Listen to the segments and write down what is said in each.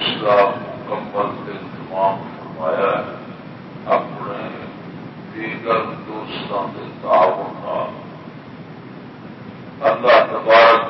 کا مکمل انتظام فرمایا ہے۔ اپنے دیگر دوستوں کے تعاون کا اللہ تبارک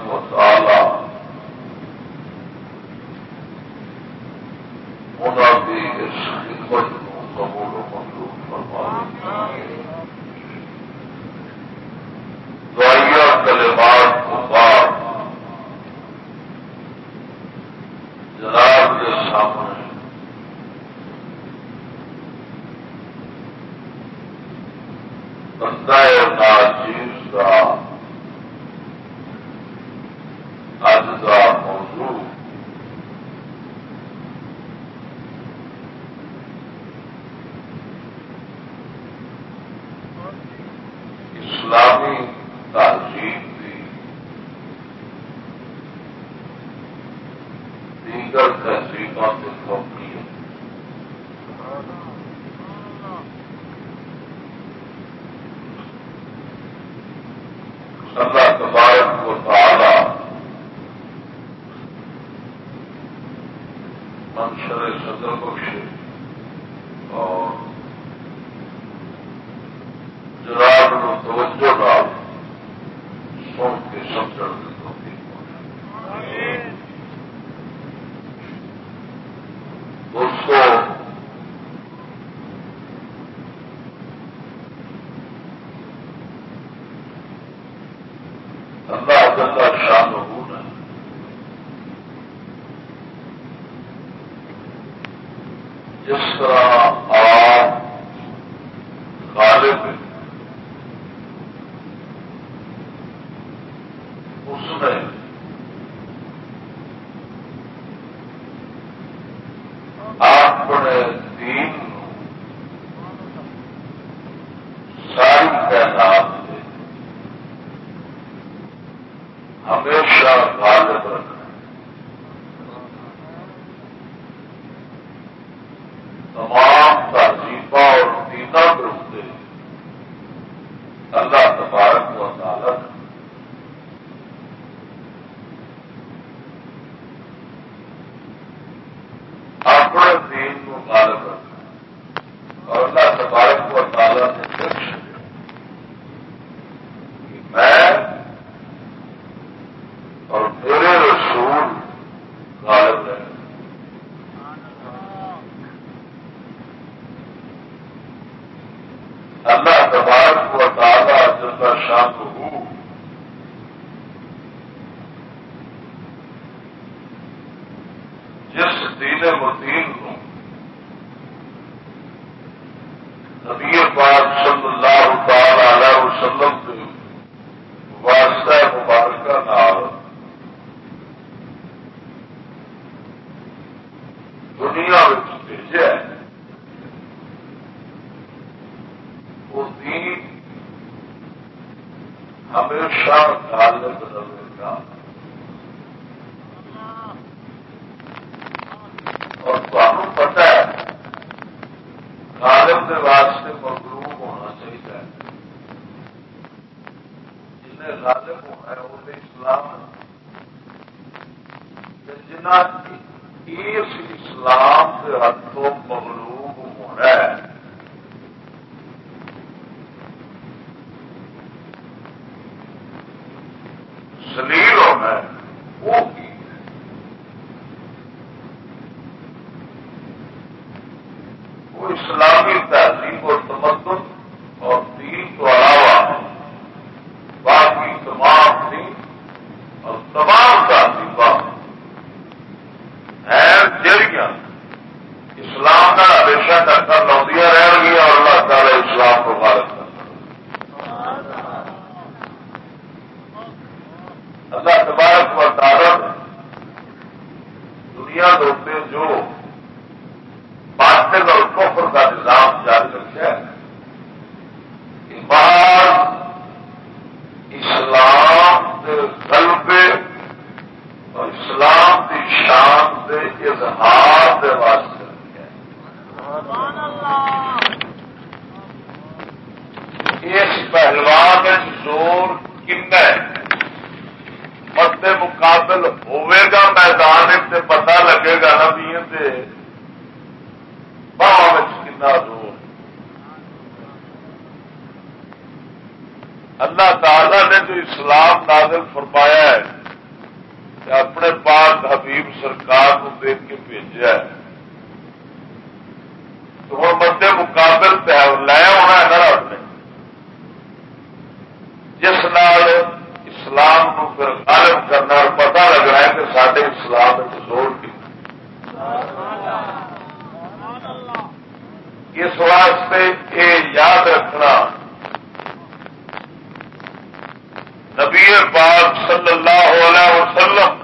پاک صلی اللہ علیہ وسلم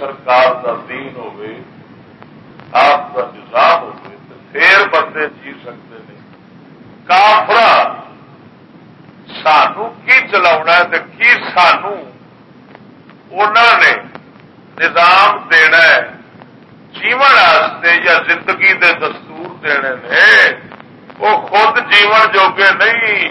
سرکار کا دین ہو آپ کا نظام ہوے پھر بندے جی سکتے ہیں۔ کافرا سانو کی چلا کی سانو انہوں نے نظام دینا ہے، جیون واسطے یا زندگی دے دستور دینے نے، وہ خود جیون جوگے نہیں۔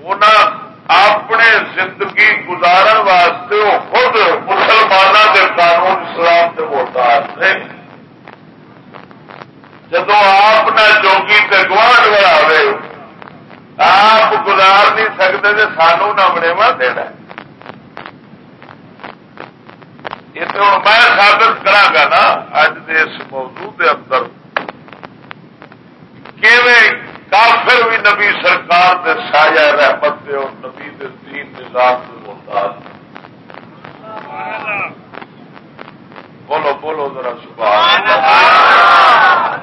انہوں اپنے زندگی گزارن واسطے وہ خود مسلمانوں کے قانون اسلام سے محتاج نے جدو آپ نہ چوکی تے گوانڈ والا آپ گزار نہیں سکتے تو سانو نہ بنےوا دینا۔ یہ میں سابت کرا نا اج کے اس موضوع کے اندر۔ کیویں کافر بھی نبی سرکار دے سایہ رحمت دے اور نبی دے دین نظام سے محتاج بولو بولو ذرا سبحان اللہ۔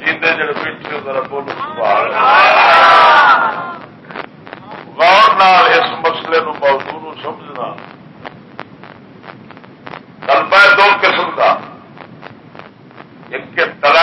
جیتے جڑے بیٹھے ذرا بولو سبحان اللہ۔ غور نال اس مسئلے نو موضوع نو سمجھنا۔ طلبہ دو قسم کا ایک کے طلب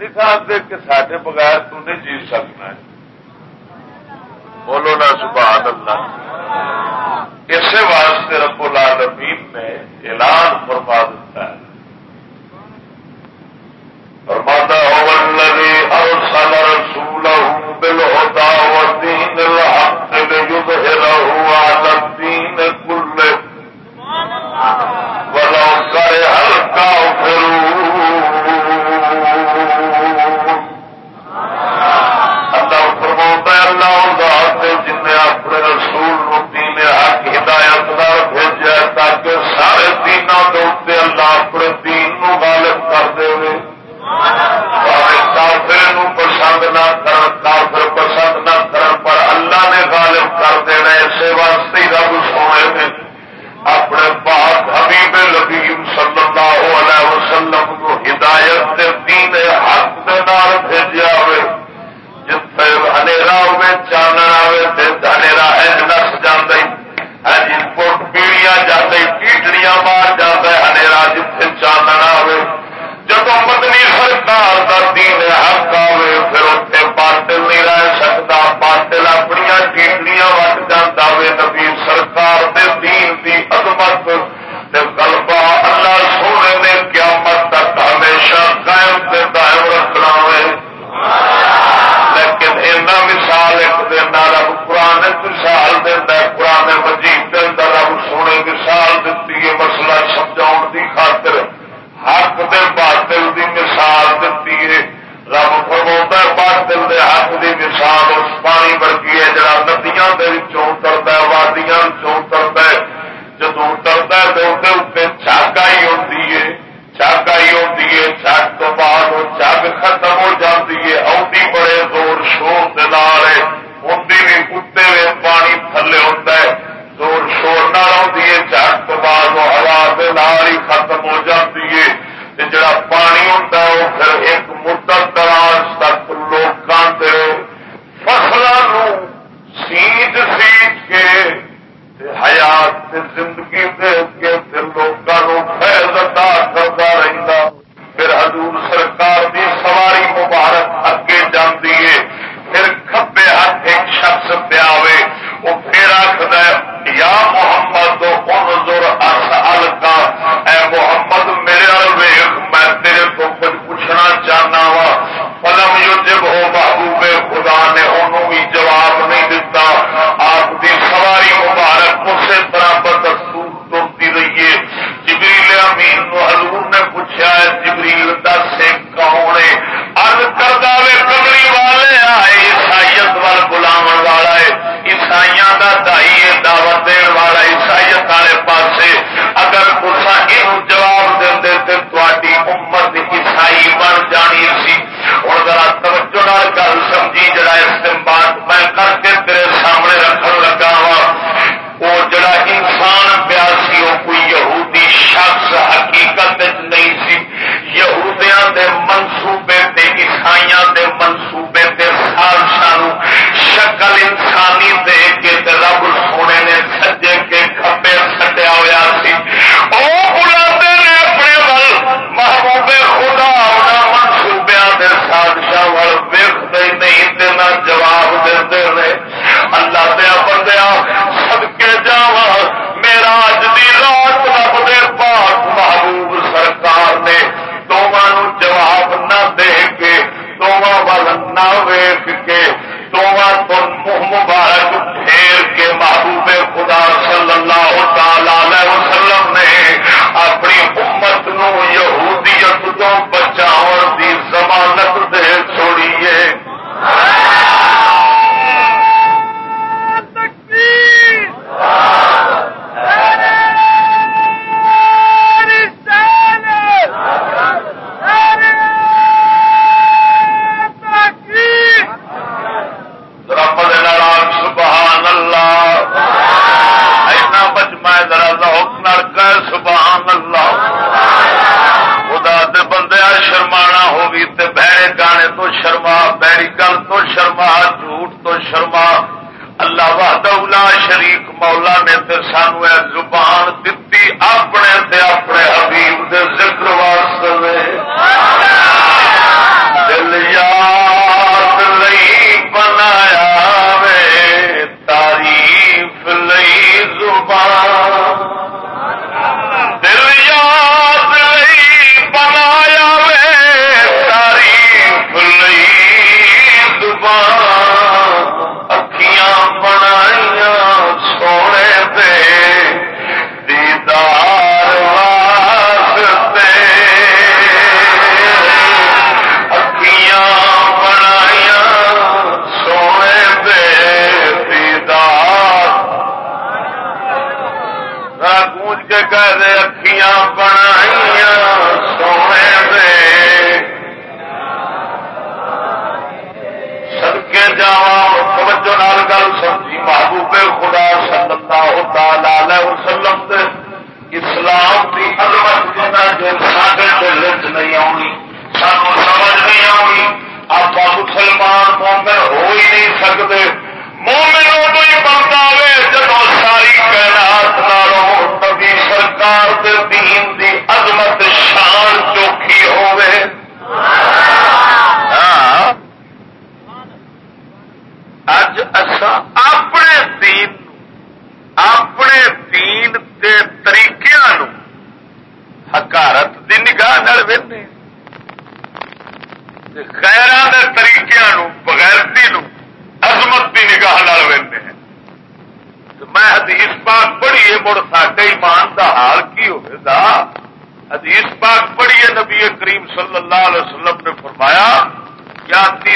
نکاح دے کے ساڈے بغیر تو نہیں جی سکنا ہے۔ بولو نا سبحان اللہ۔ اسی واسطے رب العالمین نے اعلان فرما دیتا ہے۔ فرماتا هو الذي ارسل رسوله بالهدى ودين الحق ليظهره على الدين এবার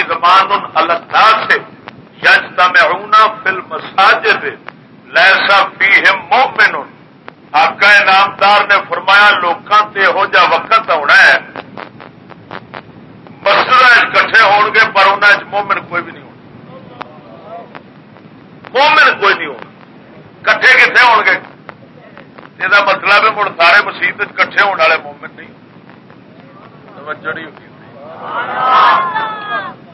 زمان سے یج تمنا فل مساجد لہسا فی ہم مومن آقا نامدار نے فرمایا، لوکاں تے ہو جا وقت ہونا ہے۔ مسجد کٹھے ہون گے، پر انہوں مومن کوئی بھی نہیں ہونا۔ مومن کوئی نہیں ہونا۔ کٹھے کتنے ہون گے؟ یہ مطلب ہے، مڑ سارے مسیحت کٹھے ہونے والے مومن نہیں۔ توجہ نہیں ہوگی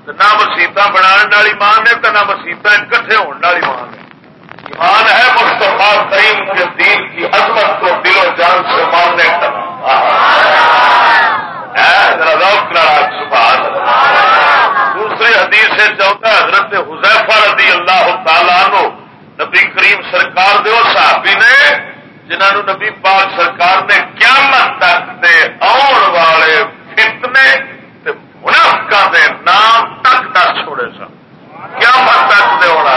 نہ مسیبت بنا ایمان نے نہ مسیبت کٹھے ہونے ایمان ہے ایمان ہے مستفا کریم کے دین کی عظمت کو دل و جان سے ماننے کا۔ دوسرے حدیث سے چوتھا حضرت حزیفہ رضی اللہ تعالی نو نبی کریم سرکار دے صحابی نے جنہوں نے نبی پاک سرکار نے قیامت تک دے آن والے فتنے منافقہ دے، نام تک دس چھوڑے سن۔ کیا تک دے ہونا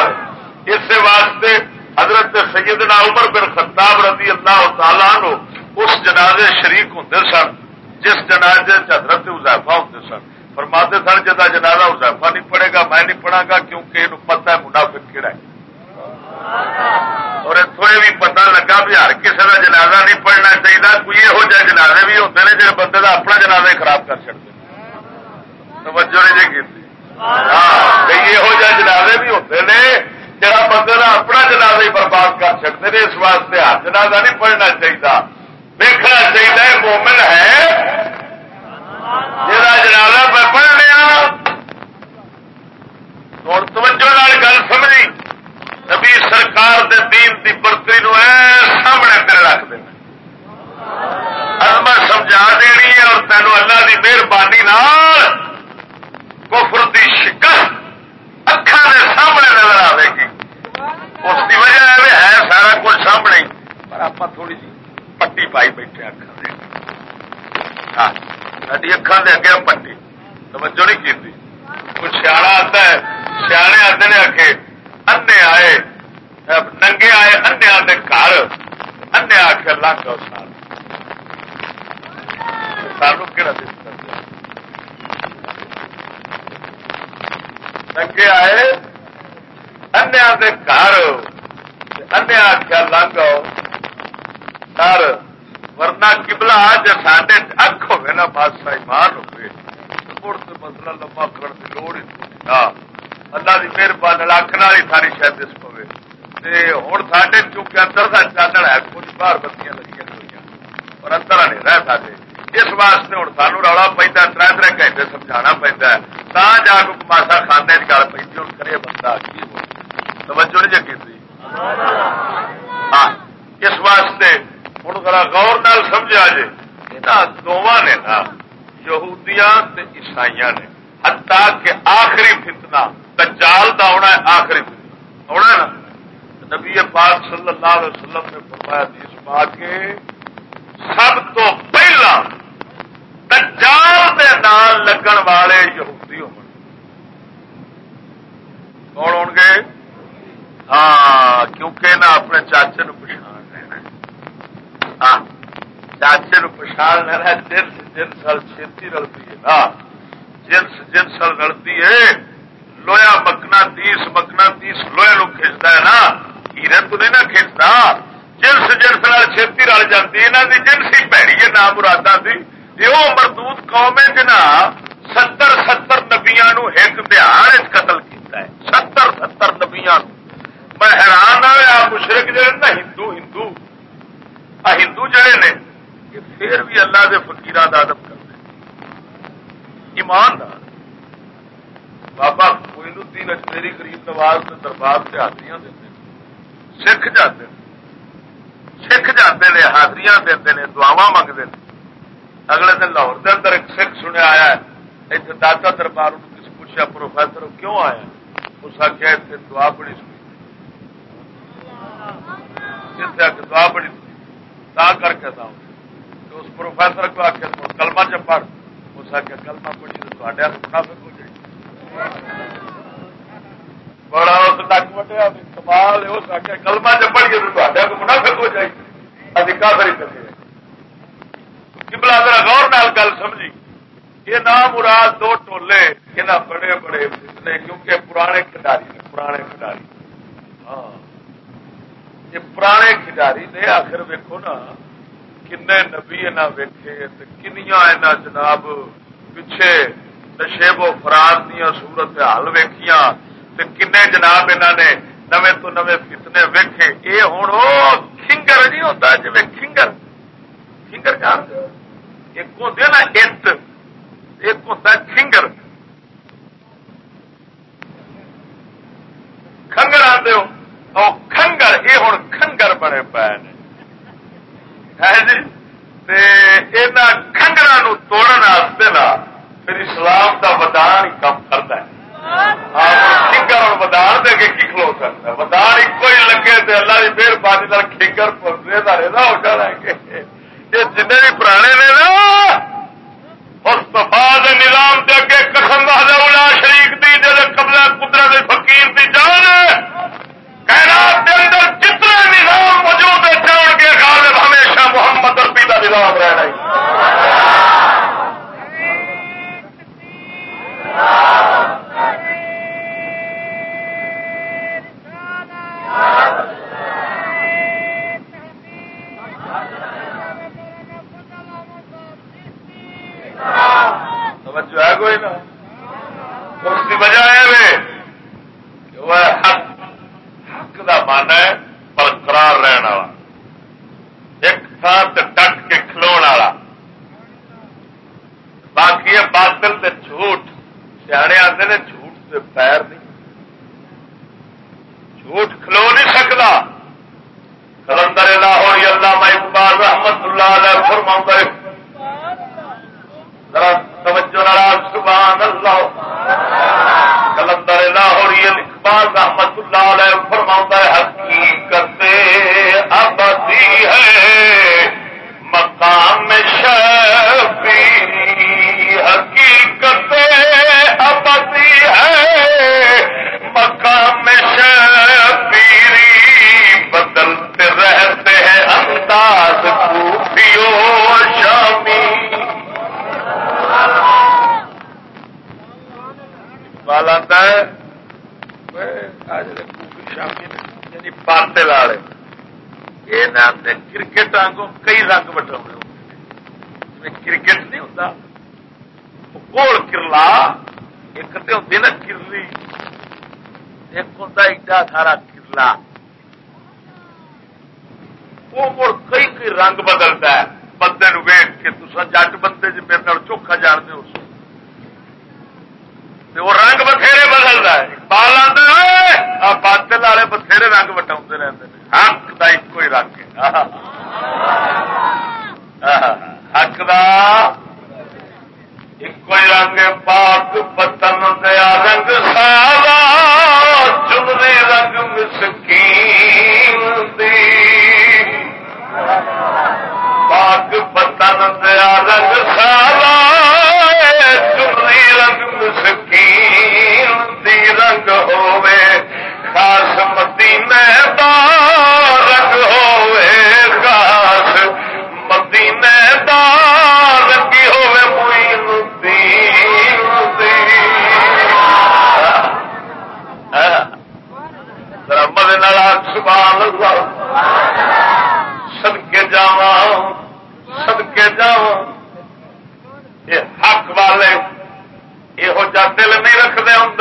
اس واسطے حضرت سیدنا عمر بن خطاب رضی اللہ تعالیٰ نو اس جنازے شریک ہوں سن، جس جنازے حضرت اضافہ ہوں سن۔ فرماتے سن جا جنازہ اضافہ نہیں پڑے گا، میں نہیں پڑھا گا، کیونکہ یہ پتا ہے، منافق کہڑا ہے۔ اور اتوں یہ بھی پتا لگا بھی ہر کسی کا جنازہ نہیں پڑھنا چاہیے کوئی یہو جہ جنازے بھی ہوتے ہیں جہے بندے کا اپنا جنازے خراب کر چڑتے توجہ نہیں جی کی یہو جہ جنازے بھی ہوتے نے جہاں بندے اپنا جنازہ ہی برباد کر سکتے ہیں اس واسطے ہر جنازہ نہیں پڑھنا چاہیے دیکھنا چاہیے مومن ہے۔ جہاں جنازہ میں پڑھ لیا۔ اور توجہ نال گل سمجھی۔ نبی سرکار دے دین دی برتری سامنے پہ رکھ دینا عظمت سمجھا دینی ہے اور تینوں اللہ کی مہربانی کفر دی شکست اکھا دے سامنے نظر آئے گی۔ اس کی وجہ ہے سارا کچھ سامنے پر آپ تھوڑی جی پٹی پائی بیٹھے اکھان دے۔ ہاں ساری اکھان دے اگے پٹی۔ توجہ نہیں کی کچھ سیاڑا آتا ہے سیانے آتے نے آخے انے آئے ننگے آئے انیا دے گھر۔ انیا آخر لانگا سال سانو کہڑا دے چنگے آئے انیا دے گھر انیا آخیا لنگ گھر ورنہ کبلا جی ساڈے اک ہوگی نا، بادشاہ ایمان ہوگی مڑ تو مسئلہ لمبا کرن کی لوڑ ہی اللہ کی مہربانی لکھن والی ساری شاید اس پوے۔ ہوں ساڈے چونکہ اندر کا چانن ہے، کچھ باہر بتیاں لگی ہوئی اور اندر نہیں رہ سکتے اس واسطے ہوں سانو رولا پہنتا تر تر گھنٹے سمجھا پہنتا تا جا کے ماسا خانے گل پہ ہوں کرے بندہ توجہ نہیں جگی ہاں اس واسطے؟ ہوں ذرا گور نال سمجھا جی دونوں نے نا، یہودیاں تے عیسائیاں نے۔ ہتا کہ آخری فتنا دجال دا ہونا ہے، آخری فتنا ہونا ہے نا؟ نبی پاک صلی اللہ علیہ وسلم نے فرمایا حدیث پا کے سب تو پہلا دجال دے نال لگن والے یہودی ہو کون ہو گے؟ ہاں کیونکہ نہ اپنے چاچے نو پچھان رہنا ہاں چاچے نو پچھان لینا جنس جنس چھتی رلتی ہے۔ نا جنس جنس رلتی ہے۔ لویا مکنا تیس مکنا تیس لویا نو کھچتا ہے نا۔ ہیرے تو نہیں نا کھچتا جنس جنس چھتی رل جاتی یہاں کی جنس ہی پیڑی ہے نام مرادہ کی یہ مردوت قوم ہے جنا ستر ستر نبیا ایک بہار قتل کیتا ہے ستر ستر نبیا میں حیران ہوا مشرق جڑے نا ہندو ہندو آ ہندو جڑے نے یہ پھر بھی اللہ کے فکیر ادب کرتے ایماندار بابا کوئی الدین اجمیری غریب نواز کے دربار سے حاضری دے سکھ جاتے سکھ جاتے ہیں حاضری دے دعوا منگتے ہیں اگلے دن لاہور کے اندر ایک سکھ سنیا آیا اتنے دادا دربار کسی پوچھا پروفیسر کیوں آیا اس آخیا اتنے دعا بڑی سنی۔ آ کے دعا بڑی سنی۔ تا کر کے تھا اس پروفیسر کو آخر کلمہ چ پڑھ۔ اس آخیا کلمہ پڑھی تو منافق ہو جائے بڑا اس ڈک وٹیا کمال اس آخیا کلمہ چ پڑھیے تو منافق ہو جائے ابھی کافری کرے کبلا ذرا غور نال گل سمجھی۔ یہ نام مراد دو ٹولے یہ بڑے بڑے کیونکہ پرانے کھڈاری نے، پرانے کھڈاری ہاں۔ یہ پرانے کھڈاری نے آخر ویکو نا کن نبی ویکھے کنیا جناب پچھے نشیب و فرار دیا سورت حل ویکیا کن جناب انہوں نے نویں تو نویں فتنے ویکھے۔ یہ ہوں کھنگر نہیں ہوتا جی کھنگر کھنگر جان ایک ہوتے نا ات ایک ہوتا کھنگر کنگر آتے ہو اور کنگر یہ ہوں کنگر بنے پے جی کنگر توڑنے پھر اسلام کا ودان ہی کام کرتا ہے کنگر اور ودان دے کے کی کھلو سکتا ہے ودان ایک ہی لگے تو اللہ کی مہربانی کنگر رہا رہا ہو جانا گے یہ جن بھی پرانے نے نا مستفا نظام کے اگے قسم شریف کی جب قبضہ قدرت فقیر کی جان کائنات کے اندر جتنے نظام موجود ہے ان کے غالب ہمیشہ محمد ربی کا نظام رہنا ہے کوئی نا اس کی وجہ ہے وہ حق حق کا من ہے برقرار رہن والا۔ ایک تھان ڈٹ کے کھلو والا۔ باقی ہے باطل تے جھوٹ، سیانے آتے ہیں جھوٹ سے پیر نہیں۔ جھوٹ کھلو نہیں سکتا۔ کلندر لاہور اللہ اقبال رحمت اللہ علیہ فرما ذرا توجہ ناراض سبحان اللہ. کلندر لاہوری اقبال احمد اللہ علیہ فرماتا ہے، حقیقت ابدی ہے، مقام شفی حقیقت ابدی ہے، مقام شفیری یعنی پارتے والے یہ کرکٹ آگوں کئی رنگ بٹا کرکٹ نہیں ہوتا گول کرلا، ایک تو ہوتی نا کرلی۔ ایک ہوتا ایڈا سارا کرلا۔ وہ مڑ کئی کئی رنگ بدلتا ہے۔ بندے ویٹ کے تصا جٹ بندے جی میرے چوکھا جانتے ہو۔ وہ رنگ بتھیرے باطل ہے اقبال آتا باطل والے بتھیرے رنگ وٹا رہتے ہیں حق کا ایک ہی رنگ حق کا ایک ہی رنگ پاک پتن دیا رنگ سارا چمری رنگ مسکین دی پاک پتن دیا رنگ سارا میں بارک ہوئے خاص مدینے بارک کی ہوئے معین الدین ذرا مدے نال سبحان یہ حق والے یہو جا نہیں رکھتے ہوں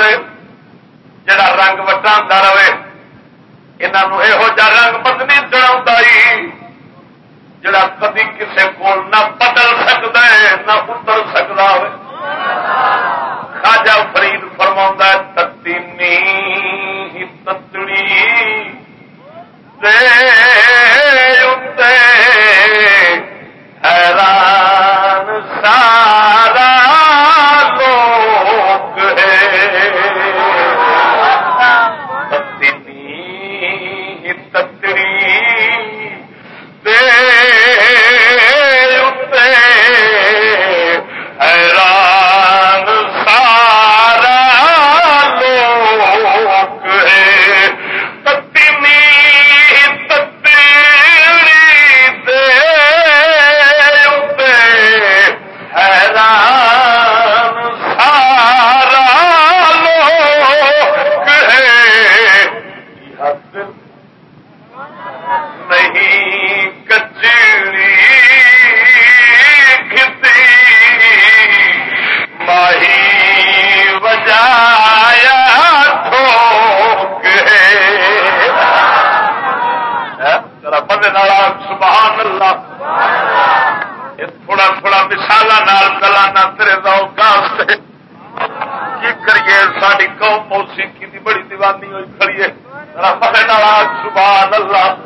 جڑا رنگ وٹا رہے۔ یہاں یہو جا رنگ بدنی چڑھا جڑا کدی کسی کو نہ بدل سکتا ہے، نہ اتر سکتا ہو خاجا فرید فرما تتی تتڑی حیران سارا قوم موسیقی دی بڑی دیوانی ہوئی کھڑی ہے۔ سبحان اللہ۔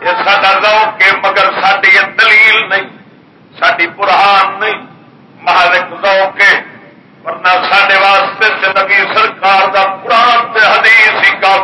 یہ سارا روک کے مگر ساری دلیل نہیں ساری برہان نہیں۔ مالک روک کے ورنہ سڈے واسطے زندگی سرکار کا قرآن حدیث ہی کافی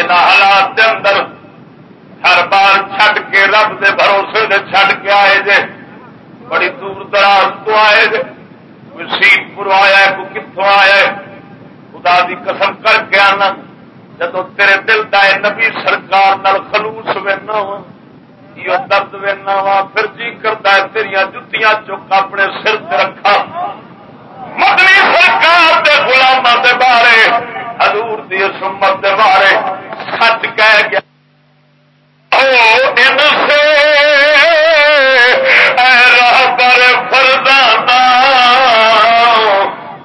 ان حالات کے اندر ہر بار چھٹ کے رب دے بھروسے دے چھٹ کے آئے جے، بڑی دور دراز تو آئے جے، کوئی سیٹ پور آیا ہے، کوئی کتوں آیا ہے، خدا دی قسم کر کے آنا جب تیرے دل کا نبی سرکار نال خلوص وہنا وا یہ درد وہنا وا پھر جی کرتا ہے تیریا جتیاں چک اپنے سر سے رکھا۔ مدنی سرکار دے غلاماں دے بارے، حضور دی سمت دے بارے سچ کہہ گیا پر فردانہ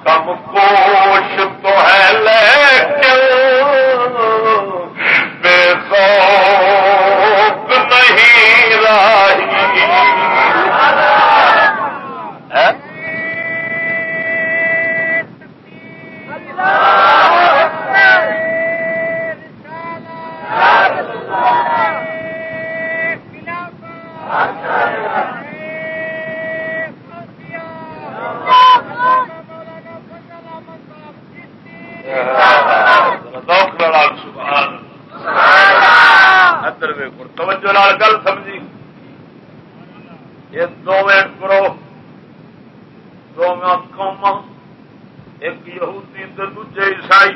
تم کو دوسرے کو توجہ لال گل سمجھی. یہ دونوں گروہ دونوں قوم ایک یہودی تو دوجے عیسائی.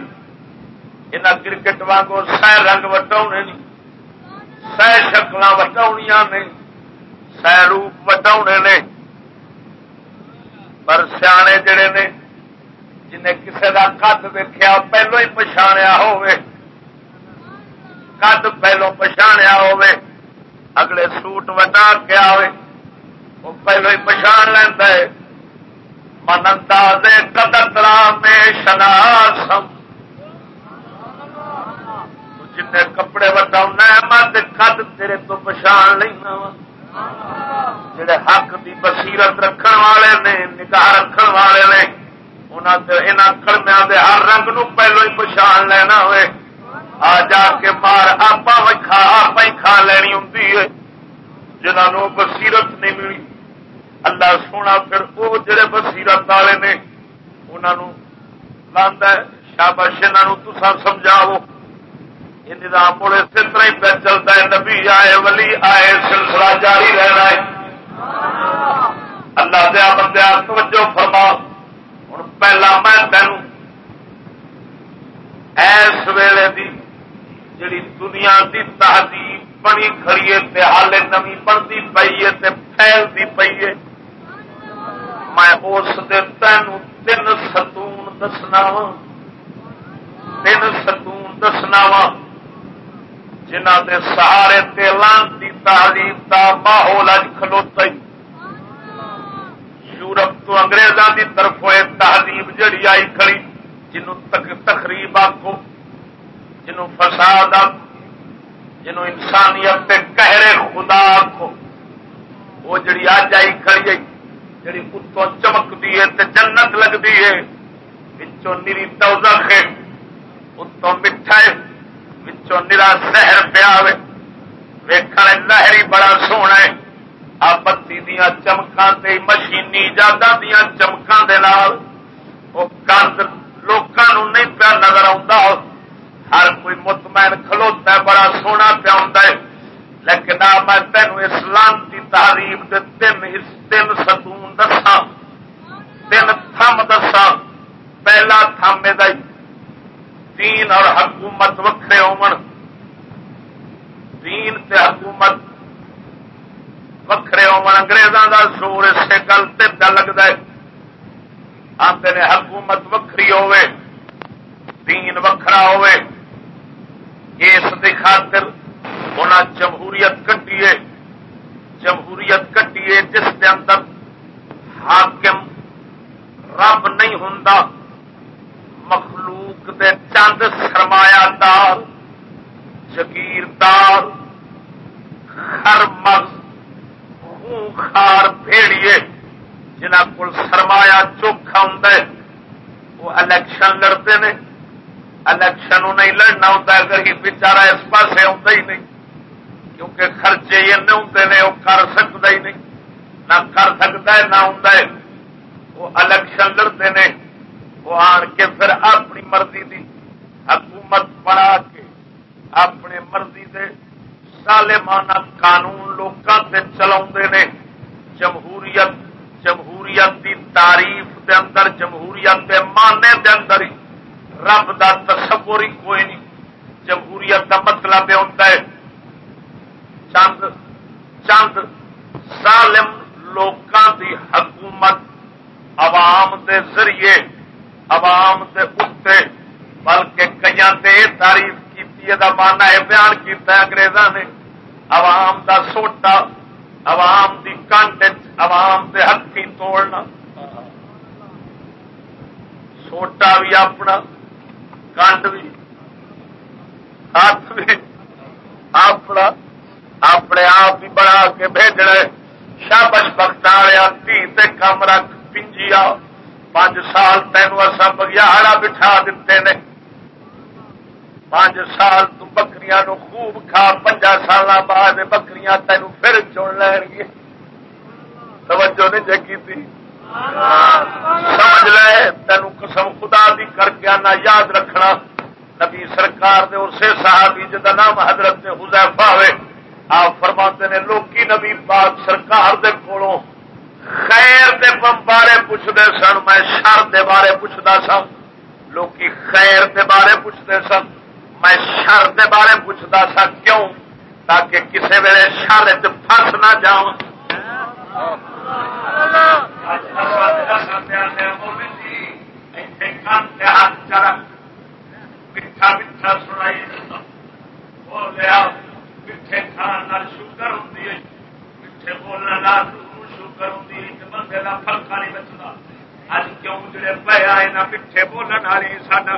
یہاں کرکٹ واگوں سہ رنگ وٹا نہیں سہ شکل وٹایا نے سہ روپ وٹا نے پر سیانے جڑے نے جنہیں کسی کا کت دیکھا پہلو ہی پچھاڑیا ہوئے کد پہلو پچھاڑیا ہوے اگلے سوٹ وٹا کے آئے وہ پہلو ہی پچھاڑ لینا ہے۔ من انداز قدرا میں شناسم جن کپڑے وٹا میں قد تیرے تو پچھاڑ لینا وا۔ جڑے حق دی بصیرت رکھن والے نے، نگاہ رکھن والے نے انہوں نے کڑمیا ہر رنگ نو پہلو ہی پچھاڑ لینا ہوئے۔ آ جا کے مار آپ آپ ہی کھا لینی ہوں جنہوں بصیرت نہیں ملی۔ اللہ سونا پھر وہ جڑے بصیرت والے نے انہوں لانا شابش انہوں تسا سمجھاؤ۔ یہ نظام مڑے اسی طرح ہی پہ چلتا ہے۔ نبی آئے، ولی آئے، سلسلہ جاری رہنا ہے۔ اللہ دیا بندہ توجہ فرما ہوں پہلا میں تین ایس ویلے دی جڑی دنیا دی تہذیب بنی کھڑی ہے ہال نمی بنتی پی ہے پھیلتی پی ہے۔ میں اس دن تین تین ستون دسنا وا۔ تین ستون دسنا وا۔ جنہ کے سہارے تیلان کی تعلیم کا ماحول اج کھلوتا یورپ تو انگریزوں کی طرف ہوئے تہذیب جڑی آئی کھڑی جنوں تقریب آخو جنوں فساد جنوں انسانیت کہرے خدا آخو وہ جڑی اج آئی کھڑی ہے، جڑی اتوں چمکتی ہے تے جنت لگتی ہے پچھوں نیری دوزخ ہے، اتوں مٹھا ہے پچھوں نرا سہر پیا ویخ لہری بڑا سونا ہے۔ آ بتی دیا چمکاں مشینی ایجادوں دیا چمکاں وہ کند لوگوں نہیں پیا نظر آتا ہر کوئی مطمئن کھلوتا ہے، بڑا سونا پیا ہے۔ لیکن آ، میں تینوں اسلام کی تعریف کے تین تین ستون دسا تین تھم دسا پہلا تھم یہ دین اور حکومت وکھرے ہون۔ دین تے حکومت وکھرے ہون۔ انگریزاں دا زور اسے گل تے لگتا ہے۔ آتے نے حکومت وکری ہوے دین وکھرا ہوے اس دی خاطر انہاں جمہوریت کٹیے جمہوریت کٹیے جس کے اندر حاکم رب نہیں ہوں مخلوق دے چند سرمایہ دار جگیردار ہر مغز خار بھیڑیے جنہ کو سرمایہ چوکھا ہوں وہ الیکشن لڑتے ہیں۔ الیکشن نہیں لڑنا ہوتا غریب بچارا اس پاس آتا ہی نہیں کیونکہ خرچے این ہوں نے وہ کر سکتا ہی نہیں نہ کر سکتا ہے نہ ہوں وہ الیکشن لڑتے ہیں وہ آن کے پھر اپنی مرضی دی حکومت بنا کے اپنے مرضی دے سالمانہ قانون لوگوں سے چلا نے جمہوریت جمہوریت دی تعریف دے اندر جمہوریت دے ماننے دے اندر تصور کوئی نہیں۔ جمہوریت دا مطلب یہ ہوتا ہے۔ چند چند ظالم لوکاں دی حکومت عوام دے ذریعے، عوام دے اتنے بلکہ کئی تعریف کی مانا ہے بیان کیا اگریزاں نے۔ عوام دا سوٹا، عوام دی کنڈ عوام دے ہاتھی توڑنا۔ سوٹا بھی اپنا۔ کنڈ بھی۔ ہاتھ بھی۔ اپنا اپنے آپ بھی بنا کے بھیجنا شابش بخت والے تھی کم رکھ پنجی آ۔ پانچ سال تینوں اصا بگیاڑا بٹھا دیتے نے۔ پانچ سال تو بکریاں نو خوب کھا۔ پنجا سال بعد بکریاں تینوں پھر چن لین گے توجہ نہیں جگی تھی سمجھ لے، تینوں قسم خدا دی کر کے آنا، یاد رکھنا۔ نبی سرکار دے اسے صحابی جدا نام حضرت حذیفہ ہوئے۔ آپ فرماتے نے، لوکی نبی پاک سرکار دے کولوں خیر دے بارے پوچھتے سن، میں شر دے بارے پوچھتا سا لوگ خیر دے بارے پوچھتے سن، میں شر دے بارے پوچھتا سا کیوں؟ تاکہ کسی ویلے شر چ پس نہ جاؤں۔ میٹھا میٹھا سنائی بولیا میٹھے کھانا شوگر ہوں میٹھے بولنے شوگر ہوں بندے کا نہیں بچتا اج میٹھے بولن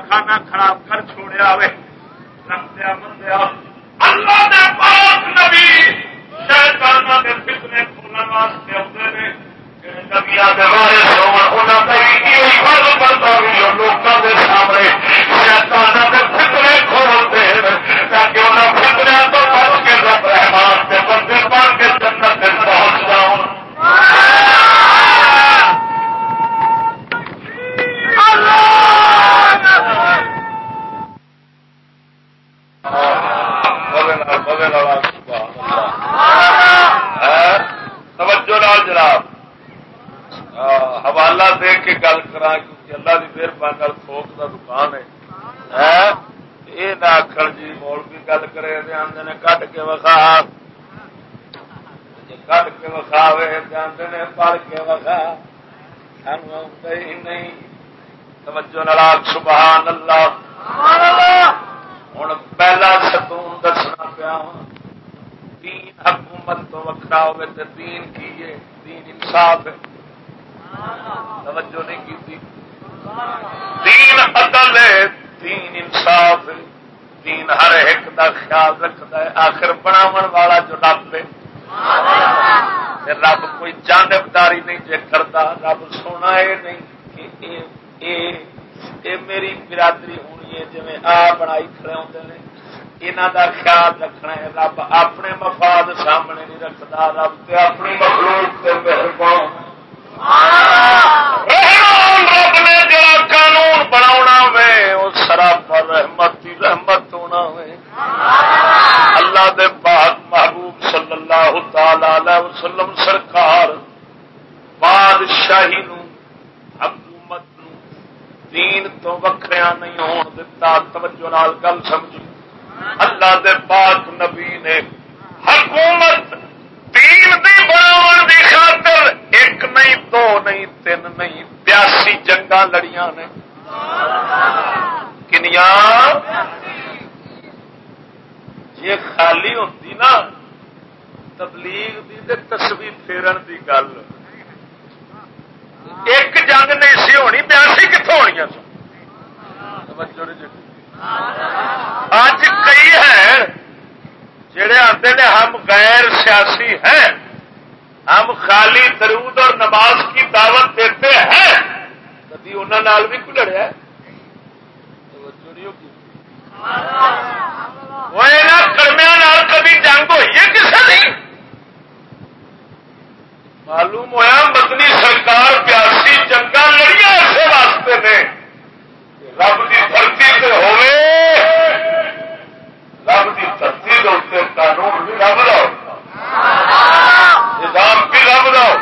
کھانا خراب کر چھوڑیا وے اللہ پاک نبی شیطانہ دے فتنے کھولن واسطے آتے ہیں۔ بارے لوگوں کے سامنے تاکہ کے گل کرا کیونکہ اللہ کی مہربانی تھوک کا دکان ہے۔ یہ نہ آخر جی مول بھی گل کرے آدھے نے کٹ کے وقا کٹ کے وکھاوے آدھے نے پڑھ کے وکھا۔ سانو ہی نہیں۔ توجہ نال سبحان اللہ۔ ہوں پہلا ستون دسنا پیا دین حکومت تو وکرا ہوے تو دین کی دین انصاف ہے۔ توجہ نہیں کی دین عدل ہے دین انصاف ہے دین ہر ایک دا خیال رکھتا ہے آخر بناو والا جو رب ہے۔ رب کوئی جانبداری نہیں جے کرتا رب سونا یہ نہیں کہ اے اے میری برادری ہونی ہے جی آ بنائی کھڑے ہوتے ہیں یہاں دا خیال رکھنا ہے رب اپنے مفاد سامنے نہیں رکھتا رب تے اپنی مخلوق سے مہربان۔ رب نے جڑا قانون بنا وے سراپا رحمت رحمت ہونا وے۔ اللہ دے پاک محبوب صلی اللہ تعالی وسلم سرکار، بادشاہی نو، حکومت نو، دین تو وکھریا نہیں ہون دتا۔ توجہ نال گل سمجھی اللہ دے پاک نبی نے حکومت تین دی بناون دی ایک نہیں، دو نہیں، تین نہیں، بیاسی جنگا لڑیاں نے۔ کنیا جی خالی ہوتی نا، تبلیغ دی تے پھیرن دی گل۔ ایک جنگ نہیں سی ہونی، بیاسی کتوں ہونی سن؟ جی۔ آج کئی ہیں، جڑے آتے نے ہم غیر سیاسی ہیں ہم خالی درود اور نماز کی دعوت دیتے ہیں۔ کبھی انہوں بھی کو لڑیا کڑمیا کبھی جنگ ہوئی ہے کسی نہیں معلوم ہوا مدنی سرکار پیاسی جنگا لڑیا ایسے واسطے نے۔ رب کی دھرتی سے ہوئے۔ رب کی دھرتی کے اتنے قانون بھی رب کا نظام بھی رب کا ہو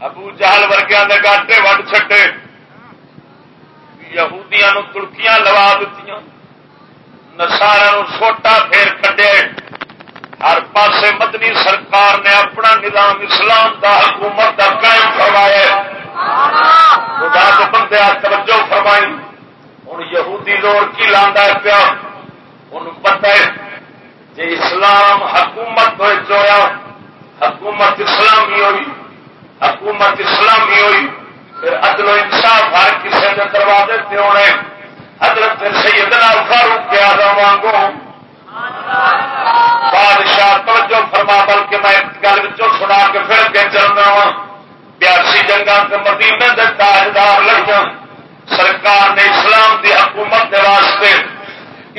ابو جہل ورگیا نے گاٹے وڈ چھٹے۔ یہودیاں تڑکیاں لوا دیتی نسارا سوٹا پھیر کڈے۔ ہر پاسے مدنی سرکار نے اپنا نظام اسلام دا حکومت کا قائم کروایا خدا کے بندے توجہ فرمائی۔ ہوں یہودی زور کی لانا پیا۔ ان پتا ہے۔ جی اسلام حکومت ہویا حکومت اسلامی ہوئی، حکومت اسلامی ہوئی، پھر عدل و انصاف ہر کسی کے دروازے سے ہونے، حضرت سیدنا فاروق کے آدم وانگو بادشاہ توجہ فرما، بلکہ میں گل سنا کے پھر کے چلنا وا، بیاسی جنگا مدینے دے تاجدار لڑیاں سرکار نے اسلام دی حکومت دے واسطے،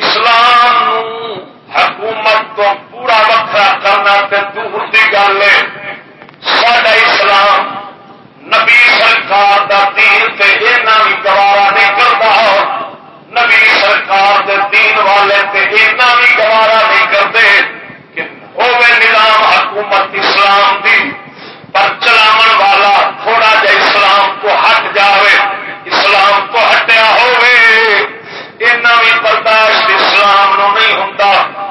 اسلام حکومت تو پورا وکرا کرنا دور کی گل ہے۔ سڈا اسلام نبی سرکار دا دین تے اینا بھی گوارا نہیں کرتا نبی سرکار دے دین والے تے اینا بھی گوارا نہیں کرتے کہ ہوے نظام حکومت اسلام دی۔ پر چلاو والا تھوڑا جا اسلام کو ہٹ جاوے، اسلام کو ہٹیا اینا بھی برداشت اسلام نو نہیں ہوں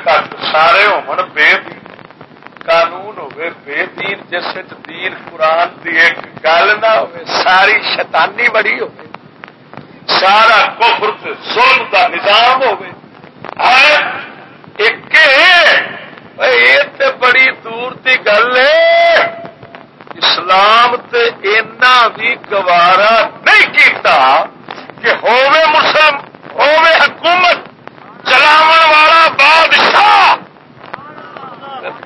تک سارے ہومن بے دین قانون ہوئے بے دین جس دین قرآن دی ایک گل نہ ہو ساری شیطانی بڑی ہو سارا کفر ظلم دا نظام ہو تے بڑی دور کی گل ہے اسلام تے بھی گوارا نہیں کیتا کہ ہوے مسلم ہوے حکومت چلاو والا بادشاہ!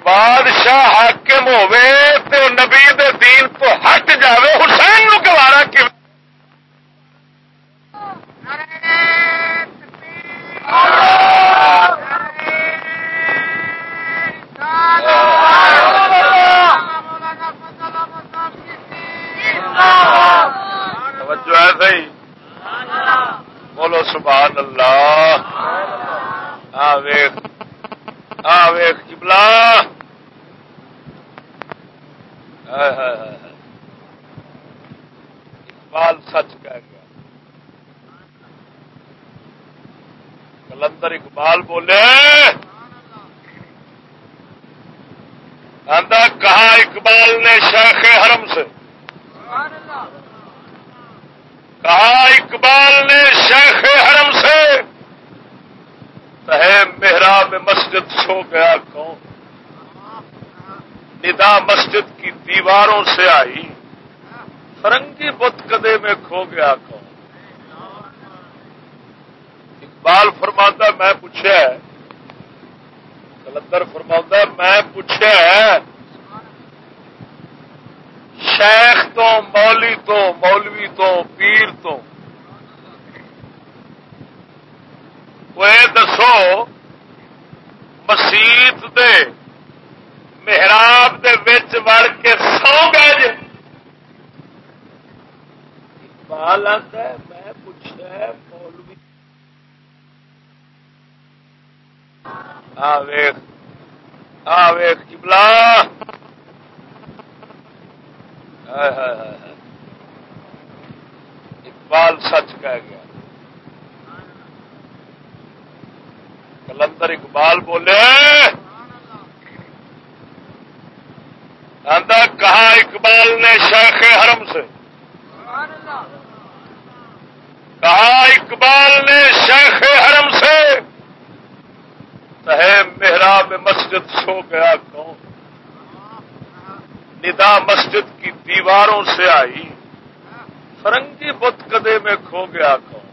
بادشاہ حاکم ہوے تو نبی دے دین تو ہٹ جاوے، حسین نو گوارا کی توجہ ہے صحیح؟ بولو سبحان اللہ۔ آ ویخ آ ویخ چبلا اقبال سچ کہہ گیا۔ کلندر اقبال بولے آدھا کہا اقبال نے شیخ حرم سے۔ کہا اقبال نے شیخ حرم سے۔ محراب مسجد سو گیا کون ندا مسجد کی دیواروں سے آئی، فرنگی بت کدے میں کھو گیا کون اقبال فرماتا، میں پوچھا کلندر فرما میں پوچھا شیخ تو، مولی تو، مولوی تو، پیر تو وہ دسو، مسیت دے محراب دے وچ وڑ کے سو گئے جی اقبال آتا ہے، میں پوچھا مولوی۔ آ ویخ آ ویخ چبلا اقبال سچ کہہ گیا۔ کلندر اقبال بولے کہا اقبال نے شیخ حرم سے۔ کہا اقبال نے شیخ حرم سے۔ محراب مسجد سو گیا کون۔ ندا مسجد کی دیواروں سے آئی۔ فرنگی بت کدے میں کھو گیا کون۔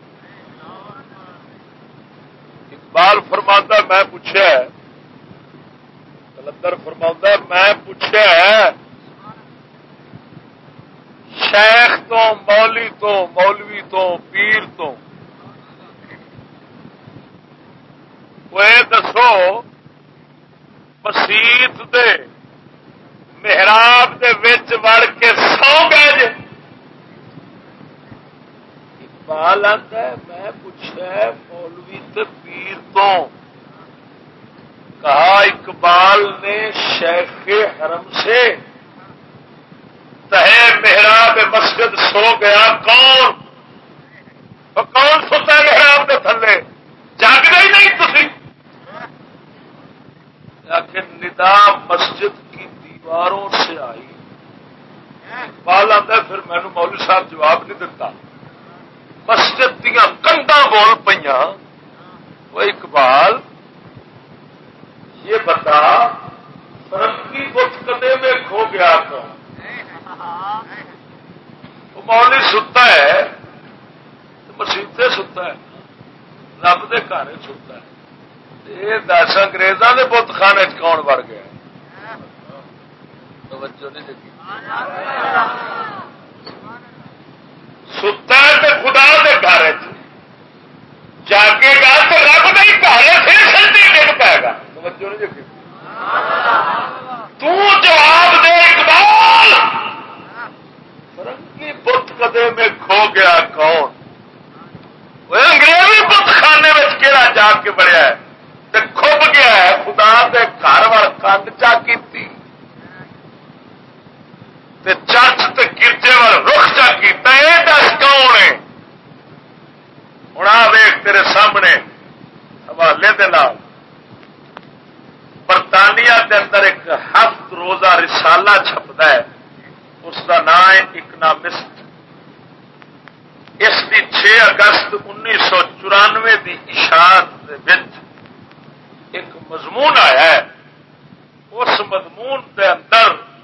اقبال فرماتا میں پوچھا کلندر فرما میں پوچھا شیخ تو، مولی تو، مولوی تو، پیر تو۔ وہ دسو مسیت دے محراب دے وچ وڑ کے سو گئے اقبال آتا ہے، میں پوچھا مولوی تے پیر تو کہا اقبال نے شیخ حرم سے تہ محراب مسجد سو گیا، کون؟ کون سوتا ہے محراب کے تھلے؟ جاگ گئی نہیں تھی ندا مسجد کی دیواروں سے آئی۔ اقبال آتا پھر مینو مولوی صاحب جواب نہیں دیتا۔ مسجد دیا کنڈا بول پہ وہ اقبال، یہ بتا فرنگی بت کدے میں کھو گیا تو؟ وہ مولی ستا ہے مسیطے ستا ہے۔ رب دے گھر ستا ہے۔ یہ دس اگریزاں کے بت خانے کون بڑ گیا؟ توجہ نہیں دیکھی ستا ہے تو خدا دے گھر جاگے گا تو رب نہیں گھر پھر سلطی ڈگ پائے گا؟ جواب دے اقبال۔ فرنگی بت کدے میں کھو گیا کون؟ وہ انگریزی بت خانے میں کہڑا جا کے بڑھیا ہے؟ کھب گیا ہے، خدا دے گھر وال کنڈ چا کی چا گرجے وال رخ چا دس کون ہے؟ ہوں آ ویخ تیرے سامنے، حوالے دے برطانیہ کے اندر ایک ہفت روزہ رسالہ چھپتا ہے، اس کا نام ہے اکنامسٹ۔ اس کی چھ اگست انیس سو چورانوے کی اشاعت ایک مضمون آیا ہے۔ اس مضمون کے اندر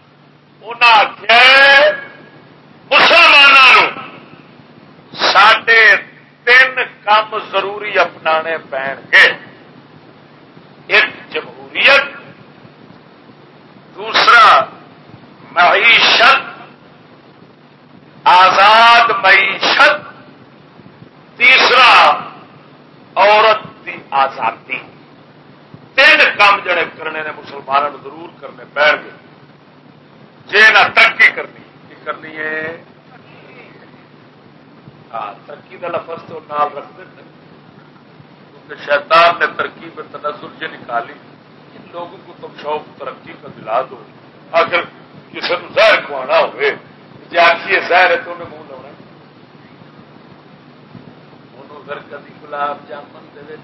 انہیں آخیا مسلمانوں سڈے تین کام ضروری اپنانے پین گے۔ ایک جمہوریت، دوسرا معیشت، آزاد معیشت، تیسرا عورت کی آزادی۔ تین کام جڑے کرنے نے مسلمانوں ضرور کرنے پڑ گئے جی نہ ترقی کرنی کی کرنی ہے۔ ہاں ترقی کا لفظ تو نال رکھتے کیونکہ شیطان نے ترقی میں تنظر سے جی نکالی۔ ان لوگوں کو تم شوق، ترقی کا دلا دو اگر کسی کو زہر کھوانا ہوئے جی آخیے زہر ہے تو انہیں منہ لاؤنا انہوں پھر کدی گلاب جامن دے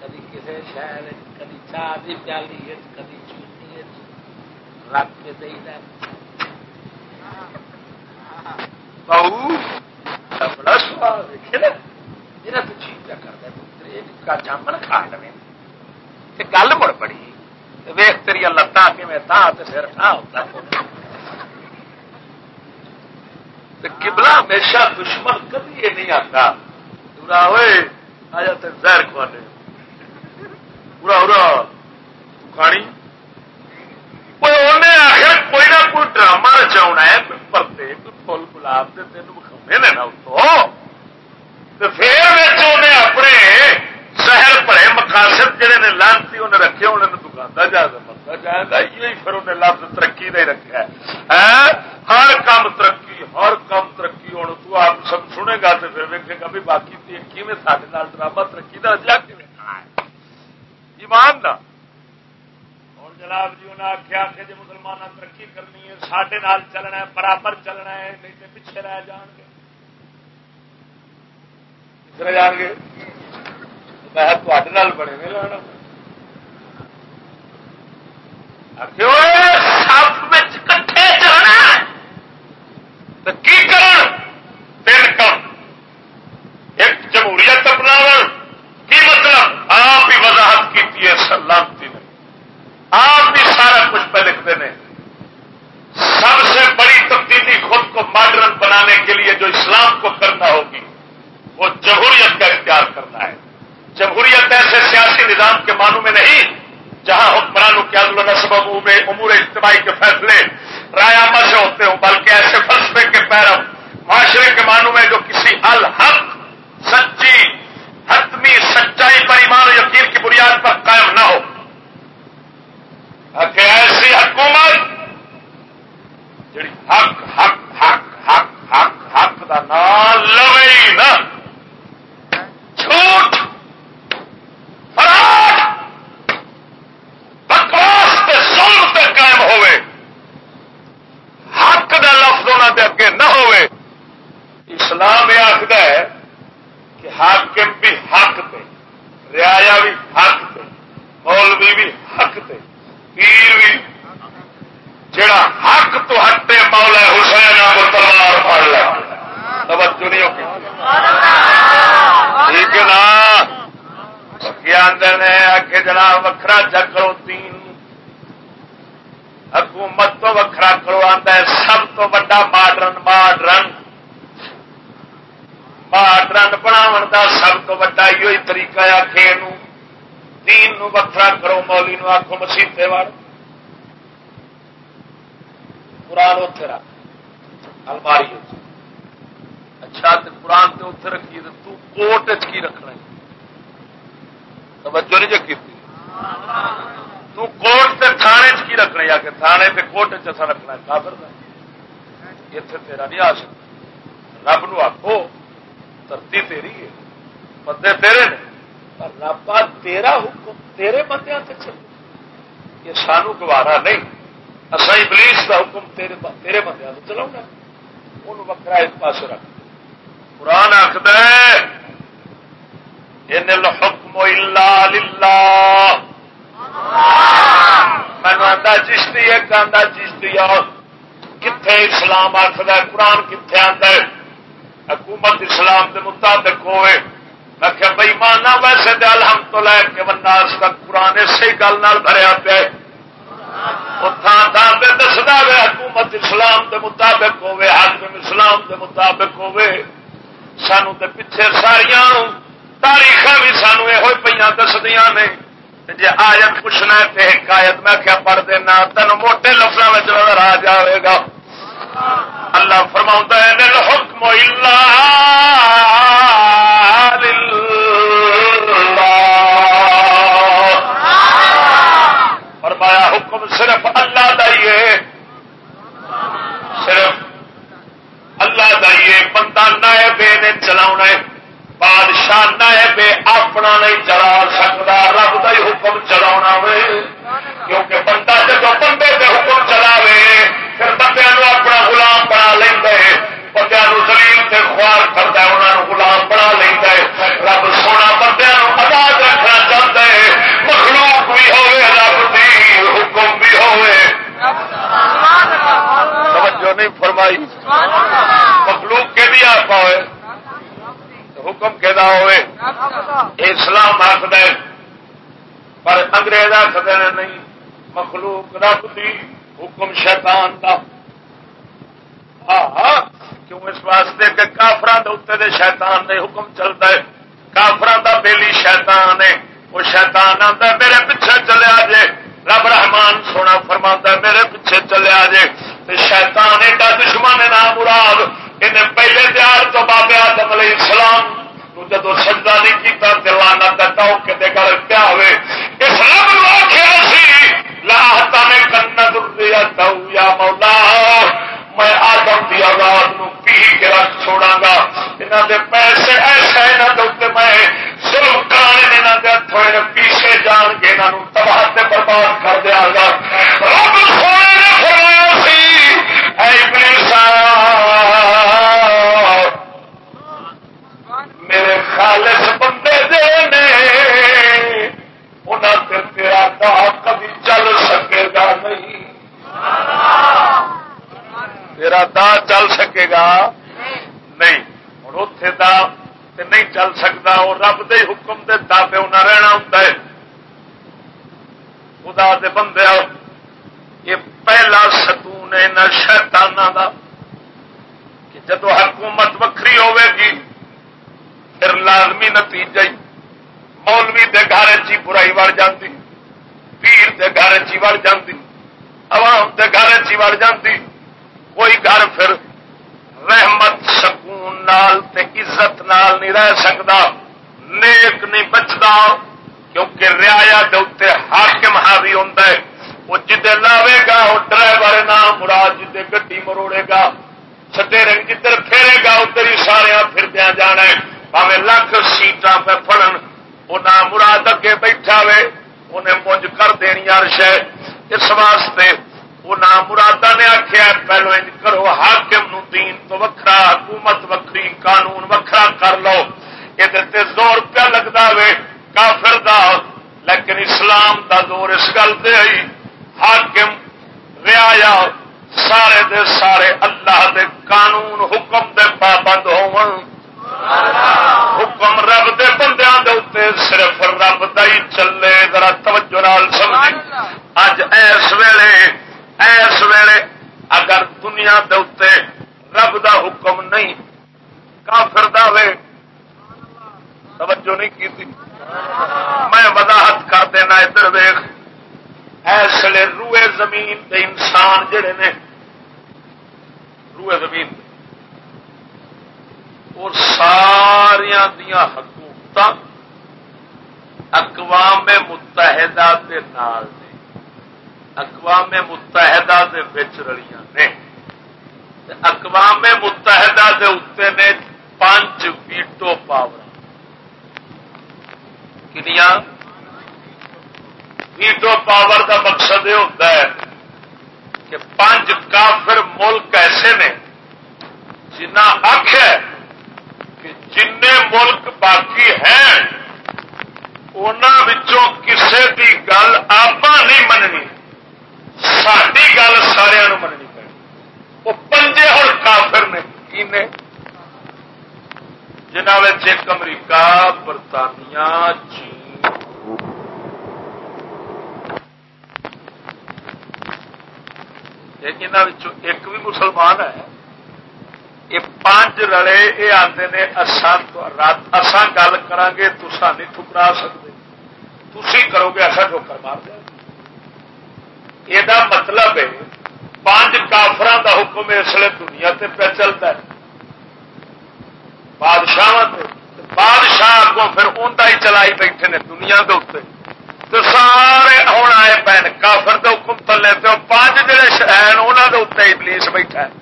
کدی کسی شہر کدی چاہ کی پیالی کدی چوٹی رکھ کے دے بہو بڑا سوال دیکھے نا۔ جہاں تو جی چیز پہ کرتا جامن کھا لے گل مڑ پڑی۔ ویخ تیری لتان کی سر ٹھا ہوتا کبلا ہمیشہ دشمن کبھی یہ نہیں آتا۔ پورا ہوئے آ جاتے زہر کھوانے۔ پورا ہو کھانی۔ کوئی نہ کوئی ڈرامہ رچا ہے کوئی پرتے کوئی فل گلاب کے تین بکھاؤنے نے نا تو پھر انہیں اپنے شہر پڑے مقاصد جہے نے لانتی انہیں رکھے انہیں دکان جا مرتا جائے گا یہ پھر انہیں لفظ ترقی نہیں رکھا ہے ہر کام ترقی ہر کام ترقی ہونے تو آپ سب سنے گا تو پھر ویکے گا بھی باقی کیون سارے ڈرامہ ترقی کا اجلا کی ایمان دا اور جناب جی انہیں آخیا کہ جی مسلمان ترقی کرنی ہے سڈے نال چلنا ہے، برابر چلنا ہے، نہیں تو پیچھے رہ جان گے۔ پچھلے جان گے۔ میں بنے میں لانا سب کٹھے چلنا تو کی کرن تین کم ایک جمہوریت اپنا کی مطلب آپ ہی وضاحت کی سلامتی نے آپ بھی سارا کچھ پہ لکھتے ہیں سب سے بڑی تبدیلی خود کو ماڈرن بنانے کے لیے جو اسلام کو کرنا ہوگی وہ جمہوریت کا اختیار کرنا ہے جمہوریت ایسے سیاسی نظام کے معنوں میں نہیں جہاں حکمرانوں کے عدل نصب میں امور اجتماعی کے فیصلے رائے سے ہوتے ہوں بلکہ ایسے فلسفے کے پیرو معاشرے کے معنوں میں جو کسی الحق سچی حتمی سچائی پر ایمان و یقین کی بنیاد پر قائم نہ ہو کہ ایسی حکومت جڑی حق حق حق حق حق حق کا نام لو نہ جھوٹ بکواس ظلم تے قائم ہوئے حق دا لفظ انہوں دے اگے نہ ہوئے اسلام یہ آخر ہے کہ حاکم بھی حق تے ریا بھی حق تے مولوی بھی حق تے پیر بھی جڑا حق تو ہٹے مولا حسین کو تلوار پڑ لے توجہ نہیں ہوگی ٹھیک ہے نا آدھے نے آخ جناب وکرا چکرو تین حکومت تو وکرا کرو آتا ہے سب تو وا ماڈرن ماڈرن ماڈرن بنا سب تو وا یہ طریقہ آ دین نو وکرا کرو مولی نو آخو مسیطے وڑ قرآن اتے رکھ الماری اچھا تو قرآن تو اتے رکھی تو کوٹ کی رکھنا توجہ نہیں جی تو کوٹ تے تھانے کی رکھنا یا کہ تھانے تے کوٹ چسا رکھنا ہے کافر اتنے تیرا نہیں آ سکتا رب نو آخو دھرتی تیری ہے۔ بندے تیرے نے۔ پر رب تیرا حکم تیرے بندے سے چل۔ یہ سانو گوارا نہیں۔ اصا ابلیس کا حکم تیرے تیرے بندے سے چلاؤں گا۔ ان وکرا ایک پاس رکھ۔ قرآن آخد الحکم الا للہ۔ آتا چشتی ایک آتا چشتی اور کتنے اسلام آخر قرآن کتنے آتا ہے؟ حکومت اسلام کے مطابق ہوئے۔ میں کہ بھائی مانا ویسے دل ہم تو لے کے بناس تک قرآن اسی گل بھریا پیا تھان پہ دستا وے حکومت اسلام کے مطابق ہوے حاکم اسلام کے مطابق ہوے سانو تے پیچھے ساریا تاریخ بھی سانو یہ پہ دسدیا نے۔ جی آیت پوچھنا ہے ایک آیت میں کیا پڑھ دینا تین موٹے لفظوں میں نظر آ جائے گا۔ اللہ فرما ہے حکم فرمایا، حکم صرف اللہ کا ہی صرف اللہ کا ہی بندہ نئے نے چلا بادشاہ نائب اپنا نہیں چلا سکتا۔ رب کا ہی حکم چلا کیونکہ بندہ جب بندے کے حکم چلا پھر بندے توجہ نہیں فرمائی۔ مخلوق کے بھی آپ ہوئے، حکم کہ ہوئے، اسلام آخد پر انگریز آخر نہیں، مخلوق رب دی حکم شیطان دا۔ ہاں, ہاں، کیوں اس واسطے کہ کافران دے شیطان نے حکم چلتا ہے۔ کافران دا بیلی شیطان ہے، وہ شیطان آتا میرے پیچھے چلے آجے۔ رب رحمان سونا فرما میرے پیچھے چلے آجے۔ شیطان ایڈا دشمن ہے نام مراد، انہیں پہلے تیار تو بابے آدم علیہ السلام جب سجدہ نہیں کیتا دلانا کرتا کہ گل پیا ہوئے۔ اس رب نو آخیا سی لاہتا نے کنت یا مولا، میں آدم کی آواز نو پی کے رکھ چھوڑا گا۔ یہاں دے پیسے ایسے یہاں دے میں سلم کرانے یہاں دے ہاتھوں پیچھے جان کے یہاں تباہ سے برباد کر دیا گا۔ رب سونے نے فرمایا سی اے ابلیس میرے خالص بندے دے انہیں تیرا دا کبھی چل سکے گا نہیں۔ تیرا دا چل سکے گا نہیں۔ ہوں اتے دا نہیں چل سکتا وہ رب دے حکم دے دعوے انہیں رہنا ہوں خدا دے بندے یہ پہلا ستون ہے نہ شیتانہ کا کہ جدو حکومت وکری ہوے گی پھر لازمی نتیجہ مولوی دے گھر چی برائی وڑ جاتی پیر دے گھر چی وڑ جاتی عوام دے گھر چی وڑ جاتی کوئی گھر پھر رحمت، سکون نال تے عزت نال نہیں رہ سکتا نیک نہیں بچتا کیونکہ ریا دے حاکم حاوی ہوں وہ جدے لاوے گا، وہ ڈرائیور نام مراد جدے گڈی مروڑے گا چھٹے رنگ جدھر پھیرے گا، ادھر ہی سارے پھر جانا ہے۔ پاوے لکھ سیٹا پہ فڑن وہ نہ مراد اگے بیٹھا وے انہیں مجھ کر دینی عرش ہے اس واسطے وہ نہ مرادا نے آخیا پہلو انج کرو حاکم نو دین تو وکھرا حکومت وکری قانون وکھرا کر لو یہ زور پیا لگتا وے کافر دا لیکن اسلام دا زور اس گل سے آئی حاکم ریا سارے دے سارے اللہ دے قانون حکم دے پابند ہو حکم رب دے بندیاں دے اتنے صرف رب دا ہی چلے، ذرا توجہ نال سمجھ اج ایس ویلے ایس ویلے اگر دنیا دے اتنے رب دا حکم نہیں، کافر دا وے۔ توجہ نہیں کی تھی میں وضاحت کر دینا ادھر ویخ ایس ویلے روئے زمین دے انسان جڑے نے، روئے زمین دے۔ اور ساریا دیا حکومت اقوام متحدہ دے نال نے، اقوام متحدہ دے بچ رلیاں نے۔ اقوام متحدہ دے اتنے نے پانچ ویٹو پاور۔ کنیا ویٹو پاور کا مقصد یہ ہوتا ہے کہ پانچ کافر ملک ایسے نے جنہ حق ہے جن ملک باقی ہیں کسے کی گل آپ نہیں مننی۔ ساری گل سارا مننی پڑی۔ وہ کینے جنہ ایک امریکہ، برطانیہ، چین۔ ایک بھی مسلمان ہے۔ یہ پانچ رلے یہ آتے نے اسان گل کر گے تسا نہیں ٹھکرا سکتے۔ تھی کرو گے ایسا ٹھوکر مار دیا یہ مطلب ہے، پانچ کافران کا حکم اس لیے دنیا سے پہ چلتا ہے۔ بادشاہ بادشاہ اگوں پھر انہیں ہی چلائی بیٹھے نے دنیا کے اتنے تو سارے ہوں آئے پین کافر کے حکم تلے تو پانچ جڑے شہر انہوں کے اتنے ابلیس بیٹھا ہے۔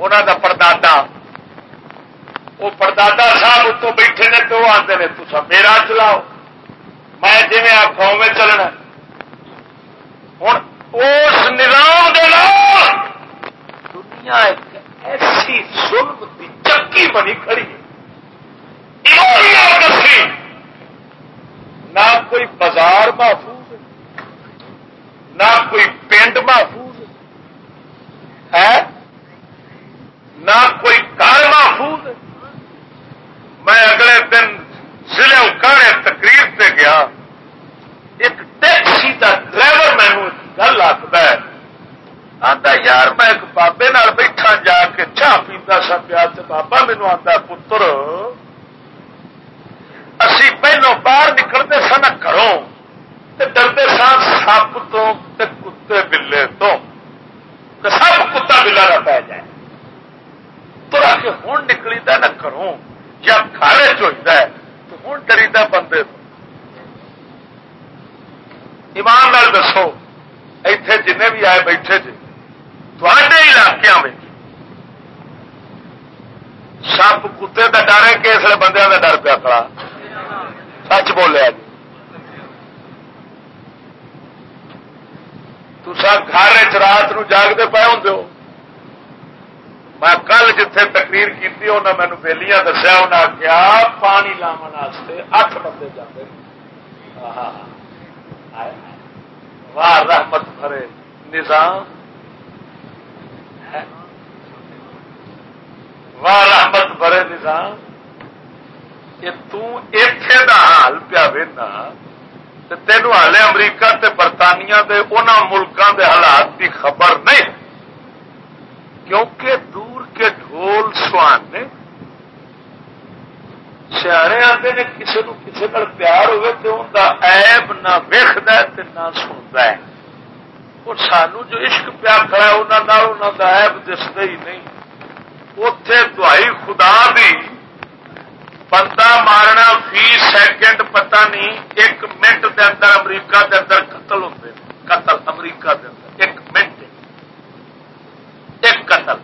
انہوں کا پردادا۔ وہ پردادا صاحب اتوں بیٹھے نے تو آتے ہیں تو میرا چلاؤ۔ میں جی آخو میں چلنا۔ ہوں اس نظام دنیا ایک ایسی ظلم کی چکی بنی کھڑی نہ کوئی بازار محفوظ نہ کوئی پنڈ محفوظ ہے۔ نہ کوئی گھر محفوظ میں اگلے دن ضلع اکاڑے تقریر سے گیا۔ ایک ٹیکسی کا ڈرائیور مینو گل آتا ہے۔ آتا یار، میں ایک بابے نال بیٹھا جا کے چاہ پیتا سا پیا بابا مینو آتا پتر، اسی پہلو باہر نکلتے سن گھروں ڈرتے سن سپ تو کتے بلے تو۔ سب کتا بلا نہ پی جائے۔ تو آ کے ہوں نکلی نہ گھروں یا گھر چوتا ہے تو ہوں ڈری بندے ایمان نال دسو ایتھے جن بھی آئے بیٹھے جی تھوڑے علاقوں میں سپ کتے کا ڈر ہے کہ اس لیے بندے کا ڈر پیا کھڑا سچ بولیا جی تسا گھر رات نو جاگتے پے ہوں میں کل جتھے تقریر کی انہیں مینو بےلیاں دسیا انہیں آخیا پانی لاؤن اٹھ بندے جاتے واہ، رحمت بھرے۔ نظام۔ واہ، رحمت بھرے نظام۔ یہ حال پیا وینا تینوں ہالے امریکہ تے برطانیہ دے ان ملکوں دے حالات کی خبر نہیں۔ کیونکہ دور کے ڈھول سہان نے سیانے آتے نے کسی نو کسی نال پیار ہوئے تو ان کا ایب نہ ویخد نہ سنتا ہے۔ اور سانو جو عشق پیا کھڑا ہے انہوں کا ایب دستا ہی نہیں۔ اتے دہائی خدا دی، بندہ مارنا فی سیکنڈ پتہ نہیں، ایک منٹ دے اندر امریکہ دے اندر قتل ہوتے قتل امریکہ دے اندر ایک منٹ ایک قتل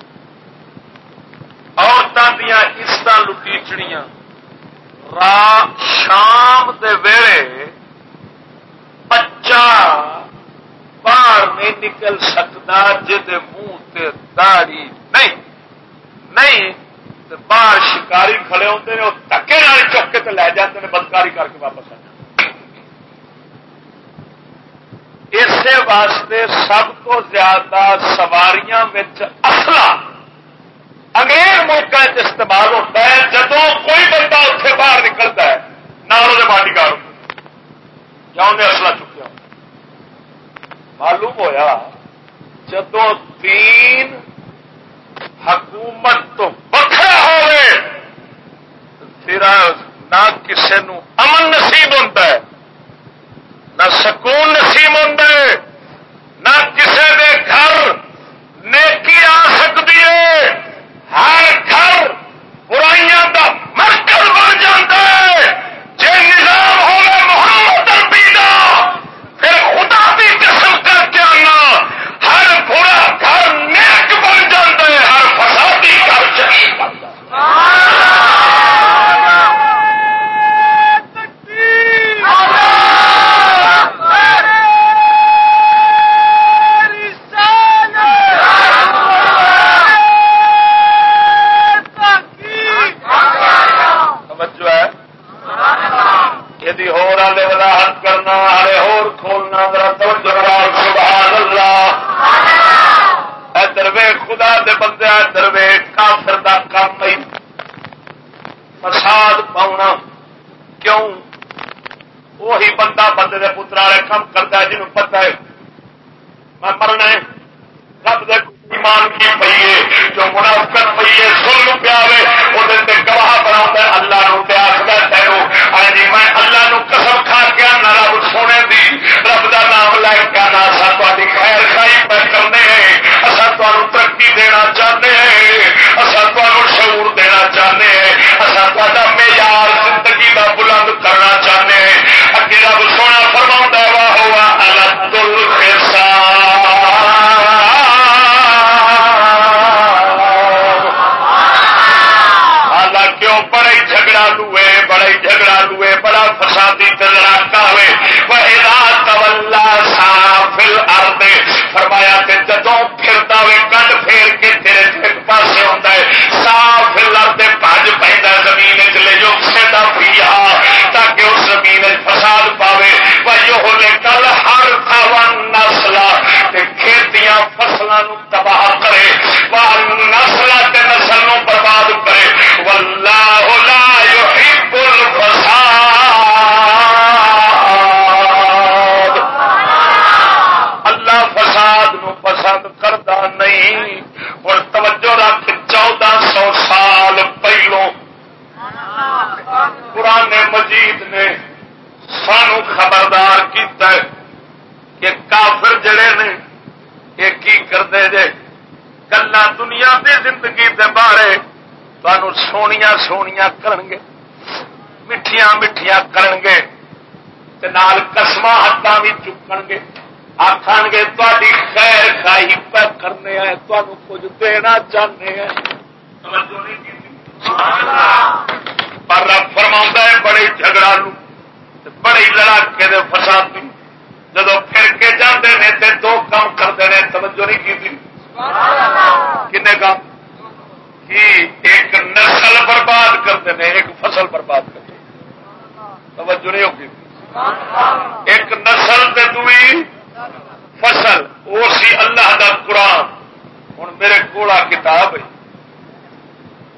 عورتوں دیا عزت لٹیچڑیاں شام دے ویڑے بچہ باہر نہیں نکل سکتا جہد منہ داڑی نہیں۔ نہیں باہر شکاری کھڑے ہوتے ہیں وہ دکے چک کے لے جاتے ہیں بدکاری کر کے واپس آ اسی واسطے سب کو زیادہ سواریاں اصلہ انگریز ملک استعمال ہوتا ہے جدو کوئی بندہ اتنے باہر نکلتا ہے، نہ وہ باڈی گارڈ یا انہیں اصلا چکیا معلوم ہوا جدو تین حکومت تو بکرا ہوئے پھر نہ کسی نو امن نصیب ہوتا ہے، نہ سکون نصیب ہوتا ہے، نہ کسی کے گھر نیکی آ ہر گھر برائیاں کا مرکز بن جاتا ہے جی نظام ہوگا محمد اربی کا پھر خدا بھی قسم کر کے آنا ہر برا گھر نیک بن جاتا ہے ہر فسادی گھر چلی بن خدا دے بندے درویش کافر دا کام ہی فساد پاؤنا کیوں وہی بندہ دے پترا والے کم کرتا ہے، جنہوں پتا ہے۔ میں مرنا ہے۔ رب دے ایمان کی پیے جو منافقت پیے سن پیا گواہ بنا اللہ نو پیا سونیا سونیا کرنگے مٹھیاں مٹھیاں کرنگے نال بھی چکن گے آخان گے تاری خیر خائی پہ کرنے ہیں تمہیں کچھ دینا چاہتے ہیں پر رب فرما ہے بڑے جھگڑا بڑے لڑاکے دے فساد جب پھر کے جاتے ہیں تو دو کام کرتے ہیں توجہ نہیں کی کام ایک نسل برباد کرتے ہیں، ایک فصل برباد کرتے توجہ نہیں ہوگی؟ ایک نسل تے دوئی فصل وہ سی اللہ دا قرآن۔ ہوں میرے کوڑا کتاب ہے۔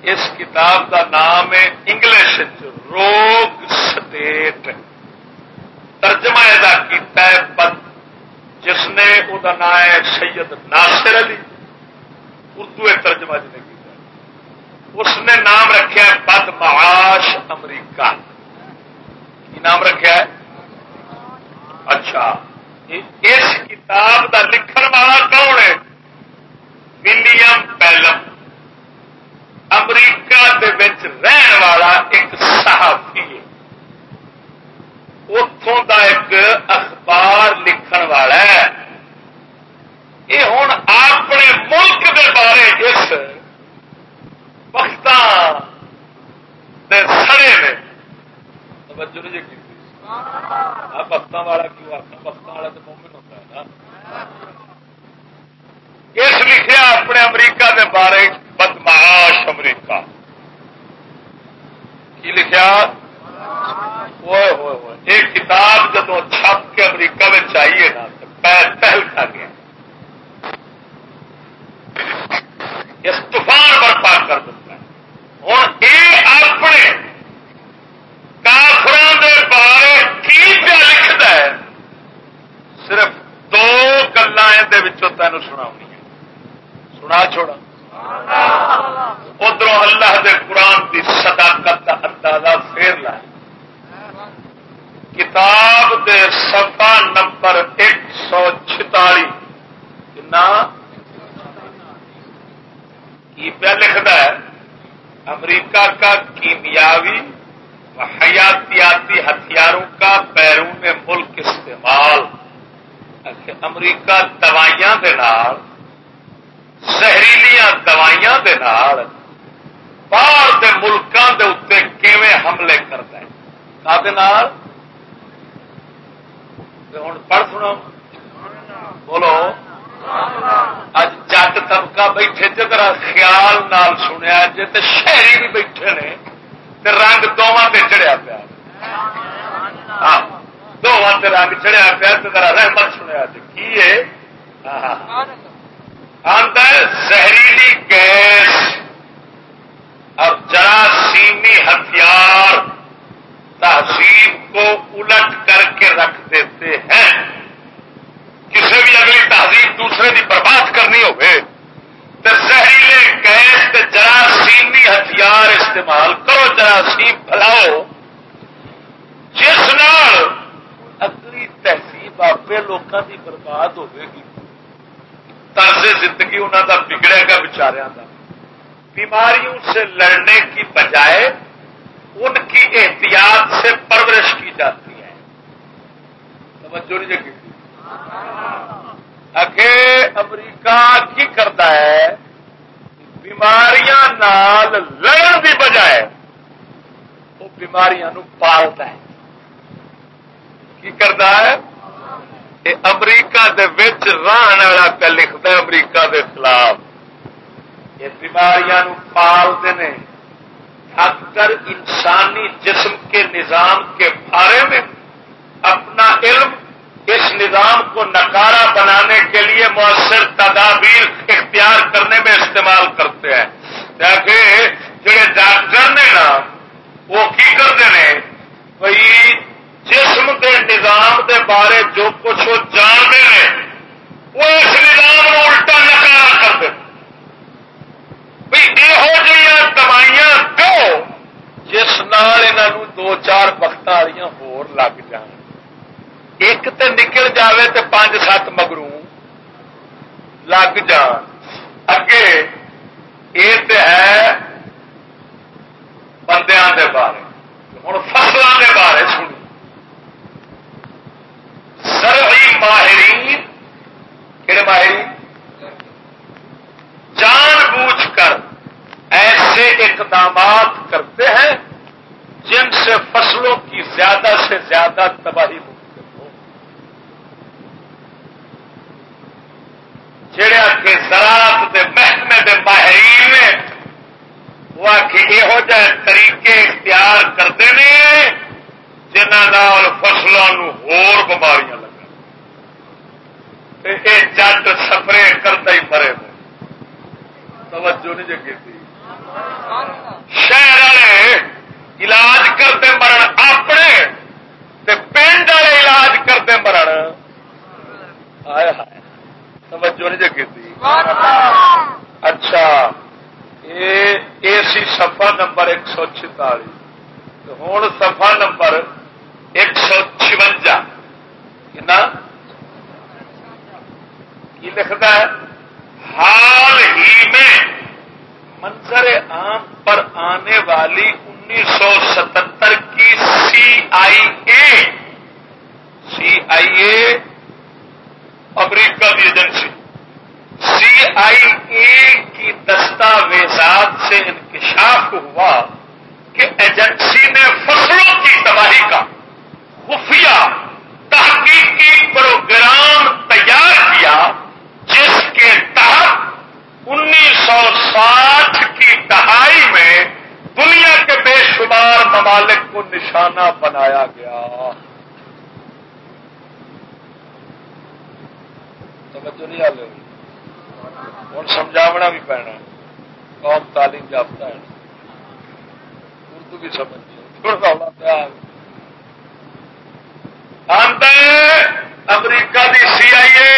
اس کتاب دا نام ہے انگلش روگ سٹیٹ۔ ترجمہ کیتا ہے بد، جس نے وہ نام ہے سید ناصر علی۔ اردو ترجمہ جن نے اس نے نام رکھا ہے بد معاش امریکہ. کی نام رکھا ہے؟ اچھا. اس کتاب دا لکھن والا کون ہے؟ ولیم پیلم. امریکہ دے وچ رہن والا ایک صحافی ہے. اتوں دا ایک اخبار لکھن والا ہے. یہ ہوں اپنے ملک دے بارے اس سڑے نے توجہ نہیں جی بخت والا کیوں آخر بخت والا تو مومن ہوتا ہے نا۔ اس لکھیا اپنے امریکہ کے بارے بدماش امریکہ۔ کی لکھا ایک کتاب جب چھپ کے امریکہ میں چاہیے نا، تو پیر پہل کھا گیا اس طوفان برپا کر دیا ہوں یہ اپنے کافر بارے کی پہ لکھتا ہے؟ صرف دو گلا تین سنا سنا چھوڑا۔ ادھر اللہ دے قرآن کی صداقت کا اندازہ پھر لا۔ کتاب دے سفا نمبر ایک سو چھتالی۔ کی پہ لکھتا ہے؟ امریکہ کا کیمیاوی و حیاتیاتی ہتھیاروں کا بیرون ملک استعمال۔ اچھا، امریکہ دوائیاں دے نال، زہریلیاں دوائیاں دے نال، باہر دے ملکوں دے اتنے کیویں حملے کرتا ہے ہوں پڑھ سنو۔ بولو۔ اج جگ طبقہ بیٹھے جگہ خیال نال سنیا جی تو شہری بھی بیٹھے نے رنگ دونوں سے چڑھیا پیا دونوں سے رنگ چڑھیا پیا تو ذرا رحمت سنیا جی کی ہے زہریلی گیس سینی ہتھیار تہذیب کو الٹ کر کے رکھ دیتے ہیں کسی بھی اگلی تہذیب دوسرے کی برباد کرنی ہوئے تو زہریلے گیس جراثیمی ہتھیار استعمال کرو، جراثیم پھیلاؤ۔ جس نال اگلی تہذیب آپ لوگوں کی برباد ہوے گی۔ طرز زندگی انہوں کا بگڑے گا بچاروں کا بیماریوں سے لڑنے کی بجائے ان کی احتیاط سے پرورش کی جاتی ہے۔ توجہ نہیں جگہ اگے امریکہ کی کرتا ہے، بیماریاں نال لڑن کی بجائے وہ بیماریاں پالتا ہے۔ کی کرتا ہے؟ امریکہ دے وچ رہن والا پہ لکھتا ہے امریکہ دے خلاف۔ یہ بیماریاں پالتے ہیں تھک کر انسانی جسم کے نظام کے بارے میں اپنا علم اس نظام کو نکارا بنانے کے لیے مؤثر تدابیر اختیار کرنے میں استعمال کرتے ہیں۔ تاکہ جڑے ڈاکٹر نے نا، وہ کی کرتے ہیں بھائی جسم کے نظام دے بارے جو کچھ وہ جانتے ہیں وہ اس نظام کو الٹا نکارا کرتے بھائی یہ دوائیاں دو، جس نال دو چار وقت والی ہو لگ جان۔ ایک تے نکل جاوے تے پانچ سات مگروں لگ جان۔ اگے، یہ ہے بندیاں دے بارے۔ ہوں فصلوں دے بارے سنو۔ سرحی ماہرین کہڑے ماہرین؟ جان بوجھ کر ایسے اقدامات کرتے ہیں جن سے فصلوں کی زیادہ سے زیادہ تباہی ہو جڑے کے زراعت کے محکمے کے ماہرین نے، وہ یہو جہ طریقے اختیار کرتے ہیں جنہوں فصلوں ہور ہوماریاں لگ جٹ سفرے کرتا ہی مرے توجہ نہیں جگی شہر والے علاج کرتے مرن اپنے پنڈ والے علاج کرتے مرن۔ آئے ہائے۔ توجہ نہیں جگی تھی۔ اچھا یہ سی سفا نمبر ایک سو چالی ہوں سفا نمبر ایک سو چونجا کی لکھتا ہے؟ حال ہی میں منظر عام پر آنے والی انیس سو ستر کی سی آئی اے۔ سی آئی اے امریکہ کی ایجنسی سی آئی اے کی دستاویزات سے انکشاف ہوا کہ ایجنسی نے فصلوں کی تباہی کا خفیہ تحقیقی پروگرام تیار کیا، جس کے تحت انیس سو ساٹھ کی دہائی میں دنیا کے بے شمار ممالک کو نشانہ بنایا گیا۔ توجہ نہیں آ ہوں سمجھاونا بھی پینا قوم تعلیم یافتہ ہے۔ اردو بھی سمجھ تھوڑا امریکہ دی سی آئی اے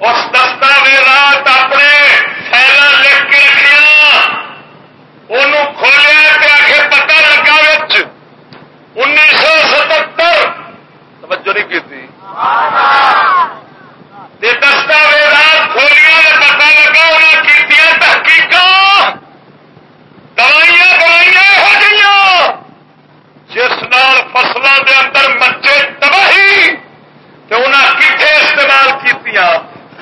اس دستاویزات اپنے سیلا لکھ کے رکھیا ان کھولیا آخر پتا لگا انیس سو ستر توجہ نہیں کی دستاویزات کھولیا پتا لگا انہیں کی تحقیق دوائیاں دوائیاں ہو گئی جس نال دے اندر مچے تباہی تو انہیں کتنے استعمال کی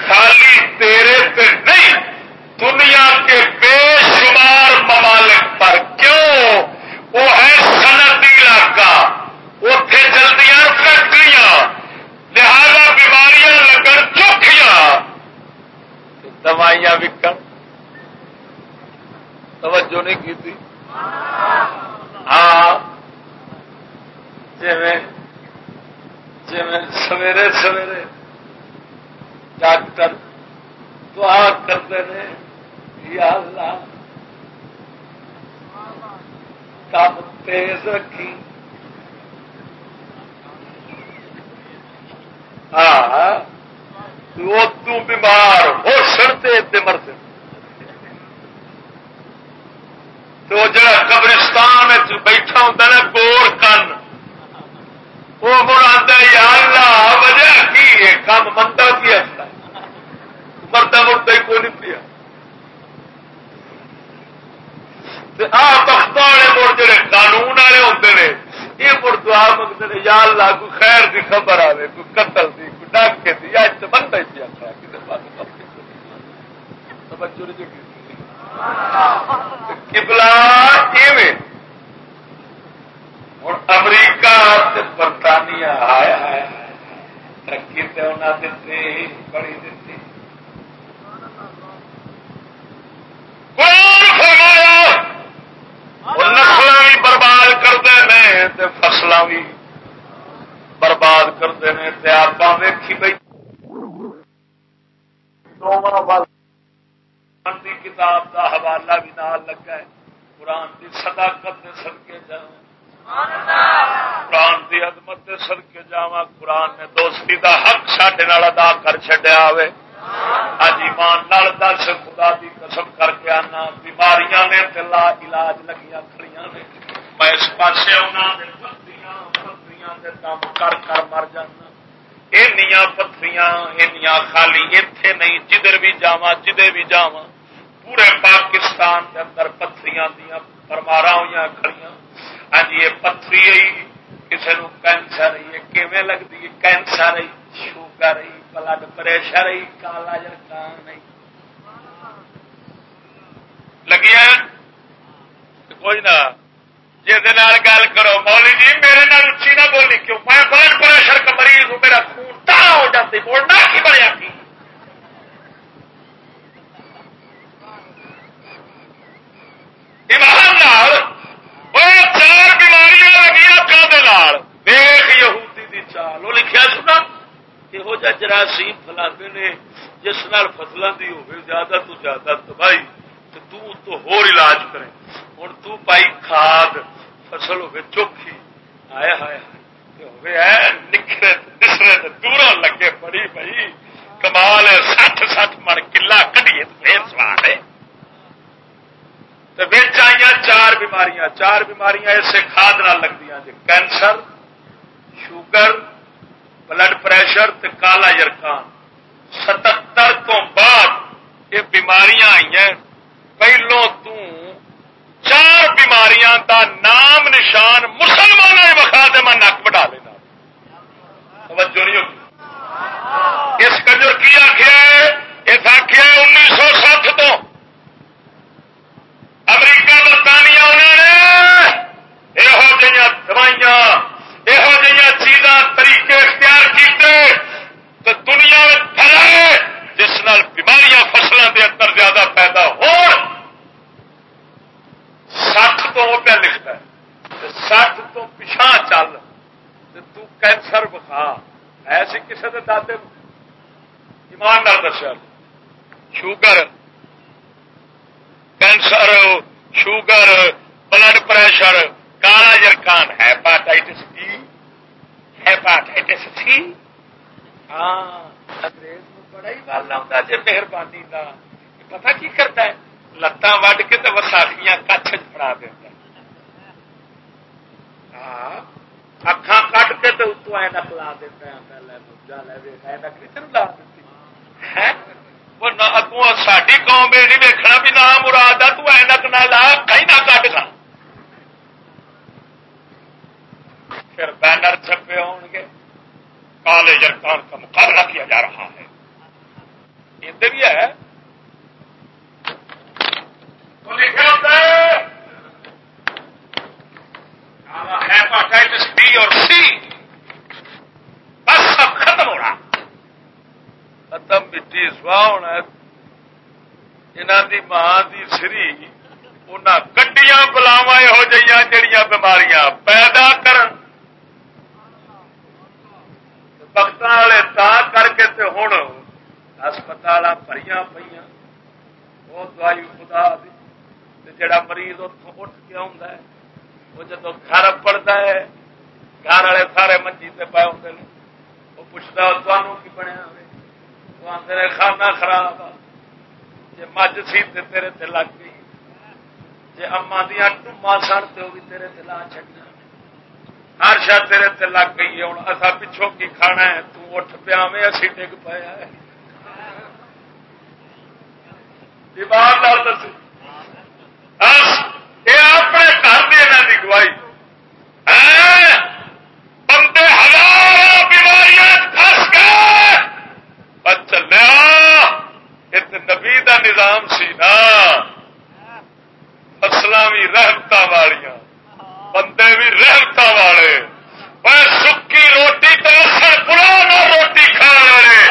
خالی تیرے تے نہیں، دنیا کے بے شمار ممالک پر کیوں؟ وہ ہے صنعتی علاقہ اتے جلدیاں فیکٹریاں لہذا بیماریاں لگن چوکھیاں۔ دوائیاں وکن توجہ نہیں کی ہاں۔ جی جی سویرے سویرے ڈاکٹر دعا کرتے ہیں، یا اللہ کام تیز رکھی ہاں وہ بیمار ہو سڑتے مرد تو جڑا قبرستان بیٹھا ہوتا نا، گور کن۔ وہ آتا یا اللہ وجہ کی ہے؟ کام منتا کی ہستا مرتا مرتا ہی کوئی نہیں پیا۔ بخت والے مڑ جڑے قانون والے ہوتے ہیں یہ مڑ دعا منگتے ہیں یا اللہ کوئی خیر کی خبر آئے کوئی قتل دی کوئی ڈاکے دی اج تو بنتا ہی پیا کسی پاس توجہ نہیں کبلا ہوں امریکہ برطانیہ آیا ہے ترقی تو انہیں دیتی بڑی دیتی نسل بھی برباد کرتے ہیں فصل بھی برباد کرتے ہیں آپ ویکھی بھائی کتاب دا حوالہ بھی نال لگا ہے قرآن دی صداقت دے سڑکے جا قرآن دی عظمت دے سڑکے جا قرآن نے دوستی دا حق سڈے ادا کر چڈیا ہوئے۔ اج ایمان نال دس، خدا دی قسم کر کے آنا۔ بیماریاں نے لا علاج لگیاں کھڑیاں نے۔ میں اس پاسے آنا دم کر کر مر جانا۔ پتھری خالی اتے نہیں، جدھر بھی جاوا جدے بھی جاوا پورے پاکستان کے اندر پتھری دیا پرمارا ہوئی کھڑی ہاں جی یہ پتھری کسی نو کینسر آئی کیون لگتی ہے کینسر شوگر آئی بلڈ پریشر آئی کالا جرکان آئی لگی کوئی نہ جس گل کرو مولی جی میرے نال اچھی نہ بولی کیوں میں بلڈ پریشر کا مریض ہوں میرا خون ٹا ہو جاتی بولنا کی بڑھیا کی ایمان چار بیماریاں لگی ویخ یہودی دی چال وہ لکھا سنا یہو جہ جراثیم فلا نے جس نال فصلوں کی ہوگی زیادہ تو زیادہ تباہی، تو تو ہور علاج کرے۔ ہوں تو پائی کھاد، فصل ہوگی چوکھی۔ آئے ہائے نکھرے نسرے دوروں لگے بڑی بھائی کمال سٹھ سٹھ من کلا کھڑیے پھر سوال ہے۔ آئی چار بیماریاں چار بیماریاں اسے کھاد نہ لگتی جی کینسر، شوگر بلڈ پریشر تے کالا یرکان۔ ستر تو بعد یہ بیماریاں آئی ہیں۔ پہلو تو چار بیماریاں دا نام نشان مسلمانوں نے دے میں نک بٹا لینا۔ توجہ نہیں ہوگی اس کجر کی آخیا اس آخیا انیس سو سات تو امریکہ برطانیہ، انہوں نے یہو جہاں دوائیاں یہو جہاں طریقے اختیار کیتے تو دنیا میں پھیلائے جس نال بیماریاں فصلوں کے اندر زیادہ پیدا ہو سٹھ تو وہ پہ لکھتا ہے سٹھ تو پچھا چل تو کینسر بخا۔ ایسے کسی کے دادے ایماندار دسیا۔ Sugar, cancer, sugar, blood pressure, کالا جرکان، ہیپاٹائٹس بی ہیپاٹائٹس سی ہاں انگریز بڑا ہی بال آتا جی مہربانی کا پتا کی کرتا ہے؟ لتاں وڈ کے تو وساخیاں کچھ فڑا دیتا ہاں اکھان کٹ کے تو اتو اینک لا دیتا ہے لے دوجا، لے اینک نہیں تین لا دیتی؟ ساری قوم یہ نہیں ویکنا بھی نہ مراد تینک نہ لا، کہیں نہ کٹ کھا پھر بینر چھپے ہو گے کالے جرکان کا مقابلہ کیا جا رہا ہے۔ یہ بھی ہے۔ ہیپاٹائٹس بی اور سی۔ بس سب ختم ہو رہا۔ ختم مٹی سوا ہونا یہاں دی ماں دی سری ان کٹیاں بلاوا یہو جہاں جہیا بیماریاں پیدا کر وقت والے تا کر کے تے ہوں ہسپتال پڑیاں پہ وہ دوائی خدا دی جڑا مریض اتوں اٹھ کے آ وہ جب گھر پڑتا ہے گھر والے سارے منجی سے پائے ہوتے ہیں وہ پوچھتا تمہوں کی بنیا وہ آتے کھانا خراب جی مجھ سی تیرے تے لگ گئی جی اما دیا ٹوما سن تو بھی تیرے تے لا چڑنا ہر شاید تیرے تے لگ گئی ہے ہوں اصا پچھوں کی کھانا ہے، تو اٹھ پیا میں اسی ڈگ پایا ہے دیوار دس یہ اپنے گھر دینا کی گواہی بندے ہزار بیماریاں دس گئے۔ چلیا نبی کا نظام سی نا فصل بھی رحمت والیاں بندے بھی رحمت والے سکی روٹی تو اثر پرانا روٹی کھا رہے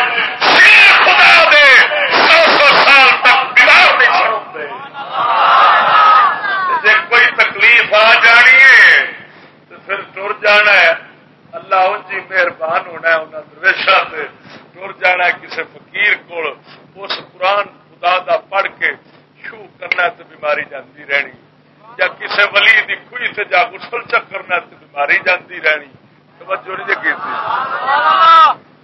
خدا دے سو سو سال تک بگاڑ نہیں چھوڑتے جی کوئی تکلیف آ جانی ہے تو پھر ٹر جانا ہے اللہ ان جی مہربان ہونا ہے انہوں درویشا سے ٹر جانا ہے کسی فقیر کو اس قرآن خدا دا پڑھ کے شو کرنا تو بیماری جاتی رہنی یا کسی ولی یعنی دی خوئی سے جا گسل چک کرنا تو بیماری جاتی رہنی۔ توجہ نہیں جی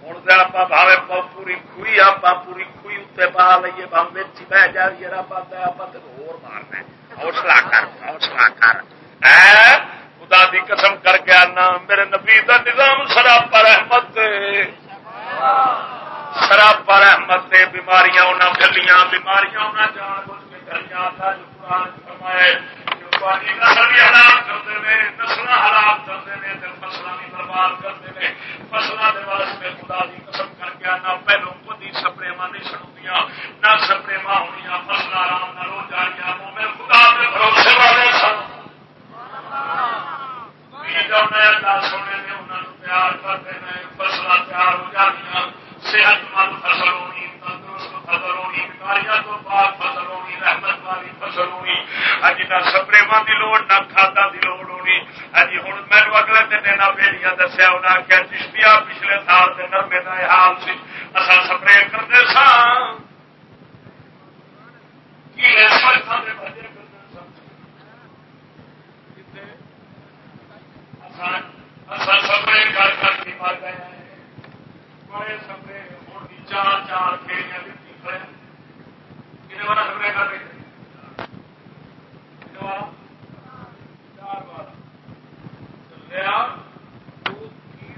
ہوں تو آپ بھاوے پوری خوئی آپ پوری خوئی اتنے پا لیے بھاوے بچی بہ جائے آپ آپ ہور مارنا حوصلہ کر حوصلہ کر۔ خدا دی قسم کر کے آنا۔ میرے نبی دا نظام سراپا رحمت سراپا رحمت بیماریاں انہیں گلیاں بیماریاں انہیں جان بوجھ کے گلیاں قرآن فرمائے۔ نسل بھی حرام کرتے ہیں نسل حرام کرتے ہیں فصل بھی برباد کرتے ہیں فصلوں کے بیڑیاں دسیا انہیں کیا چشتیا پچھلے سال کے نرمے کا حال سی اصا سپرے کرتے سا سپرے کر کر مر گئے بڑے سپرے ہوں چار چار پھیڑیاں دیتی کھڑے کتنے بڑا سپرے کر رہے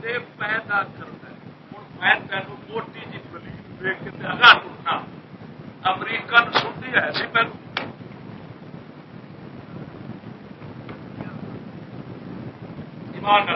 کیڑے پیدا کرتا ہے میں تینوں موٹی جی دلیل دیکھ کے اگا ٹوٹنا امریکن سنتی ہے سی پہلو ایمان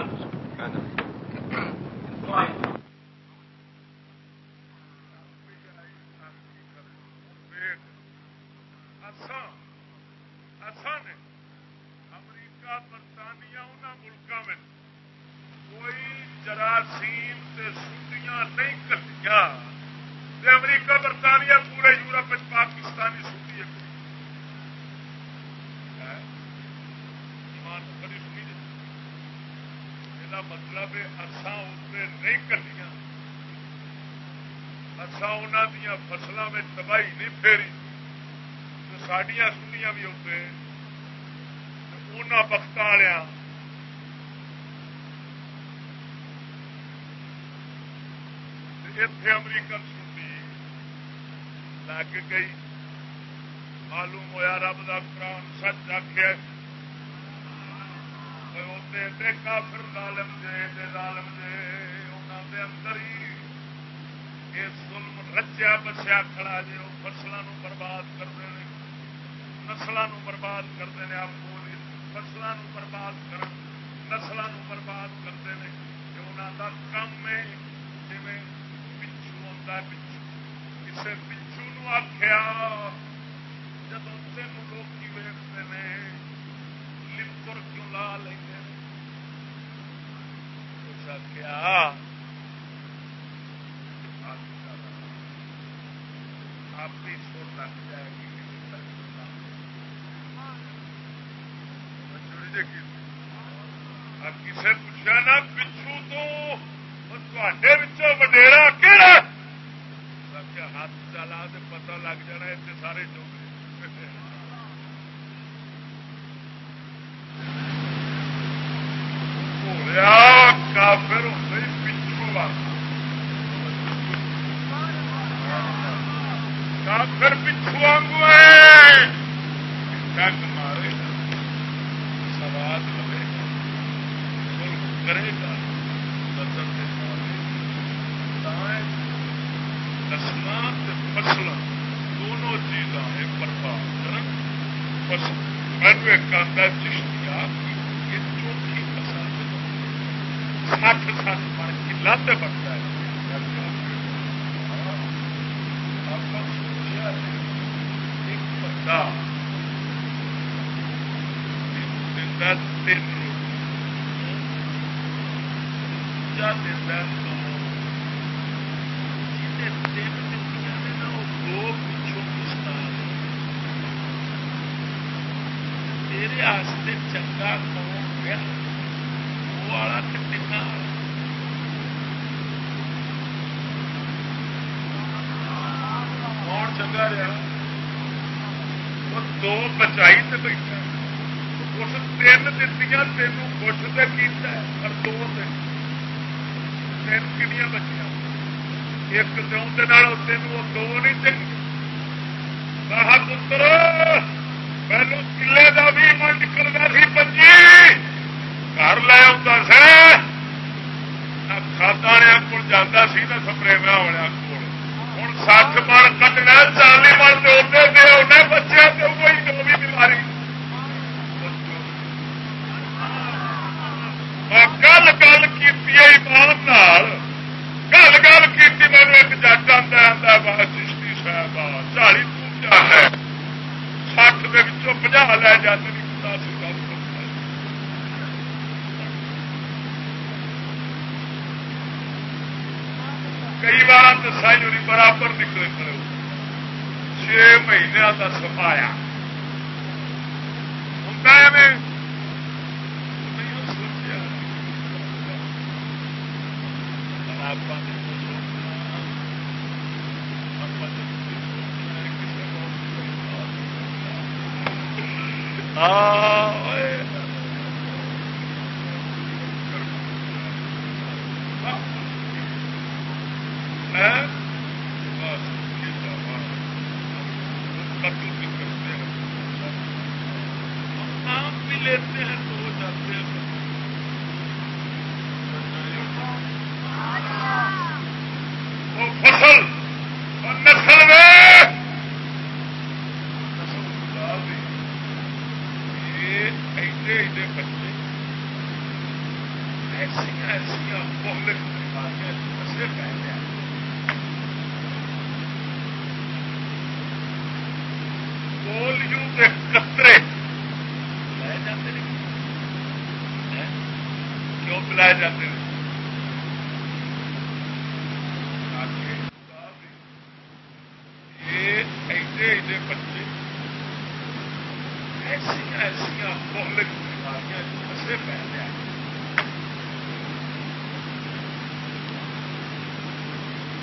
کھڑا جی پرسنل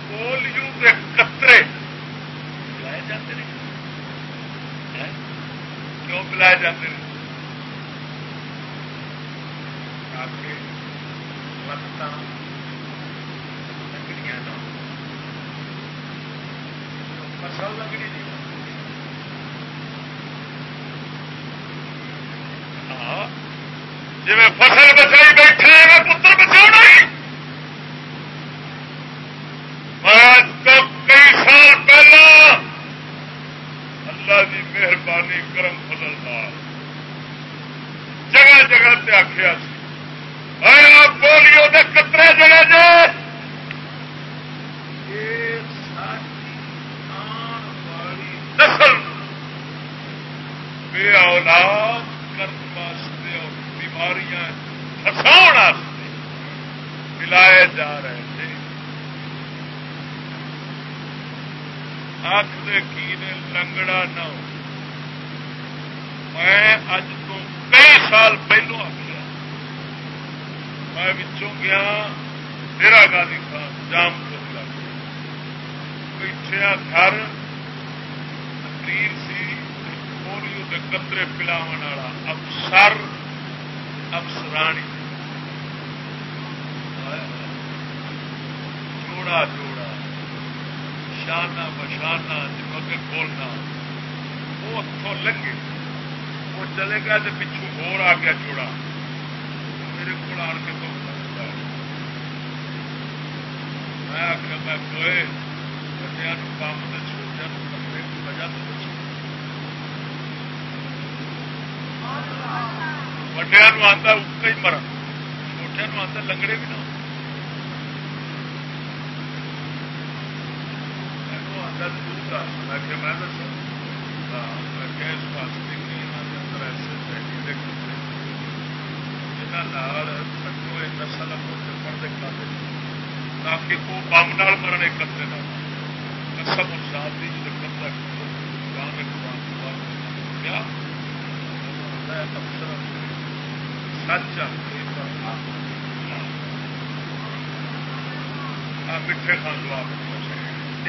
پولیو کے قطرے۔ پلائے جاتے ہیں؟ کیوں پلائے جاتے ہیں تاکہ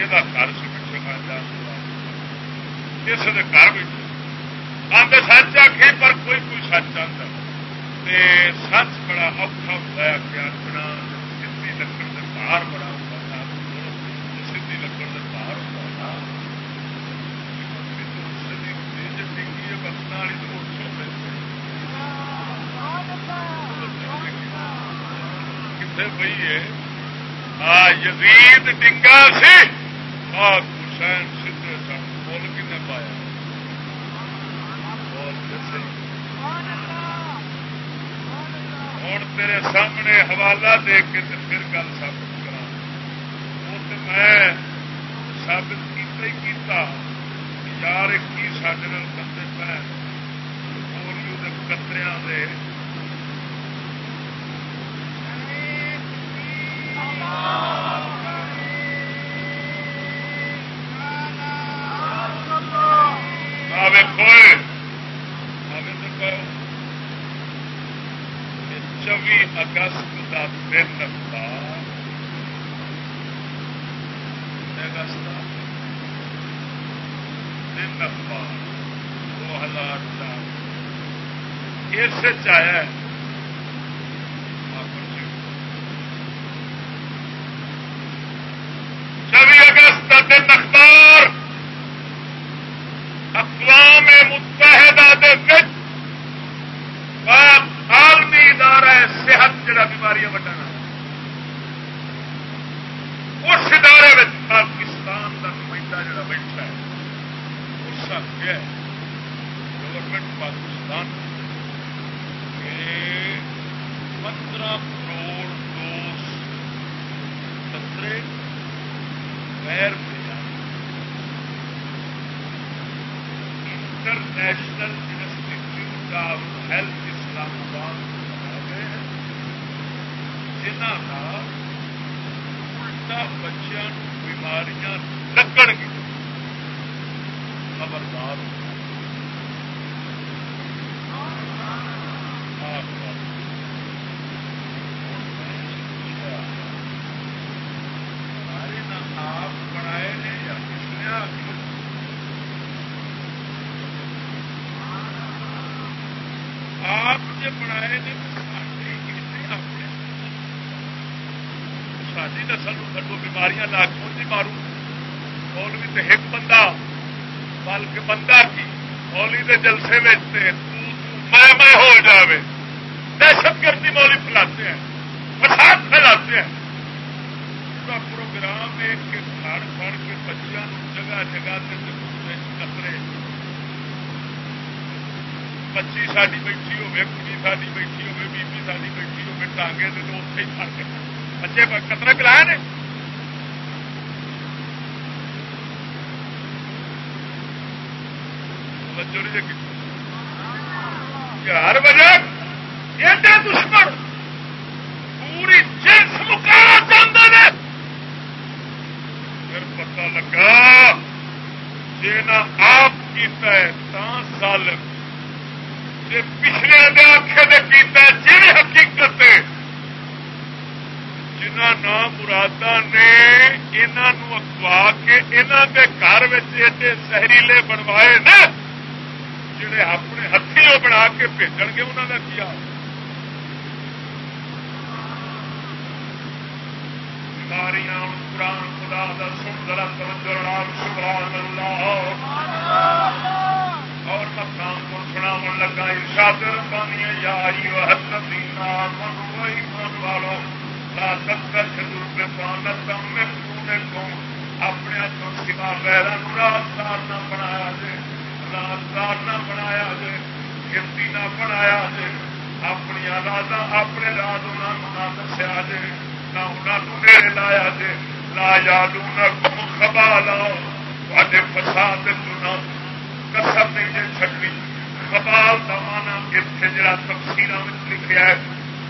یہ گھر نے گھر بیٹھے آدھے سچ آخے پر کوئی کوئی سچ آتا سچ بڑا اوکھا ہوتا ہے کہ سی لکڑ کے باہر بڑا ہوتا سی لکڑ کے باہر ہوتا تھا بسنا والی تو کتنے پی ہے ہاں یزید ڈنگا سی پاک حسین سدھے سن بول کن پایا ہوں تیرے سامنے حوالہ دے کے پھر گل سابت کرا وہ تو میں سابت کیتا ہی کیتا یار کی سڈے بندے پہ پولیو کے قطریا دے چوبی اگست کا دن تھا اگست دن اخبار دو ہزار چار اس آیا اگست کا دن اخبار اقوام متحدہ عالمی ادارہ صحت جڑا بیماریاں وٹانا اس ادارے میں پاکستان کا نمائندہ جڑا بیٹھا ہے اس آخیا گورنمنٹ پاکستان پندرہ کروڑ ڈوز سترے غیر international institute of health Islamabad گئے ہیں جنہ کا الٹا بچوں بیماریاں لگن گی خبردار آپ بنائے نے یا کس نے آپ جو بنائے نے ساری نسل کٹو بیماریاں لاگ نہیں مارو مول بھی تو ایک بندہ بلکہ بندہ کی مولی کے جلسے میں میں میں ہو جاوے۔ دہشت گردی مولی پھیلاتے ہیں، فساد پھیلاتے ہیں۔ پورا پروگرام ایک کے پھاڑ پھاڑ کے بچیاں جگہ جگہ سے کترے بچی ساری بیٹھی ہوے کڑی ساری بیٹھی ہوے بیبی ساری بیٹھی ہوے ٹانگے سے تو اتنے ہی پڑ کے۔ بچے قطرے پلائے نے؟ ہر وجہ ایڈے دشمن۔ پوری جنس مکانا چاہتے ہیں پھر پتا لگا جی نہ آپ کیتا ہے تا ظالم۔ جی پچھلے دے آخے دے کیتا ہے جی حقیقت جنہ نام مرادا نے انہوں اخوا کے انہوں کے گھر ایڈے زہریلے بنوائے نا جڑے اپنے ہاتھی وہ بنا کے بھیجن گے انہوں نے کیا؟ بیماریاں قرآن، خدا دا سندر سبحان اللہ۔ اور مقام کو سنا لگا، ارشاد ربانی یا ایوہ الذین آمنوا ایمان والو، لا تتخذوا بطانة من نے کون اپنے تو سوا غیروں رازدار نہ بنایا جے رازدار نہ بنایا جے گنتی نہ بنایا جے اپنی راز اپنے راز نہ دسیا جے نہ انہوں نے لایا جے لا یادو نہ کم خبا لاؤ تے فساد چنا کسر نہیں جی چکی خبال کا مانا اتنے جڑا تفصیل لکھا ہے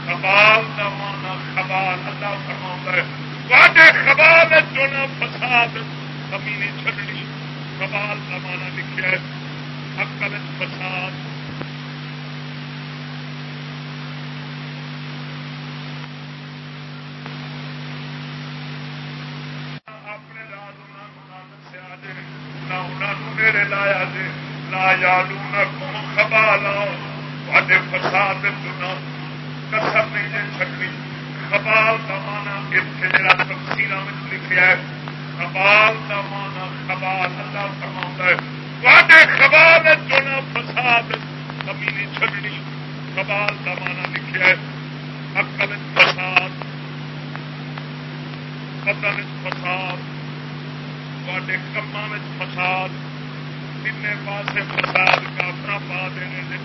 خبال کا مانا خبال اللہ فرما ہے خبال چنا فساد کمی نہیں چڈنی خبال کا مانا لکھا ہے اکل فساد. اپنے راج دسیا جی نہ میرے لایا جی لا یادو نہ خبا لاؤ تے فساد چنا کسر نہیں جی چکی خبال کا مانا اتنے جڑا تفصیل لکھا ہے، خبال کا مانا خبال اللہ فرما ہے. واڈے خبال فساد کمی نہیں چڈنی خبال کا مانا لکھا ہے اکل فساد قتل فساد واڈے کما فساد، تین پاس فساد کافر پا دینے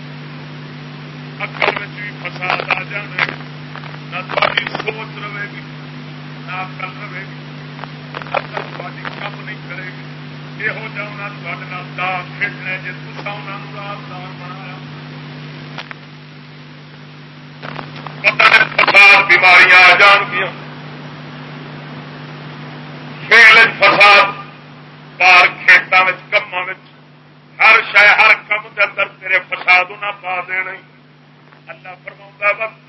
اکل بھی فساد آ جانے نہ تاری سوچ رہے گی، نہ اکل رہے گی۔ اکل تاری کم نہیں کرے گی۔ یہو جہاں دا کھیلنا جی تصا انہوں رازدار بنایا پتہ نہیں فساد بیماریاں آ جان گیا کھیل فساد بار کھیتوں کما ہر شہ ہر کم کے اندر تیرے فساد نہ پا دین اللہ فرما وقت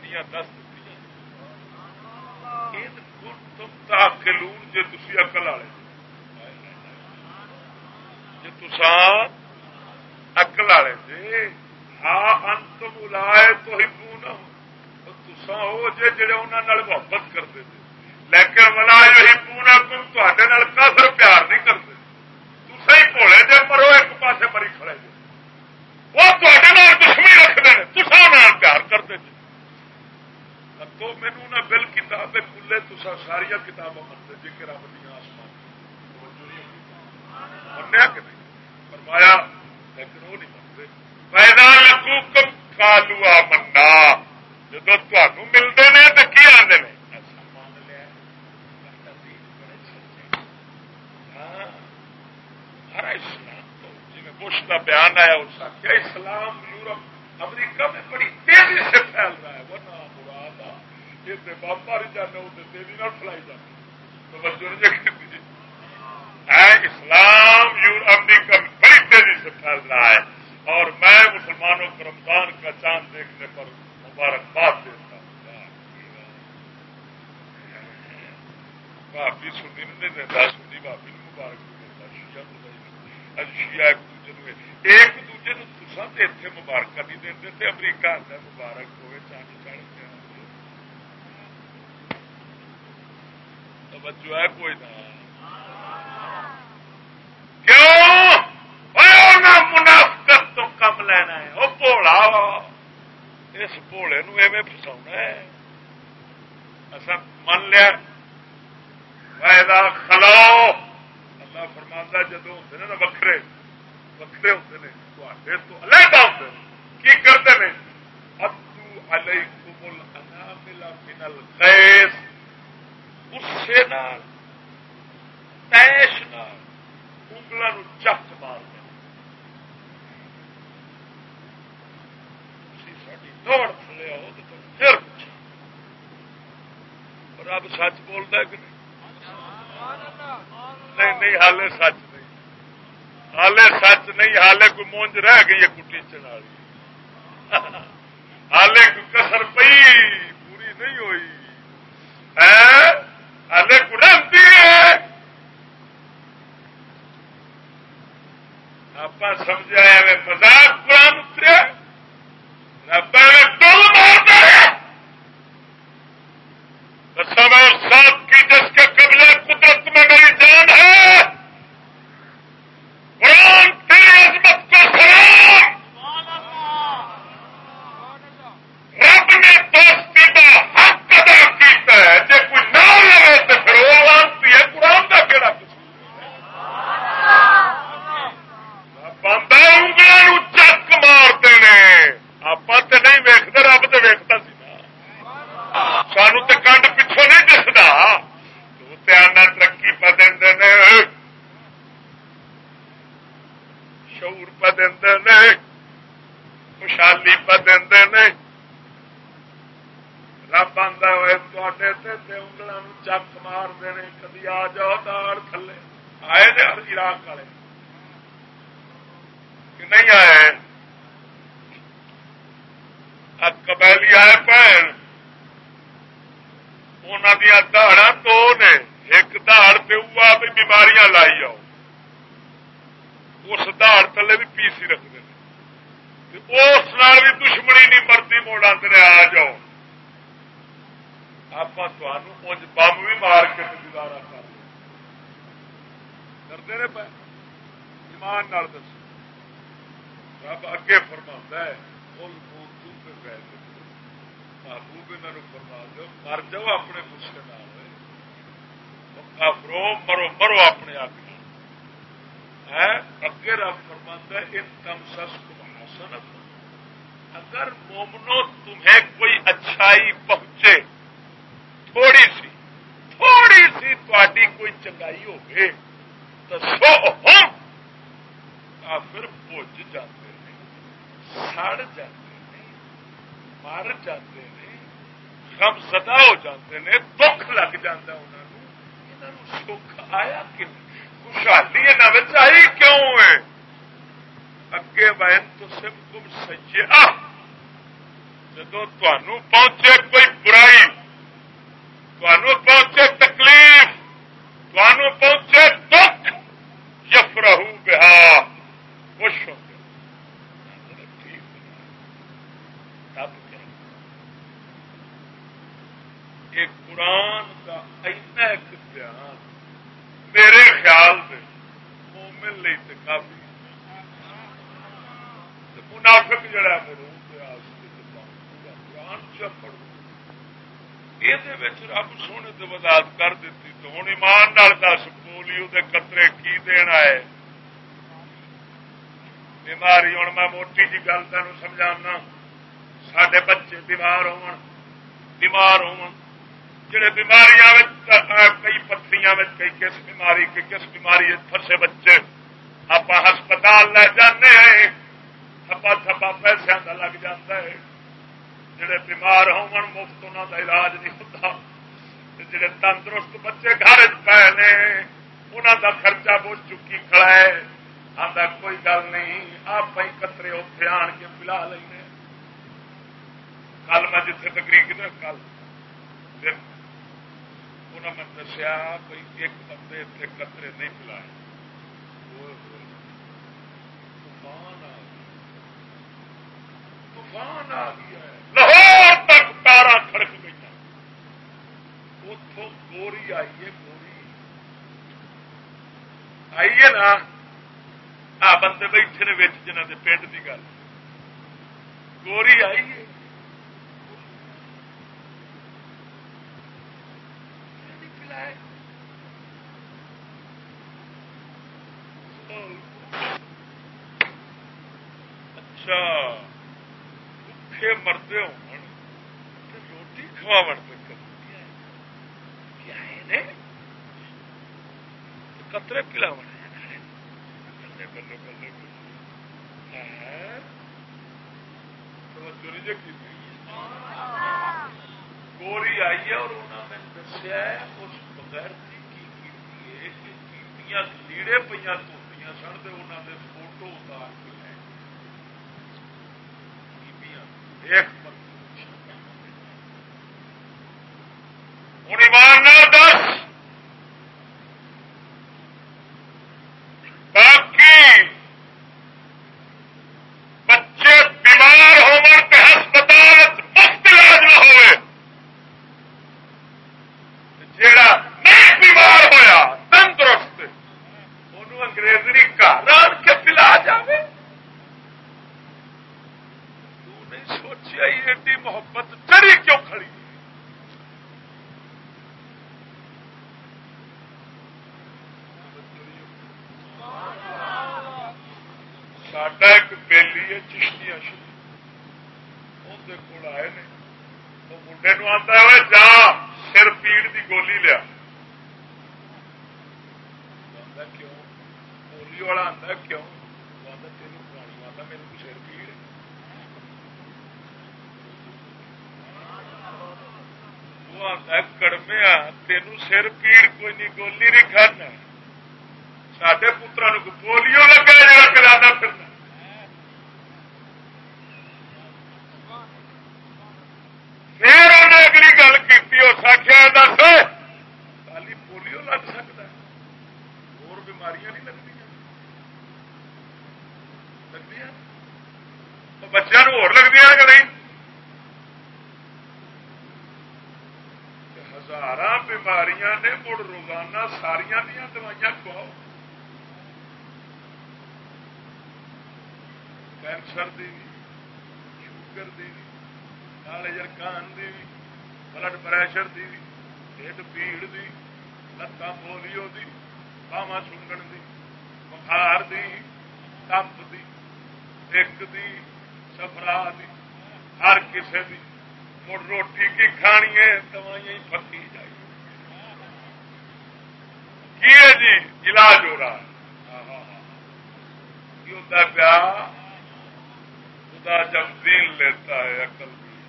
نشانیاں دس تم تاخلون جے تھی اقل والے جی تسان اقل والے جی ہاں انتم الائے تو ہی پونا تسان ہو جے جڑے محبت کرتے تھے لیکن ملا یہی پونا کم تے کافر پیار نہیں کرتے تسا ہی بھولے جے مرو ایک پاسے مری کھڑے جے۔ وہ تے رکھتے ہیں تسان پیار کرتے جی تو مینو نہ بل کتاب کھلے تسا ساریا کتاباں منتے جی کہ رب دیا آسمان منیا کہ نہیں؟ فرمایا، لیکن وہ نہیں منگتے پیدا لگو کم کالو منا جدو تلتے ہیں تو کی آدھے نے؟ بش کا بیان آیا، اس کا اسلام یورپ، امریکہ میں بڑی تیزی سے پھیل رہا ہے۔ وہ نا یہ تو بمب تیری نہ فلائی اسلام بڑی تیزی سے پھیل رہا ہے اور میں مسلمانوں کو رمضان کا چاند دیکھنے پر مبارکباد دیتا ہوں بھابی سنی بھابی نے مبارک نہیں دیتا شیعہ ایک دوجے ایک دوجے اتنے مبارکہ نہیں دے امریکہ مبارک توجہ ہے کوئی نہ۔ کیوں؟ منافقت تو کم لینا ہے۔ وہ بھولا، اس بھولے نو ایویں فسا ہے۔ اصا من لیا۔ فائدہ خلاؤ اللہ فرماندہ جدو ہوتے ہیں نا وکھرے وکھرے ہوتے ہیں تو علیحدہ ہوتے ہیں کی کرتے ہیں ابدو علیکم الانامل من الغیث۔ غصے نال تیش نال انگلوں چک مار دیں ساری دوڑ تھلے آؤ تو پھر رب سچ بولتا کہ نہیں نہیں حالے سچ نہیں حالے سچ نہیں حالے کوئی مونج رہ گئی ہے کٹی چڑا حالے کوئی کسر پی پوری نہیں ہوئی ہالے کڑی ہے آپ سمجھا مزاق قرآن اترے رب ٹول مار دیا قسم اور ساتھ کی جس کے قبل قدرت میں میری جان ہے قرآن تیری عظمت کو سلام رب نے دوستی کا حق ادا کیتا ہے جی کوئی نہ لگے تو پھر وہ لانتی ہے قرآن کا کہڑا کچھ بندہ انگلوں چک مارتے ہیں آپ نہیں ویکتے رب تو ویکتا سی سانو تو کنڈ پچھوں نہیں دستا آنا ترقی پہ دے شعور پہ دے خوشحالی پہ دے رب آتا ہوئے انگلوں چک مار دے کدی آ جاؤ داڑ تھلے آئے نے والے کہ نہیں آئے قبیلی آئے پہن۔ دیا دہڑا دو نے ایک دہڑ پہ ہوا بھی بیماریاں لائی آؤ۔ اس دہڑ تھلے بھی پیسی رکھتے ہیں۔ اس بھی دشمنی نہیں مرتی موڑ آتے آ جاؤ۔ آپ بم بھی مار کے گزارا کر کرتے رہے پہ ایمان دس رب اگے فرما ہے محبوب انہوں فرما دو مر جاؤ اپنے گسے کافرو مرو مرو اپنے آپ اگے رب فرما ان کم سس کو حسن اگر مومنو تمہیں کوئی اچھائی پہنچے تھوڑی سی تھوڑی سی تاری کوئی چنگائی ہوگی کافر بج جاتے ہیں سڑ جاتے ہیں مر جاتے ہیں غم زدہ ہو جاتے ہیں دکھ لگ جاتا انہوں سکھ آیا کہ خوشحالی یہاں آئی کیوں ہے اگے بہن تو سب کم سجا جدو پہنچے کوئی برائی پہنچے تکلیف پہنچے دکھ بہا خوش ہو قرآن کا ایسا ایک دھیان میرے خیال سے مومن لی تو کافی منافق جڑا مرو قرآن چ پڑھو۔ یہ رب سونے تو وضاحت کر دیتی تو ہوں ایمان دس، پولیو کے قطرے کی دینا ہے بیماری ہوں میں موٹی جی گل تین سمجھانا سڈے بچے بیمار ہو بیمار ہو جڑے بیماریاں کئی پتریاں کئی کس بیماری کے کس بیماری پھسے بچے آپ ہسپتال لے جانے ہیں تھپا تھپا پیسے کا لگ جاتا ہے جڑے بیمار ہون مفت انہوں کا علاج نہیں ہوتا جڑے تندرست بچے گھر پے نے انہوں کا خرچہ بہت چکی کھڑا ہے آدھا کوئی گل نہیں، آپ ہی کترے اتنے آن کے پلا لیں کل میں جتنے تکری کی کل۔ انہوں نے دسیا بھائی ایک بندے اتنے کترے نہیں پلا طوفان آ گیا۔ لاہور تک تارا کھڑک گئی اتوں گوری آئی ہے گوری۔ آئیے نا۔ آ بندے بیٹھے نے ویچ جنہ کے پنڈ کی گل گوری آئی ہے اچھا بکھے مرتے ہو روٹی کھوا مرتے کیا پلاو گوری آئی ہے اور انہوں نے دسیا اس بغیر لیڑے پہ دھوتی سن تو انہوں نے فوٹو اتار کے لے ایک جانیے دوائیاں پھنسی جائیے یہ جی؟ علاج ہو رہا ہے۔ ہاں، ہاں، ہاں۔ یہ ہوتا پیا خدا جب دین لیتا ہے، عقل بھی۔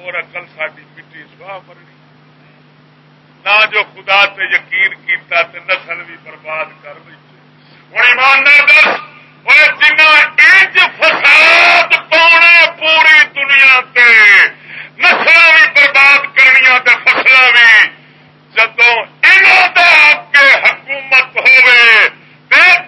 اور عقل ساری مٹی سواہ مرنی۔ نہ جو خدا تے یقین کیتا تے نسل بھی برباد کر بیٹھے۔ وہ ایمان دس وہ جنہ انج فساد پاؤنا پوری دنیا تے۔ نسل بھی برباد کرنی فصل بھی۔ جدو یہ اگے حکومت ہوے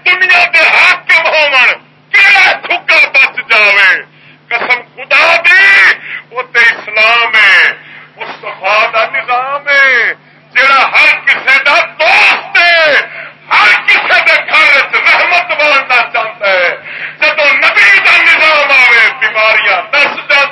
دنیا کے حاکم ہوکا بچ جاوے۔ قسم خدا دی، وہ اسلام ہے مستفا کا نظام ہے۔ جڑا ہر کسی کا دوست ہے، ہر کسی کے گھر رحمت باننا چاہتا ہے۔ جدو نبی کا نظام آئے بیماریاں دس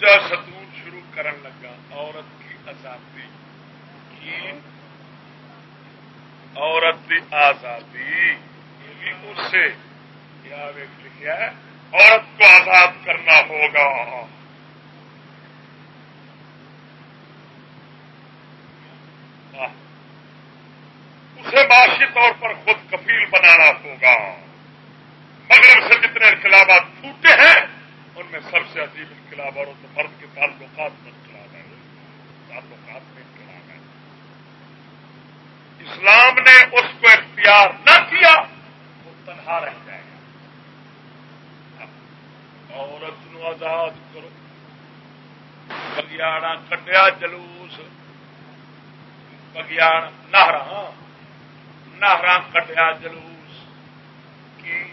دوجا ستون شروع کرن لگا، عورت کی آزادی۔ کی عورت کی آزادی۔ یہ بھی اس سے۔ کیا لکھا ہے، عورت کو آزاد کرنا ہوگا۔ اسے معاشی طور پر خود کفیل بنانا ہوگا۔ مغرب سے جتنے انقلابات ٹوٹے ہیں ان میں سب سے عظیم انقلاب اور مرد کے تعلقات میں انقلاب ہے۔ تعلقات میں انقلاب ہے۔ اسلام نے اس کو اختیار نہ کیا، وہ تنہا رہ جائے گا۔ عورت نو آزاد کرو۔ بگیاڑا کٹیا جلوس۔ بگیاڑ نہرا نہرا ہاں۔ کٹیا جلوس۔ کی؟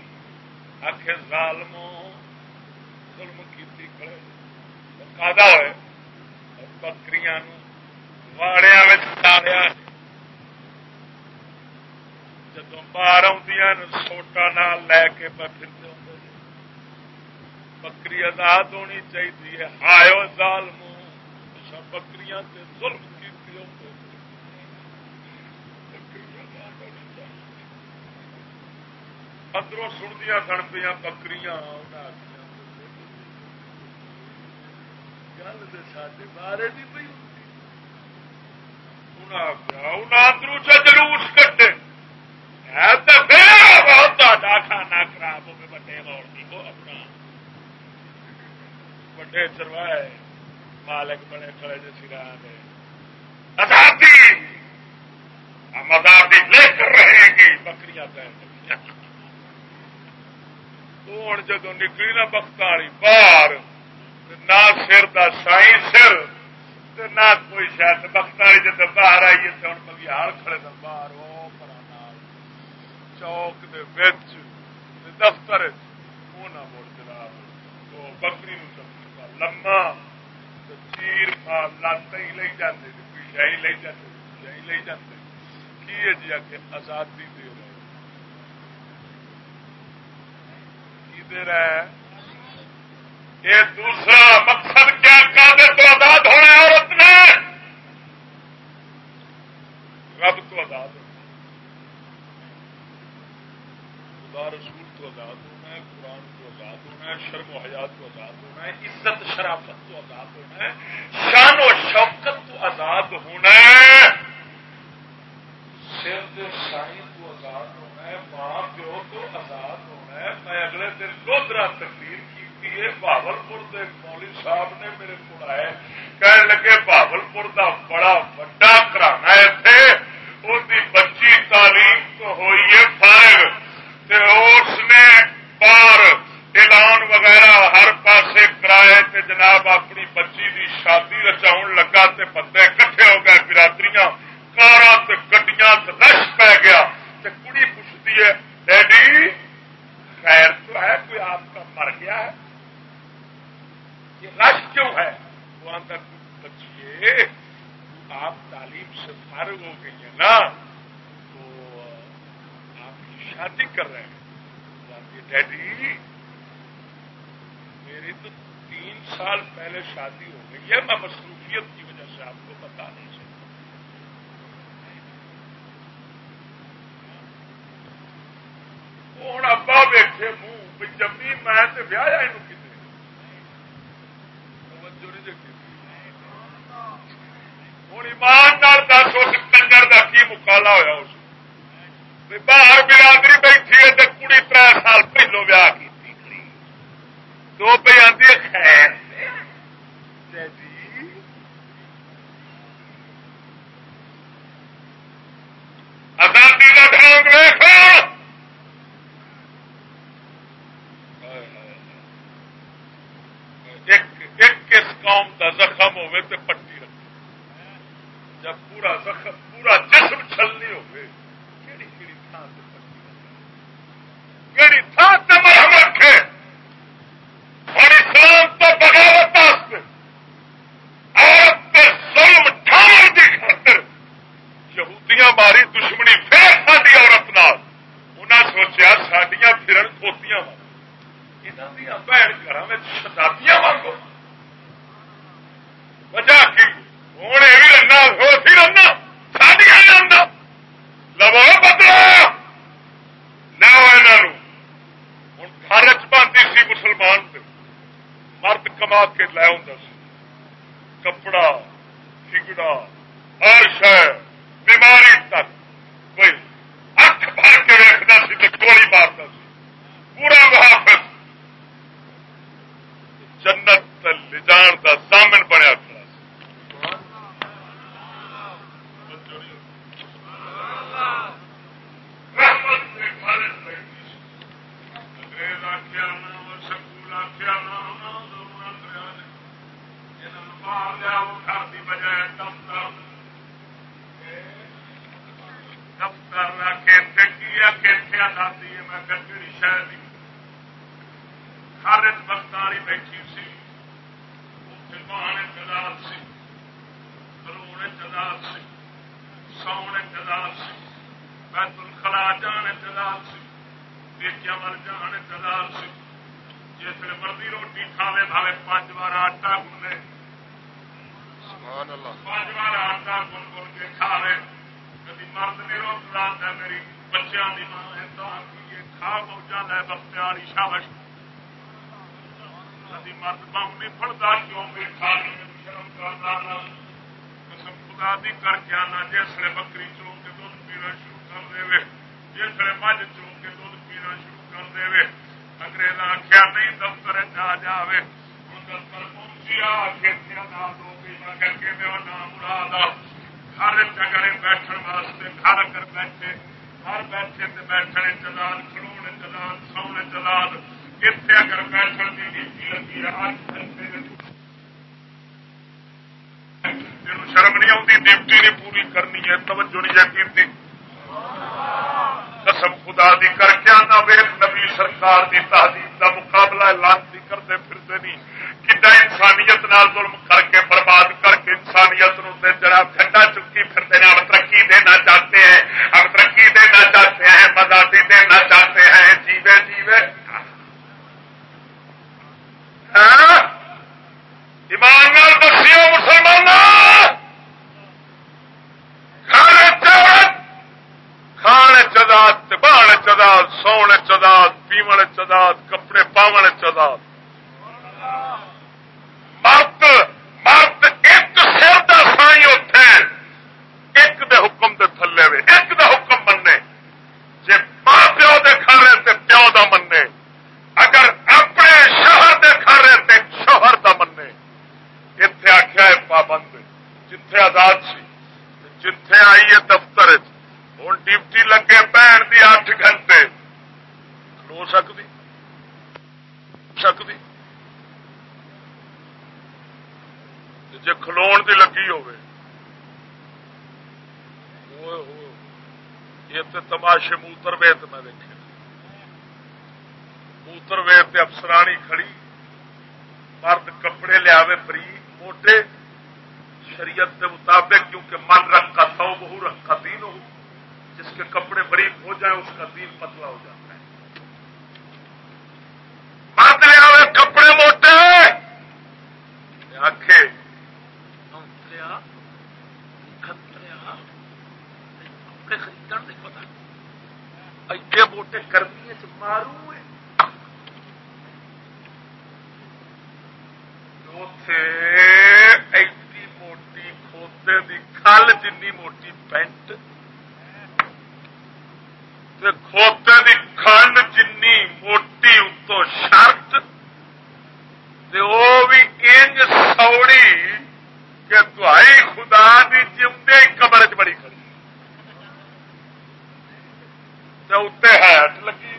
آخر ظالموں۔ ظلم کی کھڑے ہوئے بکری واڑیا تاریا جدو باہر آدیا سوٹا نال لے کے پھر بکری آزاد ہونی چاہیے ہاؤ زال بکری ظلم کی ادرو سندیا سن پہ بکری گل تو سارے بارے نہیں پی ادرو جلوس کٹے بہت کھانا خراب ہوگی ہو بڑے اور اپنا وڈے چروائے۔ مالک بڑے کھڑے جی سرا دے۔ آزادی! ہم آزادی لے کر رہے گی بکریاں پہن ہوں جدو نکلی نا بخت والی باہر؟ نہ سر دا سائی سر نہ کوئی شاید بخت والی جب باہر آئیے تو ہوں بگیال کھڑے دن باہر وہ چوک دے وچ دفتر نہ مڑ جناب وہ بکری نو لما چیر پا لت ہی لے جاتے پیچھے ہی لے جاتے پیچھے ہی لے جاتے کی ہے جی آگے آزادی دے رہے؟ کی دے رہا ہے یہ دوسرا مقصد کیا قابل تو آزاد ہونا ہے عورت نے رب تو آزاد ہونا خدا رسول تو آزاد ہونا ہے، قرآن تو آزاد ہونا ہے، شرم و حیات تو آزاد ہونا ہے، عزت، شرافت تو آزاد ہونا ہے، شان و شوکت تو آزاد ہونا ہے۔ سر سائی تو آزاد ہونا ہے ماں پیو تو آزاد ہونا ہے۔ میں اگلے دن لوترا تقریر کی بہبل پور کے مولی صاحب نے میرے کو آئے کہنے لگے بہبل پور کا بڑا وڈا کرانا اتنے اس کی بچی تعلیم تو ہوئی ہے فارغ اس نے بار اعلان وغیرہ ہر پاسے کرائے، تے جناب اپنی بچی دی شادی رچاؤ لگا، تے بندے کٹھے ہو گئے برادری کار گڈیاں رش پی گیا، تے کڑی پوچھتی ہے، ڈیڈی، خیر تو ہے، کوئی آپ کا مر گیا ہے؟ یہ رش کیوں ہے؟ وہ اندر بچیے آپ تعلیم سے فارغ ہو گئی ہیں نا؟ تو آپ کی شادی کر رہے ہیں۔ ڈیڈی، میری تو تین سال پہلے شادی ہو گئی ہے، میں مصروفیت کی وجہ سے آپ کو بتا نہیں سکتا ہوں ابا بیٹھے منہ؟ جمی میں ویاہ کسی ہوں ایماندار دس اس کنجر کا کی مکالا ہوا اس باہر برادری بیٹھی ہے کڑی تر سال پہلو ویاہ کی دو پہ آتی خیر آزادی کا ڈھنگ دیکھو قوم کا زخم ہوے تو پٹی رکھے جب پورا زخم پورا جسم چھلنی ہوگی کہڑی کہڑی تھان سے پٹی کہڑی تھان سے مرہم رکھے اور اسلام تو بغاوت عورت کے ظلم ٹھاؤ کی خاطر یہودیاں ماری دشمنی پھر ساری عورت نال انہیں سوچا سڈیا پھرن کھوتیاں یہاں دیا بھن گھر شتابیاں مانگو وجہ کی ہوں یہ بھی رہنا ہو سی رہنا ساری رہنا لو بدلا نہ ہوں گھر چاہتی سی مسلمان مرد کما کے لے ہوں کپڑا ٹکڑا ہر شہر بیماری تک کوئی اکھ بھر کے رکھتا سی تو گولی مارتا سی پورا محافظ جنت لے جان کا سامن بنیا انگریز آخیا سکول آخیا آزادی ہے میں گنگڑی شہر کی ہر وقت والی بیٹھی سی بہانے جلال سی کروڑ جلال سی سونے جلال سی بیت الخلا جانے جلال سی بیچیا مل جانے جلال سی جس مرضی روٹی کھاوے بھاوے پانچ بار آٹا گنے پانچ بار آٹا گن گن کے کھاوے کبھی مرد نہیں روک لاتا میری بچوں کی ماں ہے تو کھا پہنچا لے بختے والی شابش کبھی مرد بم نہیں پڑتا کیوں بھی کھا شرم کرتا قسم خدا دی کر کے آنا جسے بکری چون کے دھد پینا شروع کر دے جسے مجھ چون کے دھد پینا شروع کر دے انگریز آخیا نہیں، دفتر آ جائے ہوں دفتر پہنچی آ کے دو گی نام مراد ہر جگہ بیٹھن واسطے، گھر کر بیٹھے ہر بیٹھے تے بیٹھنے چلان کھلونے چلان سونے چلان اتنے اگر بیٹھن کی نیتی لگی ہے شرم نہیں آتی ڈیوٹی نہیں پوری کرنی ہے، توجہ نہیں جاتی خدا دی کر کے آنا ویل نبی سرکار دی تحدید کا مقابلہ لانتی کرتے پھرتے نہیں کتا انسانیت نال ظلم کر کے، برباد کر کے انسانیت نو جناب جھنڈا چکی پھرتے ہیں ہم ترقی دینا چاہتے ہیں ہم ترقی دینا چاہتے ہیں مزاجی دینا چاہتے ہیں، جیوے جیوے ہاں؟ ایمان دسیو مسلمان کھانے چاوت کھانے چداد بہن چداد سونے چداد چداد کپڑے پاون چداد مرد مرد ایک سر دا سائی اتے ایک دے حکم دے تھلے وے، ایک دا حکم مننے۔ جے ماں پیو دے کھانے تے پیو دا مننے۔ اگر اپنے شہر دے کھانے تے شوہر دا مننے۔ اتے آخیا ہے پابند۔ جتھے آزاد سی، جتھے آئیے دفتر ہوں ڈیوٹی لگے بہن دی اٹھ گھنٹے کھلو سکتی سکتی جی دی لگی ہوئے۔ یہ تو تماشے موتر ویت میں دیکھے۔ موتر ویت افسرانی کھڑی۔ مرد کپڑے لیا فری موٹے۔ شریعت کے مطابق کیونکہ من رکھا تھا بہو رکھا دین ہو۔ جس کے کپڑے بریک ہو جائیں، اس کا دین پتلا ہو جاتا ہے مرد لیا ہوئے کپڑے موٹے آخے کپڑے خریدنے نہیں پتا اگے موٹے کرنی مارو ایڈی موٹی کھوتے دی کھل جنی موٹی پینٹ کھوتے دی کھنڈ جنی موٹی اتو شرط وہ بھی انج سوڑی کہ دہائی خدا دی جمدے کمر چ بڑی کھڑی اتنے ہیٹ لگی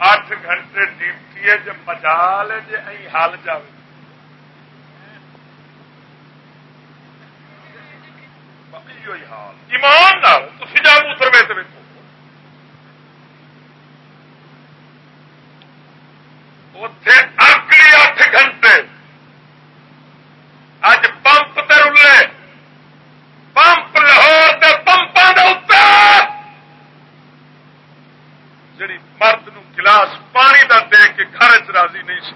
اٹھ گھنٹے مجال ہے جی ائی حال جائے حال ایمان نال تھی جاؤ اتر ویت ویکو اتے اگلی اٹھ گھنٹے اج پمپ ترلے پمپ لاہور کے پمپا جڑی مرد نو گلاس پانی دا دے کے گھر چ راضی نہیں سی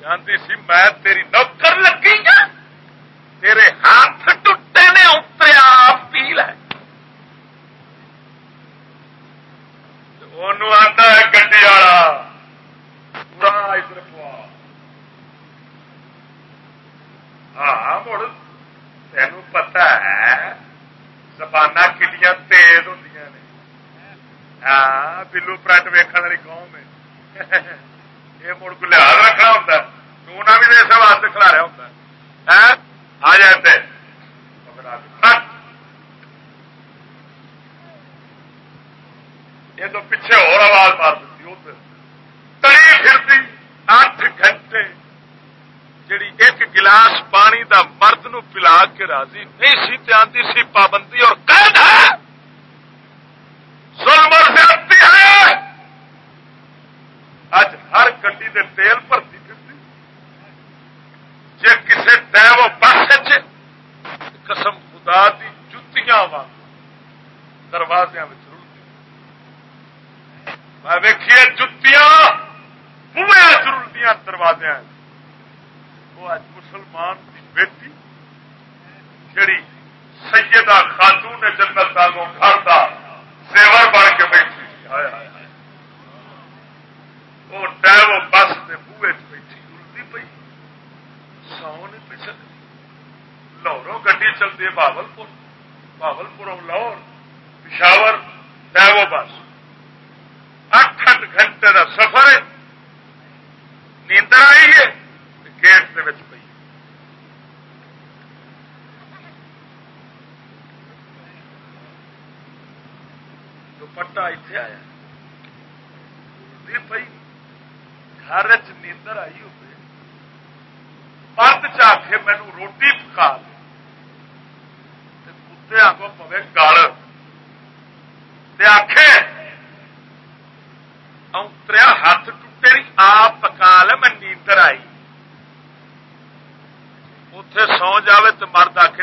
جانتی سی میں تیری نوکر لگی ہوں تیرے ہاتھ ٹوٹے نے اتریا پی لے آتا ہے گڈی والا پورا ادھر پوا ہاں مڑ تین پتا ہے زبان کلیاں تیز ہوں ہاں بلو پرنٹ ویکن والی قوم ہے یہ مڑ کو لحاظ رکھنا ہوتا چونا بھی اس واسطے کھلا رہا ہوتا آ جاتے یہ تو پیچھے اور آواز مار دیتی ادھر تری پھرتی اٹھ گھنٹے جڑی ایک گلاس پانی دا مرد نو پلا کے راضی نہیں بہاول پور بہاول پور اور لاہور پشاور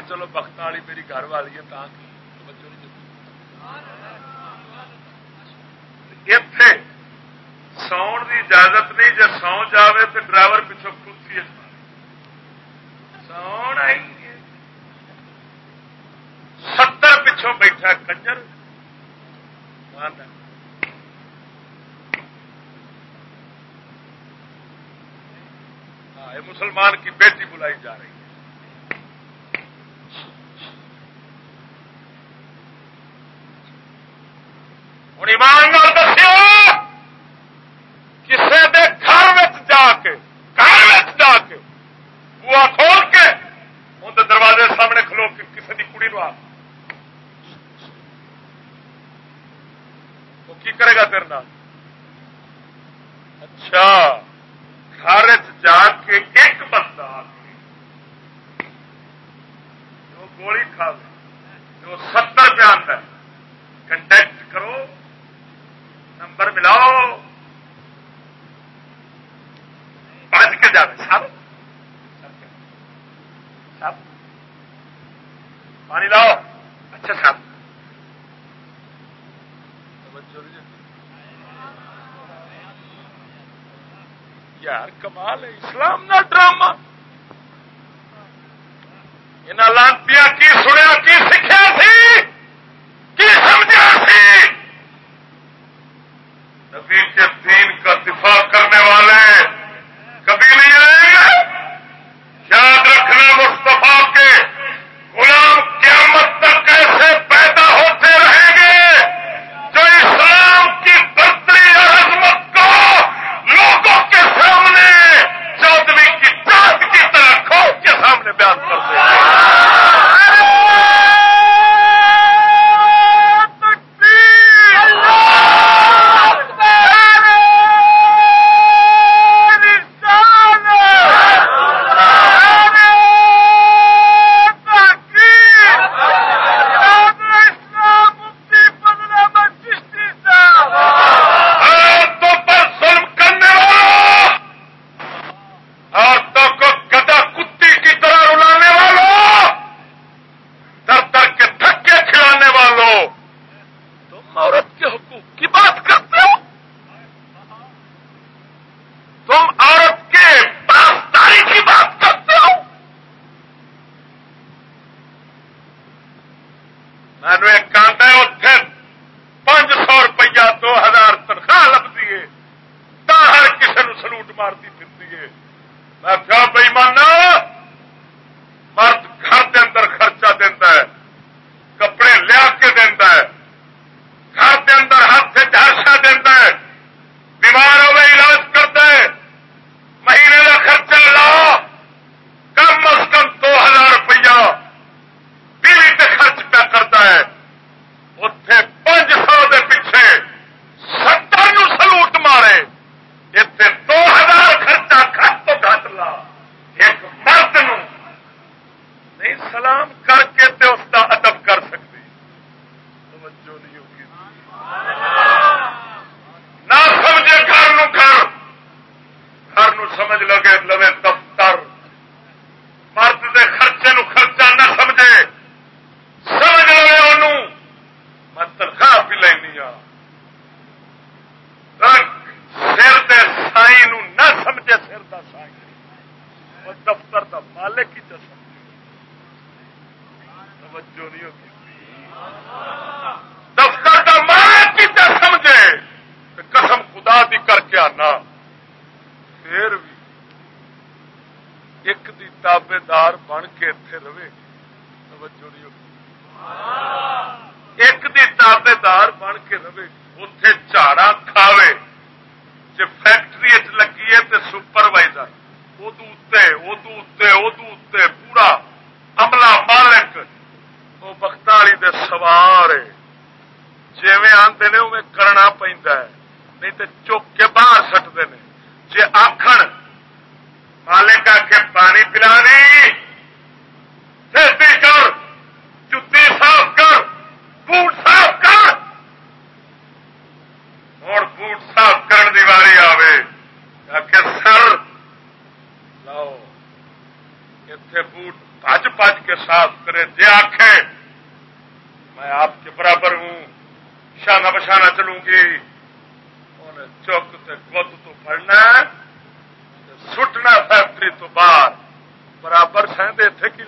چلو بخت والی میری گھر والی ہے تاں اتے ساؤن کی اجازت نہیں جب سو جائے تو ڈرائیور پچھو کرسی سو ستر پچھوں بیٹھا کنجر مسلمان کی بیٹی بلائی جا رہی ہے کی کرے گا تیرنا اچھا۔ کمال ہے اسلام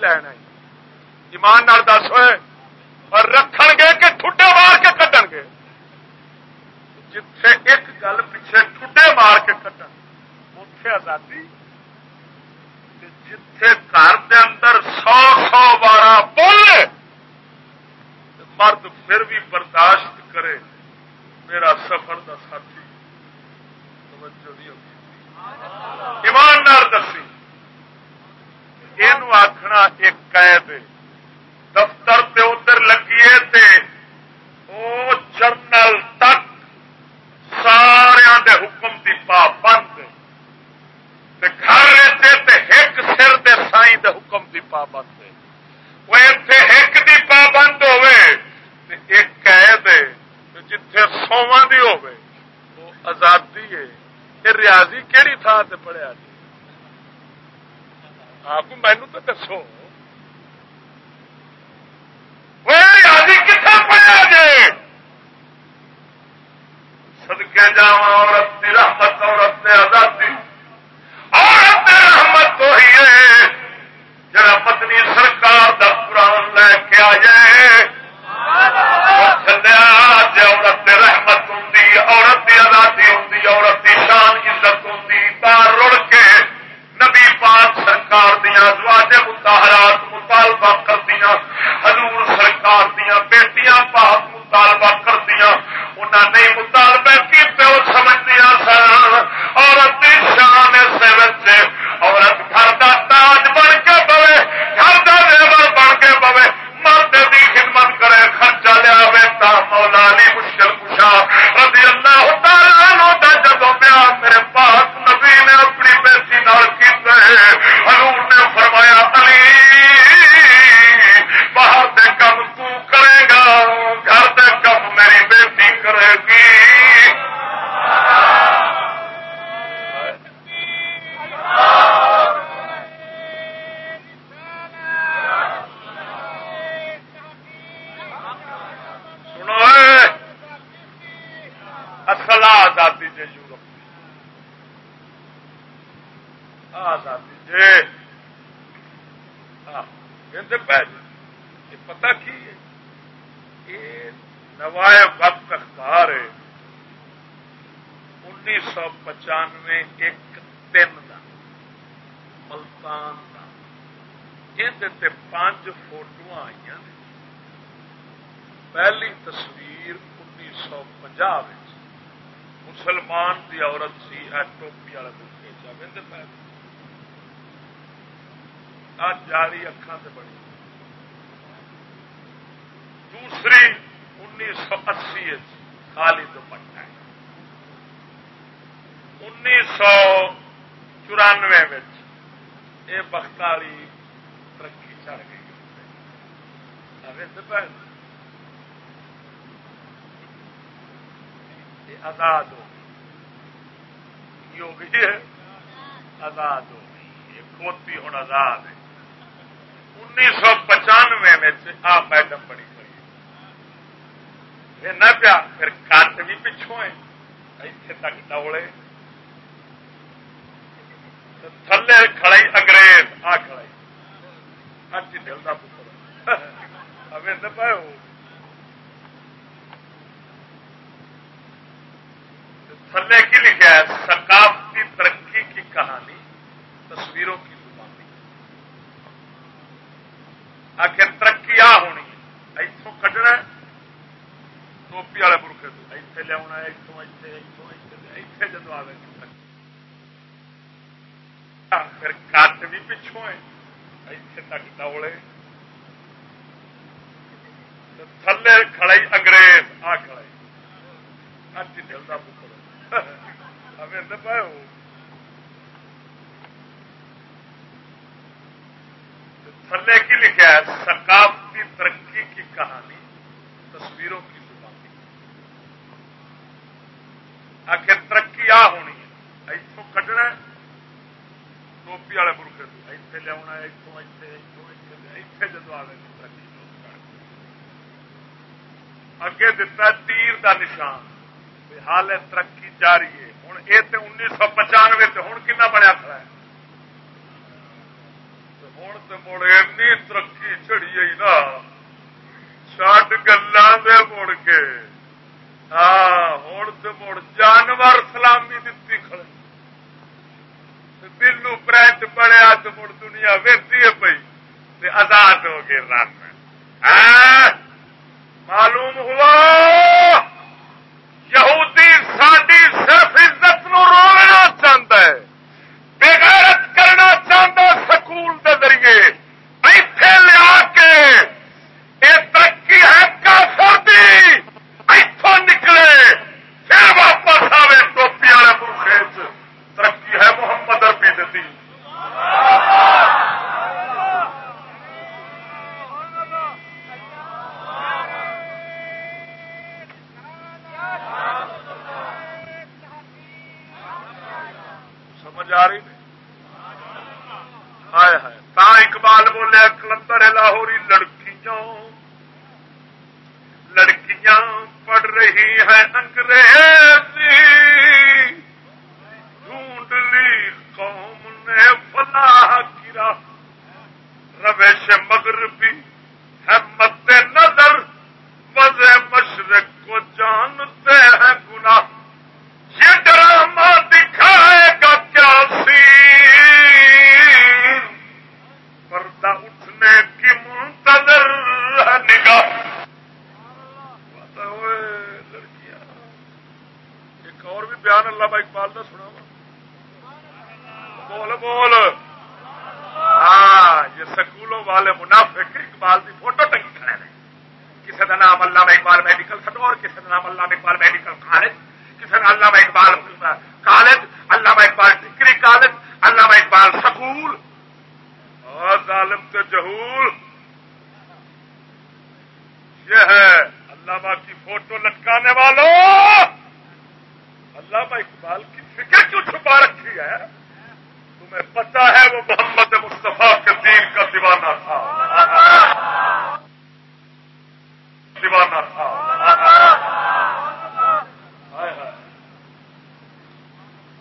چین ایمان دس ہوئے اور رکھن گے کہ ٹھڈے مار کے کھڈن گے جتھے ایک گل پیچھے ٹھڈے مار کے کھڈن اتے آزادی جتھے گھر دے اندر سو سو بارہ بولے مرد پھر بھی برداشت کرے میرا سفر کا ساتھی پابند ہے وہ اتنے ایک دی پابند ہوے ایک قید ہے جتھے سوواں دی ہوے آزادی ہے یہ ریاضی کیڑی تھا تے پڑھیا جی آپ مینو تو دسو ریاضی کتنا پڑھیا جی سدکے جا عورت رحمت عورت نے آزادی مسلمان کی عورت سی ٹوپی والا گلکیچا وہدے جاری اکھان سے بڑی دوسری انیس سو اسی خالد پٹنا انیس سو چورانوے یہ بختاری ترقی چڑھ گئی جی، آزاد ہو۔ گئی ہو گئی ہے۔ آزاد ہو گئی۔ یہ کھوتی ہوں آزاد ہے۔ انیس سو پچانوے میں آپ میڈم بنی پڑی یہ نہ پیا، پھر کٹ بھی پچھوں ہے اتنے تک ڈولے تھلے کھڑائی اگریز آ کھڑائی۔ ہر چیز ڈلتا پتر۔ اب پاؤ پائے تھلے کی لکھا ہے؟ ثقافتی ترقی کی کہانی، تصویروں کی زبانی۔ آخر ترقی آ ہونی ہے۔ اتوں کٹنا ٹوپی والے برخے اتنے لیا اتوں اتنے اتنے جدو آئے پھر کٹ بھی پچھوں ہے اتنے تک ڈولے تھلے کھڑائی انگریز، آ کھڑائی۔ ہاتھی دل کا پتر ہمیں پائے ہو تھلے کی لکھا ہے ثقافتی ترقی کی کہانی، تصویروں کی آخر ترقی آ ہونی ہے۔ اتوں کٹنا ٹوپی والے برخے اتنے لیا اتوں اتنے اتوں اتنے جدو آ گئے ترقی اگے دتا تیر دا نشان حال ہے ترقی جاری ہے۔ ہوں یہ تو انیس سو پچانوے ہوں کنا بنیا کھڑا ہے۔ ہوں تو مڑ ای ترقی چڑی گئی نا۔ چڈ گلوں دے مڑ کے۔ ہاں ہوں تو مڑ جانور سلامی دتی کھڑے۔ دلو پرنٹ بڑیا تو مڑ دنیا ویتی ہے پی آزاد ہو گئے رات میں۔ ہاں، معلوم ہوا یہودی ساری صرف عزت نو رونا چاہتا ہے بےغیرت کرنا چاہتا سکول کے ذریعے ایتھے لیا کے یہ ترقی ہے کافر دی اتوں نکلے پھر واپس آئے ٹوپی والے برخے ترقی ہے محمد اربی دی سمجھ آ رہی ہائے ہائے تا اقبال بولے کلندر لاہوری لڑکیوں لڑکیاں پڑھ رہی ہے انگریزی ڈھونڈ لی قوم نے فلاح گرا روش مغربی ہے مد نظر وز مشرق کو جانتے ہیں گنا یہ ڈرامہ دکھائے گا کیا سی پردہ اٹھنے کی منتظر ہے نگاہ لڑکیاں ایک اور بھی بیان اللہ اقبال کا سنا بول بول۔ ہاں یہ سکولوں والے منافق اقبال کی فوٹو ٹنگی کھڑے ہیں کسی کا نام اللہ اقبال میڈیکل سٹور کسی کا نام اللہ اقبال میڈیکل کالج کسی کا علامہ اقبال کالج علامہ اقبال ڈگری کالج علامہ اقبال سکول۔ اور ظالم تو جہول۔ یہ ہے علامہ کی فوٹو لٹکانے والوں۔ علامہ اقبال کی فکر کیوں چھپا رکھی ہے؟ تمہیں پتا ہے وہ محمد مصطفیٰ کے دین کا دیوانہ تھا۔ دیوانہ تھا۔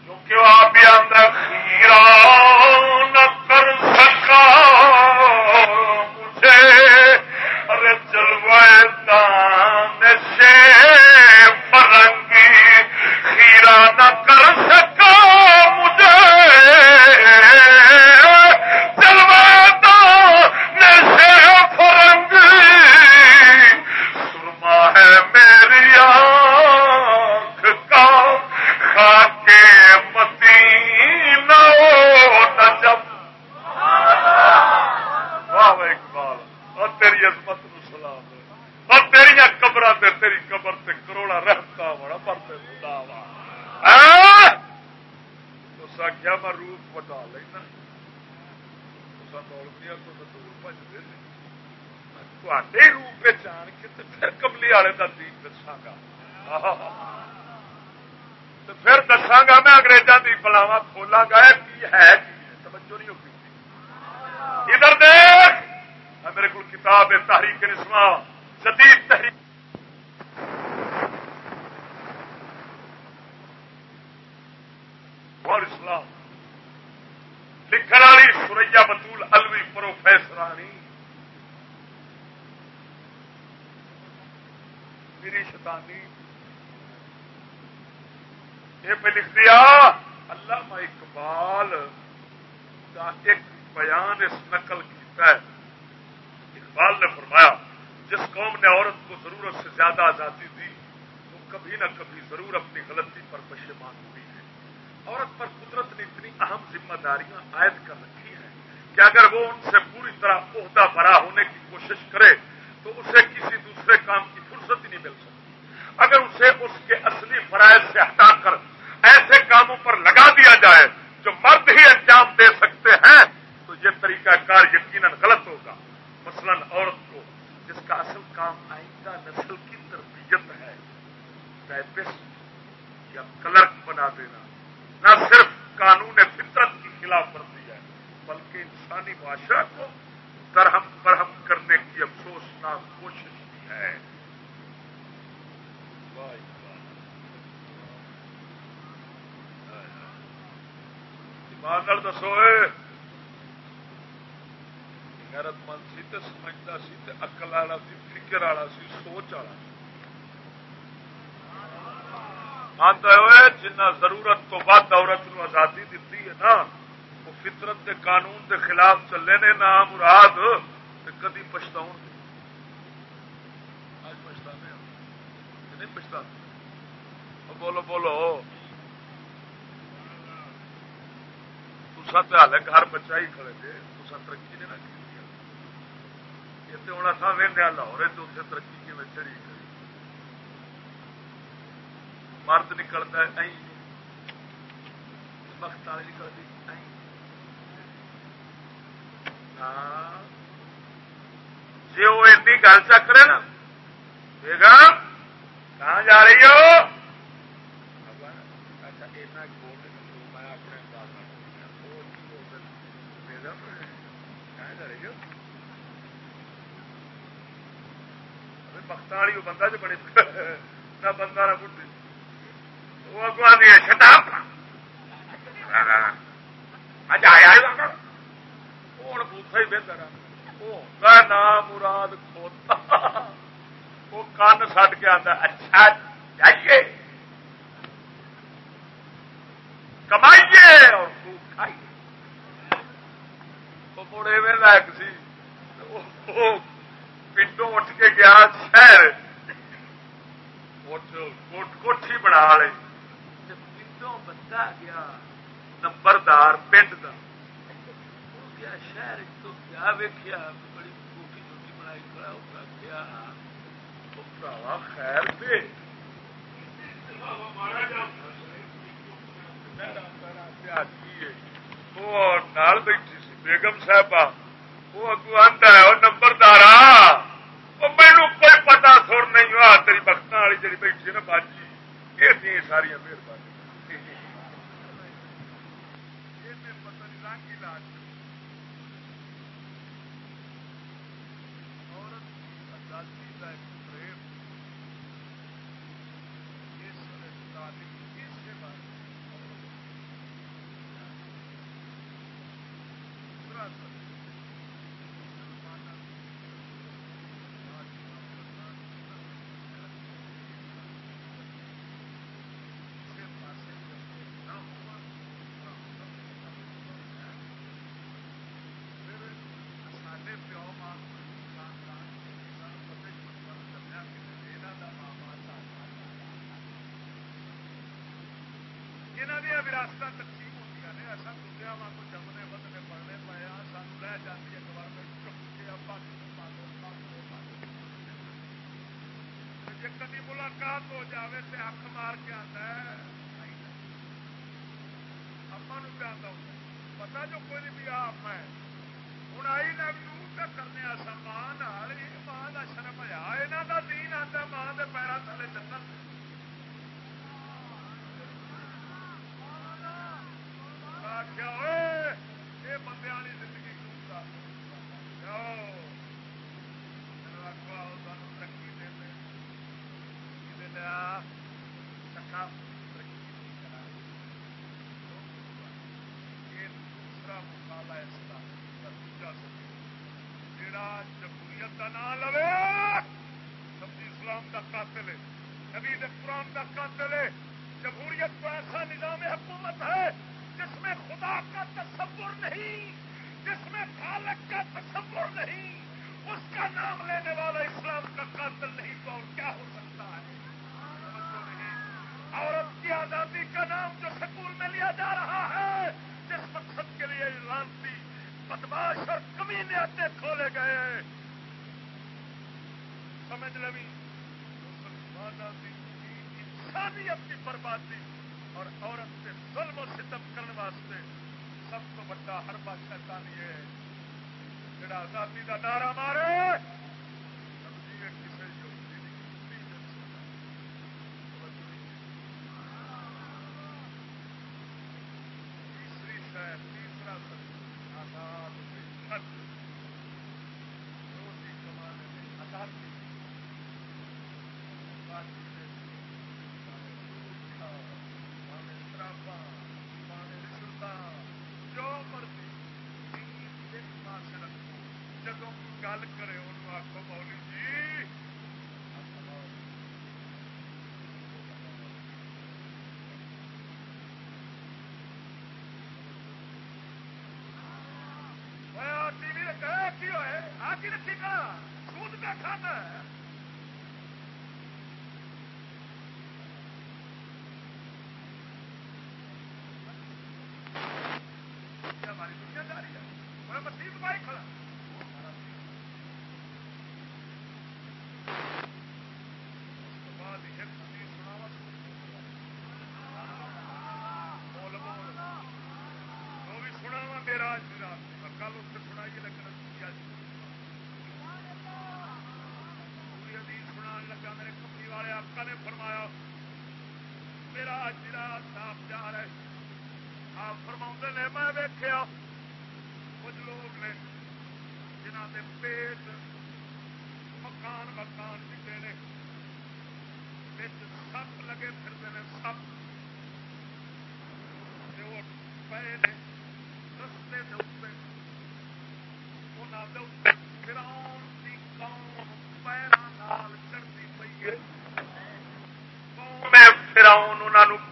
کیونکہ وہ آپ بھی اندر خیرہ روپ بتا لینا مولویا تو دور بجتے تے روپ جان کے تو پھر کملی والے کا دین دساگا۔ تو پھر دساگا میں اگریزاں کی پلاوا کھولا گا کی ہے توجہ نہیں ہوگی ادھر دیکھ۔ میرے کو کتاب ہے تحریک نسواں جدید تحریک اور اسلام لکھن والی سوریا بتول الوی پروفیسرانی میری شتانی یہ پہ لکھ دیا اللہ اقبال کا ایک بیان اس نقل کیتا ہے۔ اقبال نے فرمایا، جس قوم نے عورت کو ضرورت سے زیادہ آزادی دی، وہ کبھی نہ کبھی ضرور اپنی غلطی پر پشیمان ہوئی ہے۔ عورت پر قدرت نے اتنی اہم ذمہ داریاں عائد کر رکھی ہیں کہ اگر وہ ان سے پوری طرح عہدہ برا ہونے کی کوشش کرے، تو اسے کسی دوسرے کام کی فرصت ہی نہیں مل سکتی۔ اگر اسے اس کے اصلی فرائض سے ہٹا کر ایسے کاموں پر لگا دیا جائے جو مرد ہی انجام دے سکتے ہیں، تو یہ طریقہ کار یقیناً غلط ہوگا۔ مثلا عورت کو، جس کا اصل کام آئندہ نسل کی تربیت ہے، ٹائپسٹ یا کلرک بنا دینا۔ نہ صرف قانون فطرت کی خلاف ورزی ہے، بلکہ انسانی معاشرہ کو درہم برہم کرنے کی افسوسناک کوشش بھی ہے ایمان دسو غیرت مند سی تے سمجھتا سی تے اقل والا سی، فکر والا سی، سوچ والا آتا ہوئے جنہ ضرورت تو بعد عورت نو آزادی دیتی ہے نا، وہ فطرت دے قانون دے خلاف چلے نے نا، مراد کدی پچھتا پچھتا نہیں پچھتا بولو بولو۔ تسا تو ہال گھر بچا ہی کھڑے تھے تسا ترقی نہیں نہ کی اتنے ہونا تھا وہدیا لاہور تو اتنے ترقی کی چڑی کری مرد نکلتا ہے وقت والی نکلتی جی وہ ایڈی گل چکرے نا، بیگم، کہاں جا رہی ہو اچھا میں اپنے بیگم کہاں جا رہی ہو بخت والی وہ بندہ جو بڑی نہ بندہ نہ بڑھی وہ اگوا نہیں ہے چھٹا آیا ہوں بوسا ہی بہتر ہوتا نام مراد کھوتا۔ وہ کن سٹ کے آتا اچھا جائیے۔ کمائیے اور خوب کھائیے۔ وہ مڑے میں لائق سی۔ پنڈوں اٹھ کے گیا شہر کوٹھی بنا لے پنڈوں بندہ گیا نمبردار پنڈ کا گیا شہر تو کیا ویکیا بڑی کوٹھی چھوٹی بنائی کھڑا ہوگا گیا وہ خیر پہ بیٹھی سی بیگم صاحبہ وہ اگو آتا ہے وہ نمبردار مینو کوئی پتا سر نہیں ہوا، تیری بخت والی جی بیٹھی نا باجی، یہ تھی ساری مہربانی۔ وراثت تقسیم ہوتی نے اصل دنیا واگ جمنے بدنے پڑنے پے سان لے جاتی ہے گورنمنٹ چکی کے جی کدی ملاقات ہو جاوے تو اک مار کے آتا ہے اما نو پہ آتا ہوں پتا جو کوئی بھی آپ میں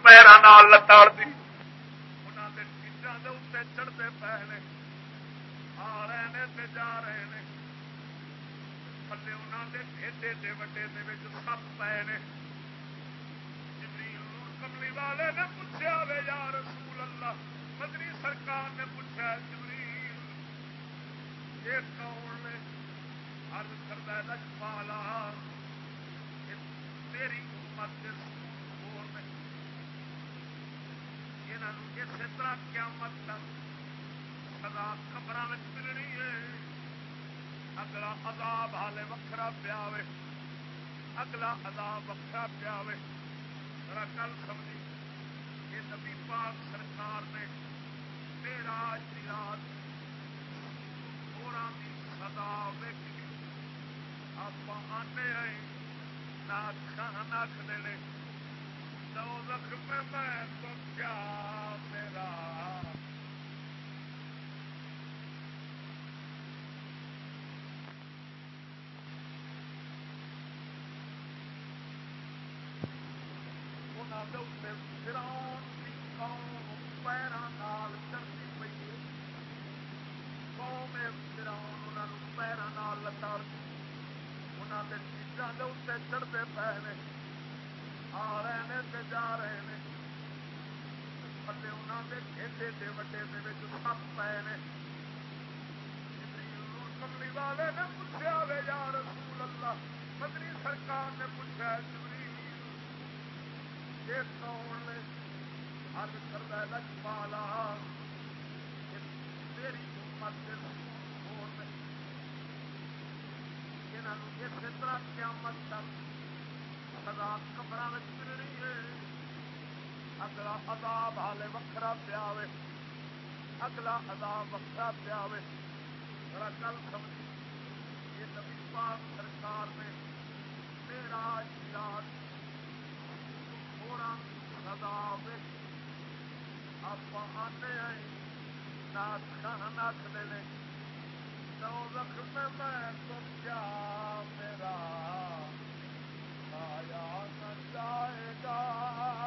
پہرا نال لتاڑ وڈے پے والے سرکار نے اس طرح قیامت تک سزا قبراں وچ ہے۔ اگلا عذاب حالے وکھرا پیا اگلا عذاب وکھرا پیا گل سمجھی یہ نبی پاک سرکار نے میرا یاد تھوڑا عذاب آپ آنے آئی نے نو میں تو کیا میرا آیا نہ جائے گا۔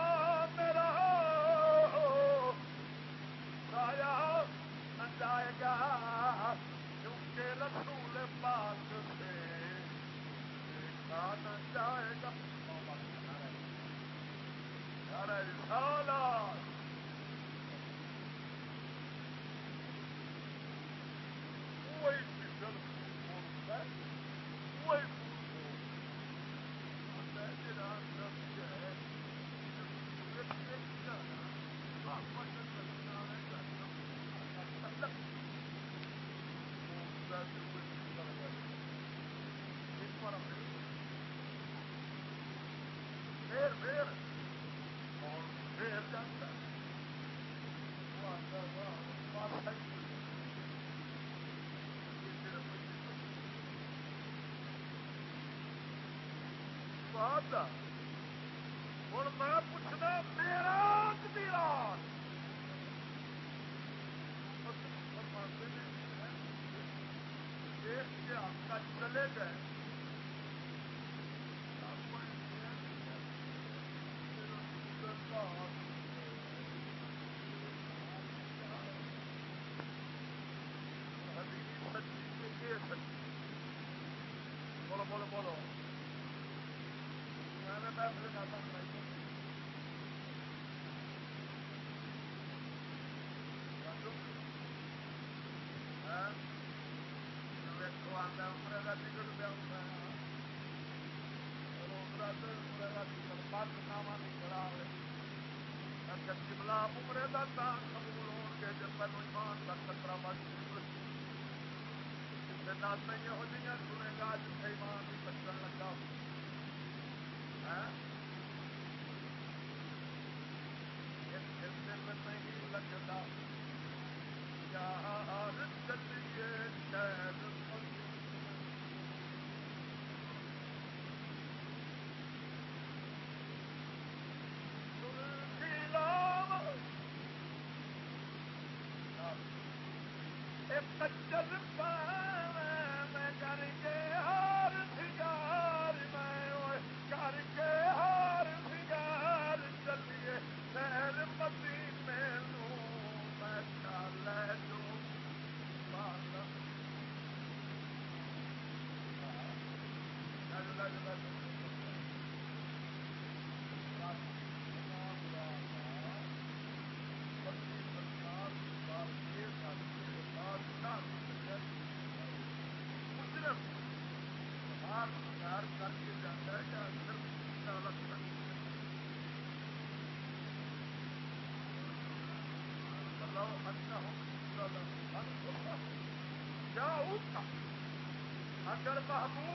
children دا قبول ہون گے جب میں ایمان کا خطرہ مجبور نعتیں یہ ہو سنے گا جسے ایمان بھی بچن لگا that doesn't buy. got a Dr. Mahmoud.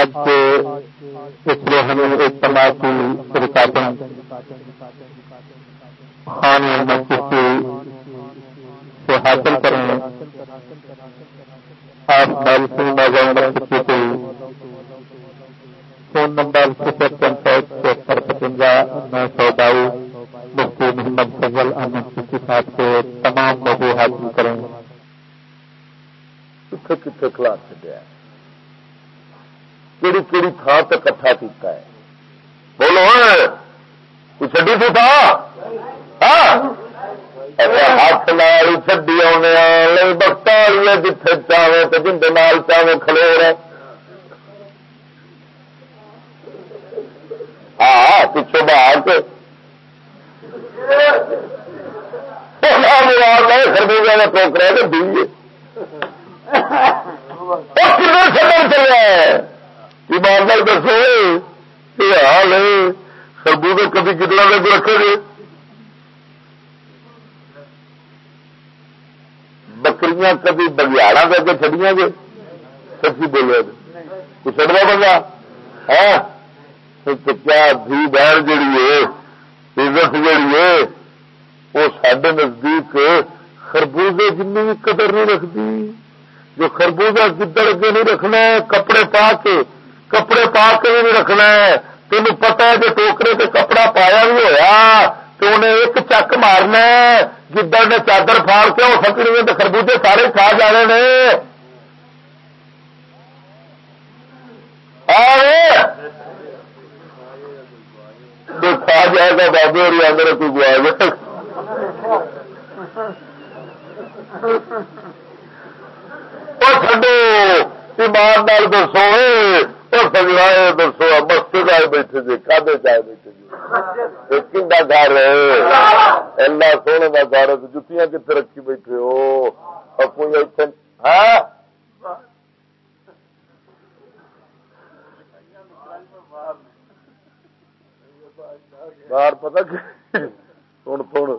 آج کے اس روحانی اجتماع کی رکاوٹ خان مسجد سے حاصل کریں۔ آپ بال سنگھ نومبر کی فون نمبر صفر پینسٹھ چھہتر پچنجا نو سو بائیس، مفتی محمد فضل احمد کی صاحب سے تمام لوگ حاصل کریں۔ کتنے کتنے کلاس چلے کہڑی کہڑی تھان سے کٹھا کیتا ہے بولو کوئی چڈی تھی تھا ہاتھ نال چڈی آنے بخت والی جتنے چاہے تو جن چاہے کھلو رہے ہاں پچھو باہر کے خربوزہ میں ٹوکرا تو دیے سدر چلے ایماندار دسو یہ حال ہے، خربوزے کبھی کتنا لگ رکھے گے؟ بکریاں کبھی بگیاڑا کر کے چڑیا گے سچی بولے کوئی چڑھا بندہ۔ ہاں، ہے کیا دھی بہن جیڑی ہے، عزت جیڑی ہے، وہ سڈے نزدیک خربوزے جن قدر نہیں رکھتی۔ جو خربوزہ گدڑ کے نہیں رکھنا، کپڑے پا کے کپڑے پا کے بھی نہیں رکھنا ہے تین پتا ہے جو ٹوکرے سے کپڑا پایا بھی ہوا تو انہیں ایک چک مارنا گدڑ نے چادر پھاڑ کے ہو سکتی ہے تو خربوزے سارے کھا جانے نے کھا جائے گا بابے اور اندر کوئی گوا جائے چڈو ایمان دسو اور سجائے دسو مسجد آئے بیٹھے جی کدے چائے بیٹھے جی۔ کنڈا گھر ایلا سونے کا گھر جتیاں کتنے رکھی بیٹھے ہو؟ اور کوئی اتنے ہاں؟ باہر پتا سن سن۔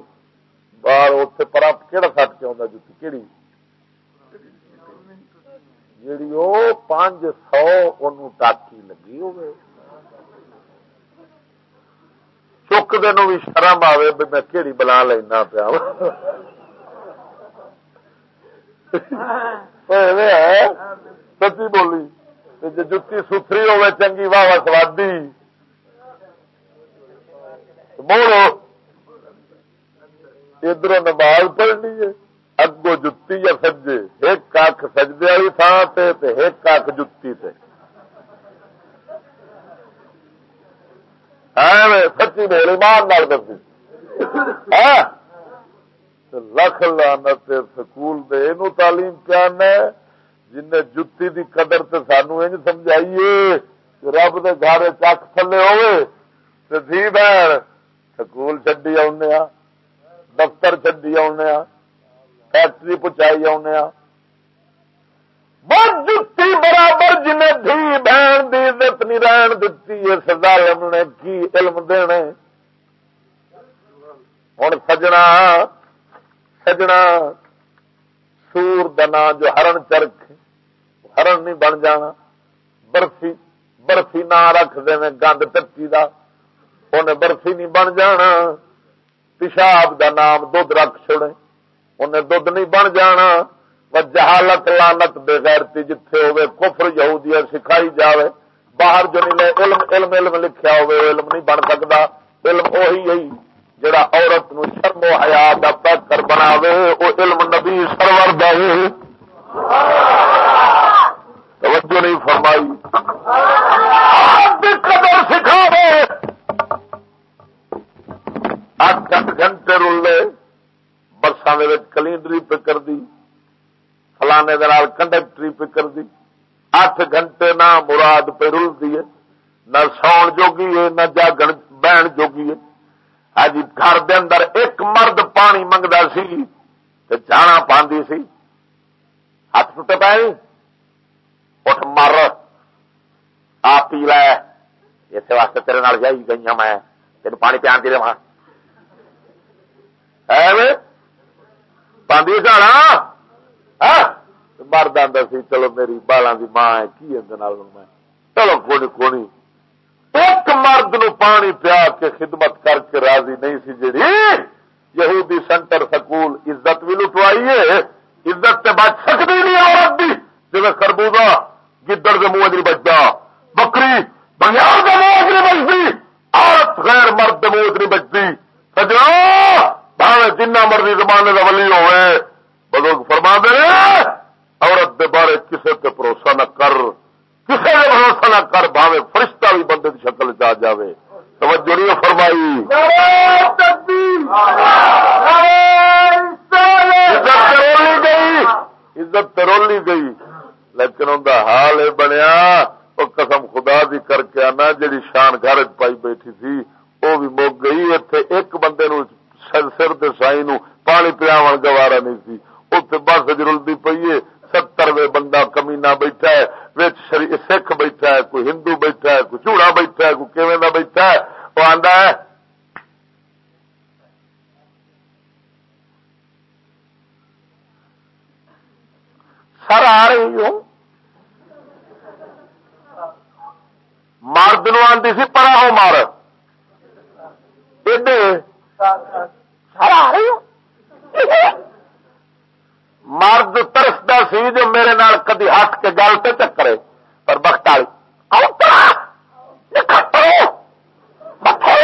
باہر اتنے پر کہڑا سٹ کے آتا جتی کہڑی جیڑی وہ پانچ سو ان ٹاکی لگی ہوگی چک دن بھی شرم آئے بھی میں کہڑی بلا لینا پیا سچی بولی جی جتی ستری ہوے چنگی واہ واہ سوادی بولو ادھر نماز پڑھنی ہے اگو جتی یا سجے ایک کھ سجدے والی تھان سے ایک کھ جتی سے سچی بول ایمان نال کرتی ہاں؟ لکھ لانت سکول دے یہ تعلیم پیان ہے؟ جن جتی دی قدر تے سانو انج سمجھائیے رب دے گھر چک تھلے ہوئے۔ دھی بہن، سکول چڈی آنے ہاں، دفتر چڈی آنے ہاں۔ فیکٹری پہنچائی آنے جتی برابر جنہیں دھی بہن دی عزت نہیں رہن دتی اس ظالم نے کی علم دینے ہوں سجنا سجنا سور دنا جو ہرن چرخ ہرن نہیں بن جانا برفی برفی نہ رکھ دے گند ٹکی کا انہیں برفی نہیں بن جانا پیشاب دا نام دھد رکھ چھوڑے انہیں دھد نہیں بن جانا۔ جہالت لانت بےغیرتی جتھے ہوئے کفر یہودیت سکھائی جاوے۔ باہر جو نہیں علم علم علم لکھیا ہوئے، علم نہیں بن سکتا۔ علم وہی ہے جڑا عورت نو شرم و حیا دا پیکر بناوے۔ او علم نبی سرور دا ہے۔ توجہ نہیں فرمائی۔ قدر سکھا سکھاوے۔ اٹھ گھنٹے رول لے کلینڈری پہ کر دی، فلانے دال کنڈکٹری پہ کر دی۔ اٹھ گھنٹے نہ مراد پہ رل دی ہے، نہ ساؤن جوگی ہے، نہ جاگن بہن جوگی ہے۔ ہاں گھر دے اندر ایک مرد پانی منگتا سی جانا پاندی سی۔ ہاتھ ٹوٹے پے اٹھ مر۔ آ پی لے۔ اس واسطے تیرے نال جائی گئی ہاں میں۔ تین پانی پیان دے وہاں پاندی جانا مرد آدھا سی چلو میری بالا کی ماں ہے کی اندر میں چلو کونی کونی ایک مرد نو پانی پیا کے خدمت کر کے راضی نہیں سی جی یہودی سینٹر سکول عزت بھی لٹوائی ہے عزت سے بچ سکتی نہیں عورت بھی جی خربوزہ گدڑ کے منہ نہیں بچتا بکری بنگال کے منہ نہیں بچتی عورت غیر مرد کے منہ نہیں بچتی سجنا بھاوے جنہ مرضی زمانے کا ولی ہوئے، بزرگ فرما دے عورت دے بارے کسے تے بھروسہ نہ کر، کسے نے بھروسہ نہ کر، بھاوے فرشتہ بھی بندے کی شکل چ جائے توجہ نہیں فرمائی۔ عزت گئی، عزت ترولی گئی۔ لیکن ان کا حال یہ بنیا وہ قسم خدا دی کر کے آنا جی شان گھر پائی بیٹھی تھی وہ بھی مک گئی اتنے ایک بندے نو سر سائی نو پانی پیاو گوارا نہیں سی۔ اتنے بس رلتی پی ہے۔ ستر وے بندہ کمینا بیٹھا ہے۔ سکھ بیٹھا ہے، کوئی ہندو بیٹھا ہے، کوئی چوڑا بیٹھا ہے، کوئی کیون کا بیٹھا ہے؟ وہ آدھا ہے، سر آ رہی ہوں مرد نو آدھی سی، پرا ہو مار۔ سر آ رہی ہوں۔ مرد ترستا سی جو میرے نال کدی ہٹ کے گل سے چکرے پر بختالی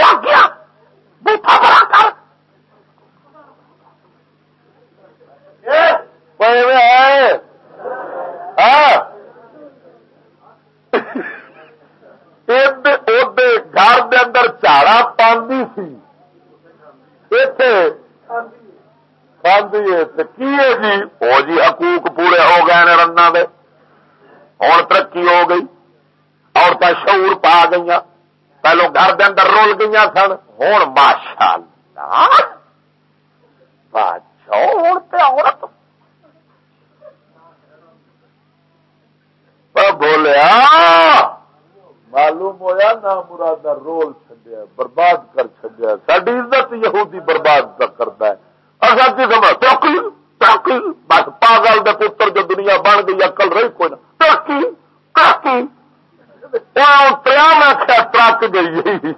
لگ گیا۔ بڑا کر۔ ہاں۔ گھر دے اندر چاڑا پاندی سی۔ کی ہے جی؟ وہ جی حقوق پورے ہو گئے نے رنگ دے۔ ہوں ترقی ہو گئی۔ عورتیں شعور پا گئی پہلو گھر دے اندر رول گئی سن۔ ہوں ماشاء اللہ عورت۔ بولیا معلوم ہوا نہ مراد رول چڈیا برباد کر چڈیا ساری عزت یہودی برباد کرتا ہے۔ اصل کی سمجھ ترقی ترقی بس پاگل دے پتر جو دنیا بن گئی اکل رہی کوئی نہ۔ ترقی ترقی میں ترک گئی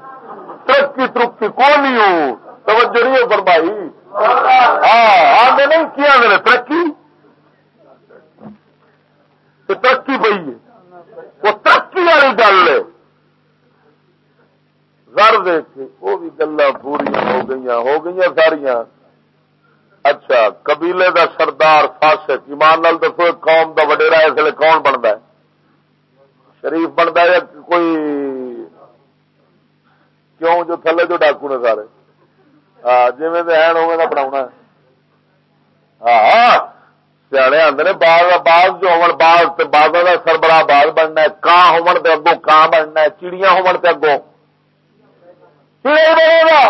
ترقی ترقی کو نہیں ہوں توجہ نہیں فرمائی؟ ہاں آگے نہیں کیا میرے ترقی؟ ترقی پی ہے۔ وہ ترقی والی گل ہے۔ گھر دیکھ کے وہ بھی گلا پوریا ہو گئی ہو گئی ساریا اچھا قبیلے دا سردار فاسق، ایمان نال دسو قوم دا وڈیرا اس لیے کون بنتا ہے؟ شریف بنتا ہے کوئی کیوں جو تھلے جو ڈاکو نے سارے؟ ہاں جی ہیں بنا ہاں سیانے آدھے باغ باغ جو ہو باغ باغ کا سربراہ باغ بننا ہے کان ہو اگوں کان بننا ہے چڑیاں ہو اگوں۔ بنے گا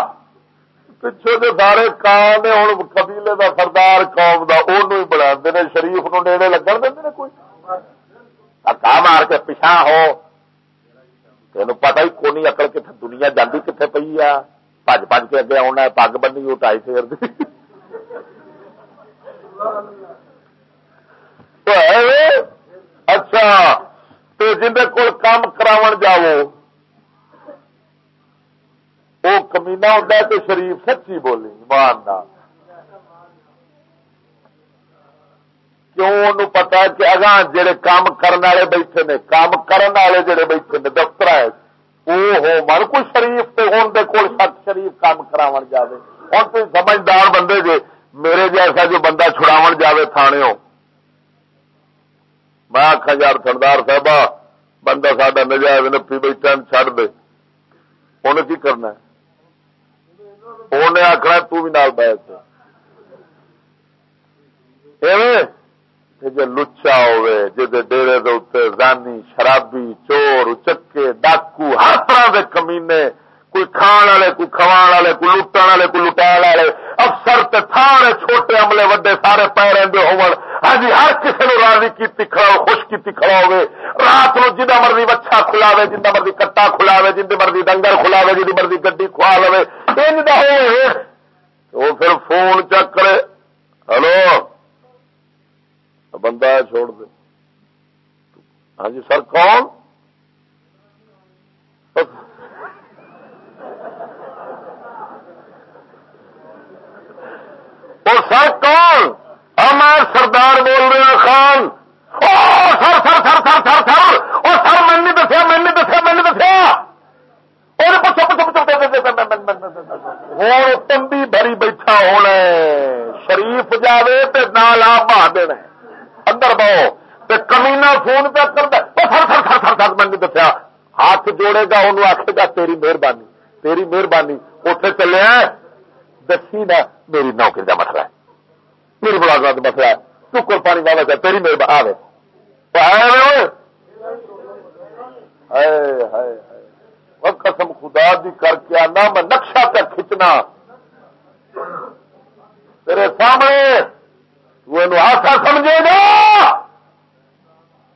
پچھو جو سارے کان نے ہوں قبیلے دا سردار قوم دا ہی بنا نے شریف نو نیڑے لگن دے کوئی اکا مار کے پچھا ہو تین پتا ہی کونی اکل کتنے دنیا جاندی کتنے پی آ پج پج کے اگے آنا پگ بنی اٹھائی سیر دی اچھا جن کو کام کرا جاؤ وہ کمینا ہوتا تو شریف، سچی بولی ایماندار کیوں پتا کہ اگاں جڑے کام کرنے والے بیٹھے نے، کام کرنے والے جڑے بیٹھے نے، دفتر وہ ہو من کوئی شریف تے کول سچ شریف کام کراون جاوے۔ ہن تو سمجھدار بندے جے، میرے جیسا جو بندہ چھڑاون جاوے تھانے میں آخا یار سردار صاحب بندہ ساڈا نجائز نپی بیٹھا چڈ دے۔ انہیں کی کرنا ہے؟ انہیں آخنا تو نال جی لچا ہوے ڈیرے دے زانی شرابی چور اچکے ڈاکو ہر طرح کے کمینے کوئی کھان والے کوئی کھوان والے کوئی لٹن والے کوئی لٹا والے افسر تھانے چھوٹے عملے وڈے سارے پی رہے ہو ہاں جی ہر کسی نے راضی کی کھڑا خوش کی کھڑا ہوے رات نو جنہ مرضی بچا کھلاوے جنہ مرضی کٹا کھلاوے جن مرضی ڈنگر کھلاوے جن مرضی گڈی کھوا لو وہ پھر فون چک کرے ہلو بندہ چھوڑ دے ہاں جی سر کون سر کون میں سردار بول رہا خان سر سر سر سر سر سر وہ سر میں نہیں دسیا میں نہیں دسیا میں نہیں دسیا ہوں تمبی بھری بیٹھا ہونا شریف جاوے تو نال آپ بہا دینا اندر بہو تے کمینا فون پہ کرتا میں دسیا ہاتھ جوڑے گا انہوں آخے گا تیری مہربانی تیری مہربانی اتے چلے دسی نہ میری نوکری کا مسئلہ ہے میری ملازمت کا مسئلہ ہے ٹکر پانی والا چاہے تیری مہربانی آئے قسم خدا دی کر کے آنا، میں نقشہ پہ کھچنا۔ تیرے سامنے تو آسا سمجھے گا۔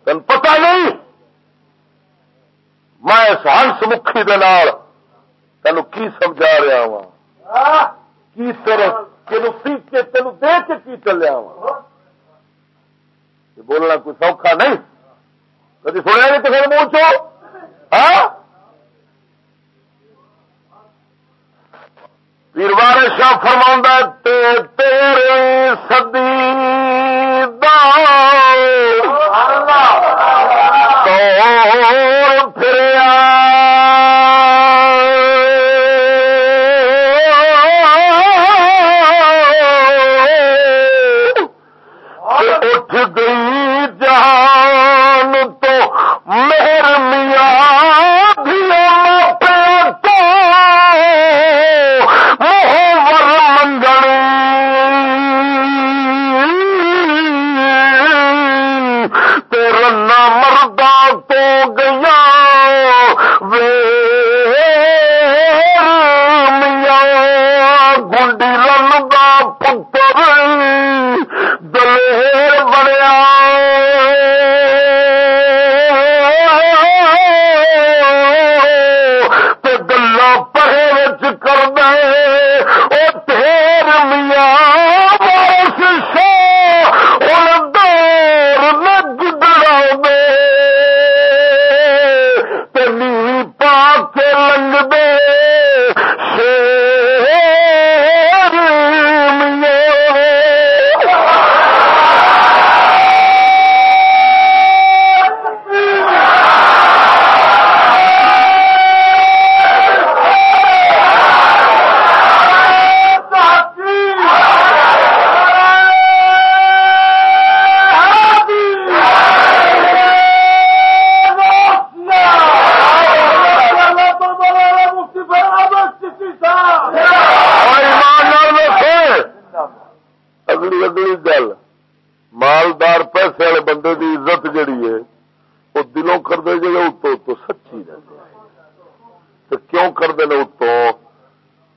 تین پتہ نہیں۔ میں اس ہنس مکھی تین کی سمجھا رہا ہوں کی صرف تین سیکھ کے تین دیکھ کے کی چلیا ہاں۔ بولنا کوئی سوکھا نہیں۔ کدی سنیا نہیں کسی منہ چو۔ ہاں؟ پیروار شاہ فرما تیرے سدی دار دے اتوں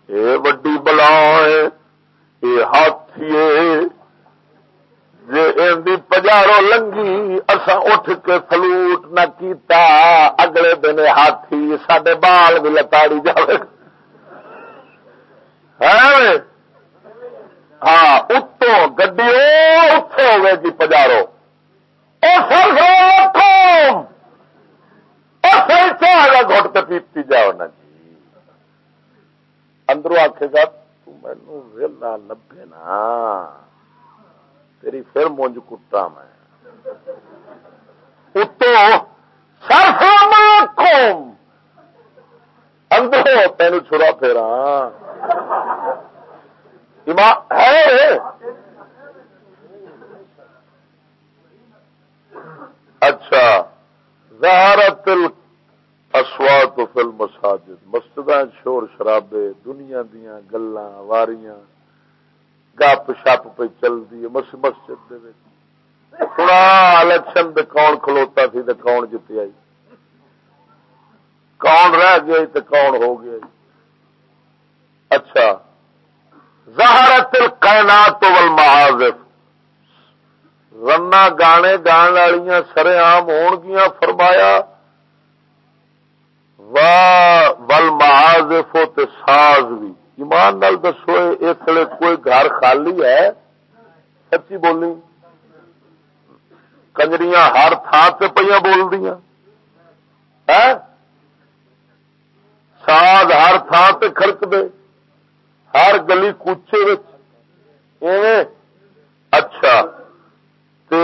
یہ وڈی بلا ہے ہاتھی جی ان پجارو لنگی اصا اٹھ کے فلوٹ نہ کیتا اگلے دن ہاتھی سڈے بال بھی لتاڑی جائے ہاں اتوں گڈی اتے ہوئے جی پجارو اصل گھٹ کے پیتی جاؤ جی اندروں آخے گا تینا لبے نا۔ تیری پھر مونج کٹا میں۔ اتو اتوں اندروں تین چھڑا پھیرا۔ ہے اچھا زہارت اسوات فل مساجد مسجد شور شرابے، دنیا دیا گلا واریاں، گپ شپ پہ چلتی ہے، مس مسجد دے تھوڑا الیکشن کون کھلوتا سی تو کون جتیا کون رہ گیا تو کون ہو گیا اچھا۔ زہرت کائنات والمعازف۔ رنا گانے گان والیاں سرے آم ہون گیاں فرمایا ول تے ساز بھی ایمان نال دسو اس لیے کوئی گھر خالی ہے؟ سچی بولی کنجریاں ہر تھان سے پہ بول دیا ساز ہر تھان سے کھڑک دے ہر گلی کوچے اچھا۔ تے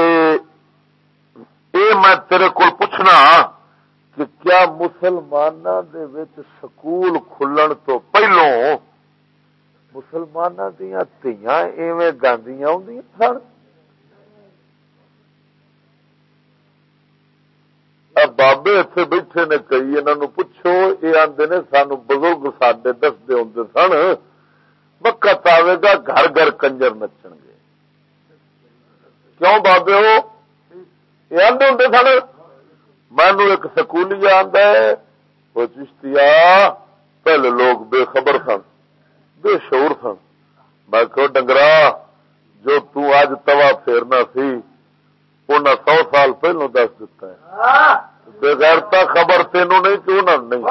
اے میں تیرے کو پوچھنا ہاں، کہ کیا مسلمانوں دے سکول کھلن تو پہلو مسلمانوں دیا تیاں ایویں گاندیاں سن بابے اتنے بیٹھے نے کئی انہوں پوچھو یہ آدھے نے سانو بزرگ سڈے دستے ہوں سن وقت آئے گا گھر گھر کنجر نچن گے کیوں بابے ہو یہ آدھے ہوں سن مینو ایک سکولی آدھا ہے، وہ چشتیا پہلے لوگ بے خبر سن، بے شور سن۔ میں کہ ڈنگرا، جو تج توا پھیرنا سی انہیں سو سال پہلو دس دتا ہے۔ بغیرتا خبر تینوں نہیں کیوں نہ نہیں۔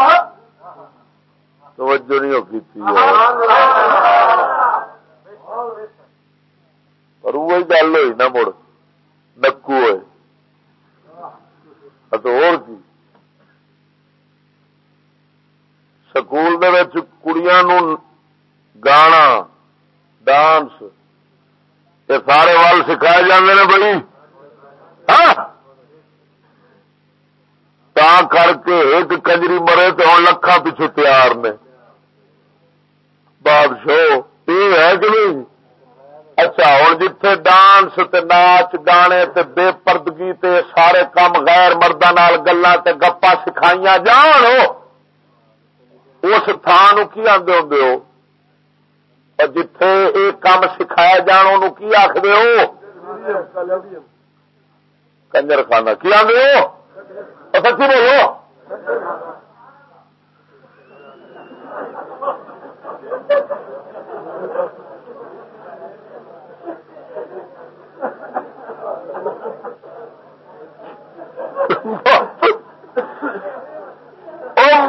توجہ نہیں ہوگی اور وہی گل ہوئی نا مڑ، نکو ہوئے اور کی سکول کڑیاں گانا ڈانس یہ سارے وال سکھائے جاندے نے بڑی ہاں؟ تا کر کے ایک کنجری مرے تو ہوں لکھا پیچھے تیار نے بادشاہ یہ ہے کہ نہیں اچھا ہوں جتھے ڈانس تے ناچ گانے تے بے پردگی تے سارے کام غیر مردہ نال گلا تے گپا سکھائیاں جان اس تھان کی آدھے ہوں جتھے یہ کام سکھایا جان ان کی آخر ہو؟ کنجر خانہ کی آدھے ہو؟ سچی بولو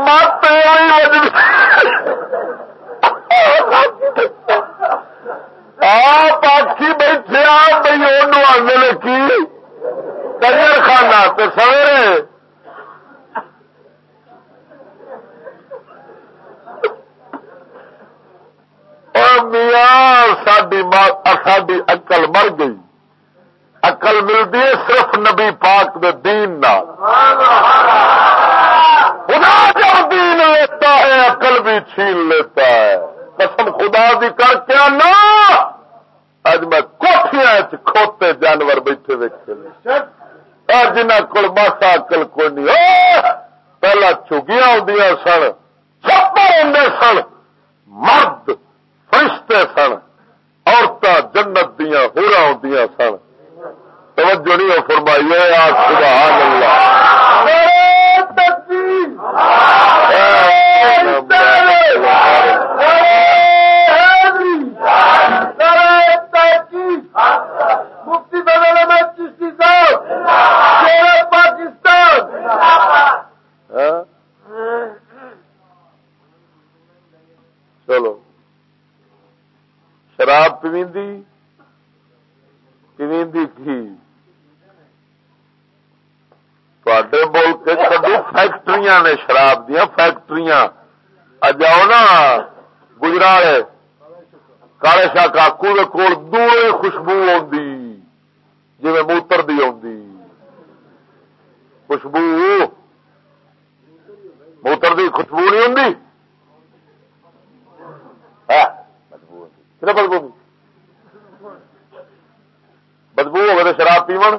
مت آپ آخی بیٹھے بھائی وہ آدھے کی کنجر خانہ تو سویرے میاں ساری اقل مر گئی اقل ملتی ہے صرف نبی پاک دے دین نال۔ خدا جب دین لیتا ہے، عقل بھی چھین لیتا ہے۔ قسم خدا دی کر کے نا اج میں کوٹیاں کھوتے جانور بیٹھے ویکے جنہ کو ماسا اکل کوئی نہیں۔ پہلا چگیاں ہوں سن چھپر ہوں سن۔ مرد فرشتے سن عورتیں جنت دیا ہورا ہوں سن۔ توجہ نہیں فرمائی آج سبحان اللہ۔ مفتی بدل میں چشتی صاحب پاکستان چلو۔ شراب پیوی پیوی کی؟ تے ملک کدو فیکٹری نے شراب دیا فیکٹری جاؤ نا گجرا کالے شاہ کاکو کے کول دور خوشبو آتی جی موتر دی آتی خوشبو؟ موتر دی خوشبو نہیں آتی ہاں، بدبو بدبو؟ ہوگا شراب پیمن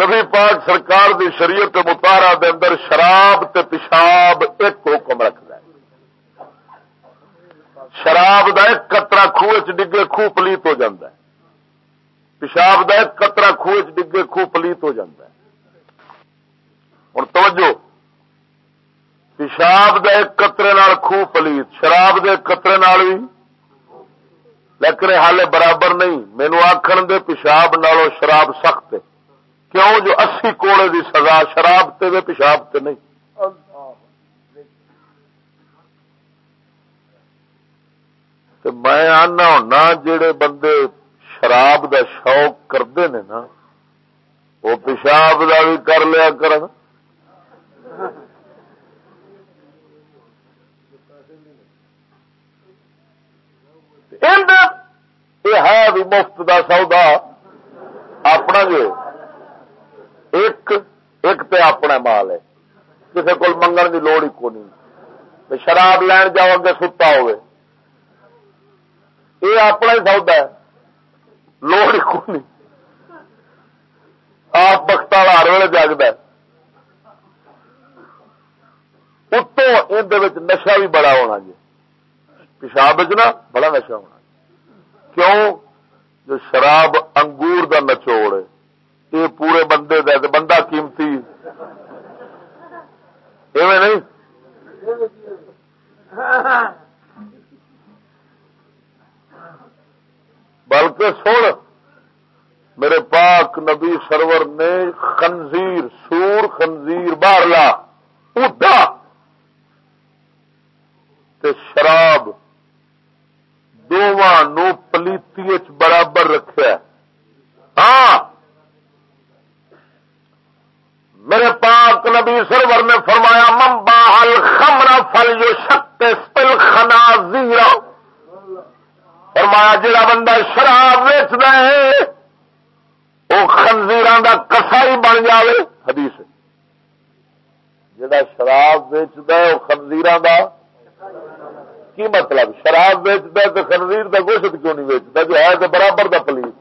نبی پاک سرکار دی شریعت متارا دے اندر شراب تے پیشاب ایک حکم رکھتا ہے۔ شراب پیشاب کا ایک کترا خوہ چ ڈگے خوہ پلیت ہو جاتا ہے۔ پیشاب کا ایک کترا خوہ چ ڈگے خوہ پلیت ہو جاتا ہے۔ ہوں توجہ، پیشاب دے قطرے نال خوہ پلیت، شراب دے قطرے نال بھی لیکن حالے برابر نہیں۔ مینو آخر دے پیشاب نالوں شراب سخت کیوں جو اسی کوڑے دی سزا شراب تے دے پیشاب تے نہیں۔ میں آنا ہونا جڑے بندے شراب دا شوق کرتے ہیں نا، وہ پیشاب دا بھی کر لیا کرن۔ یہ ہے بھی مفت دا سودا اپنا جو ایک ایک تے اپنا مال ہے۔ کسی کو منگن کی لوڑ ہی کو نہیں۔ شراب لین جاؤ گے ستا ہوئے۔ یہ اپنا ہی سودا ہے۔ لوڑ ہی کو نہیں۔ آپ بخت والا ہر ویل جگتا اتوں یہ نشا بھی بڑا ہونا جی۔ پیشاب نا بڑا نشا ہونا جی۔ کیوں؟ جو شراب انگور دا نچوڑ ہے۔ یہ پورے بندے دا بندہ قیمتی۔ ایویں نہیں؟ بلکہ سن، میرے پاک نبی سرور نے خنزیر، سور خنزیر بارلا اٹھا شراب دونوں پلیتی برابر رکھا ہاں۔ میرے پاک نبی سرور نے فرمایا ممبا ہل خمرا فل جو شکتے پل خنا زیرا فرمایا، جڑا بندہ شراب ویچ دے وہ خنزیر کا کسائی بن جائے حدیث جڑا شراب ویچ دے وہ خنزیر کا کی مطلب؟ شراب ویچتا ہے تو خنزیر کا گوشت کیوں نہیں ویچتا جو ہے تو برابر دا پلیس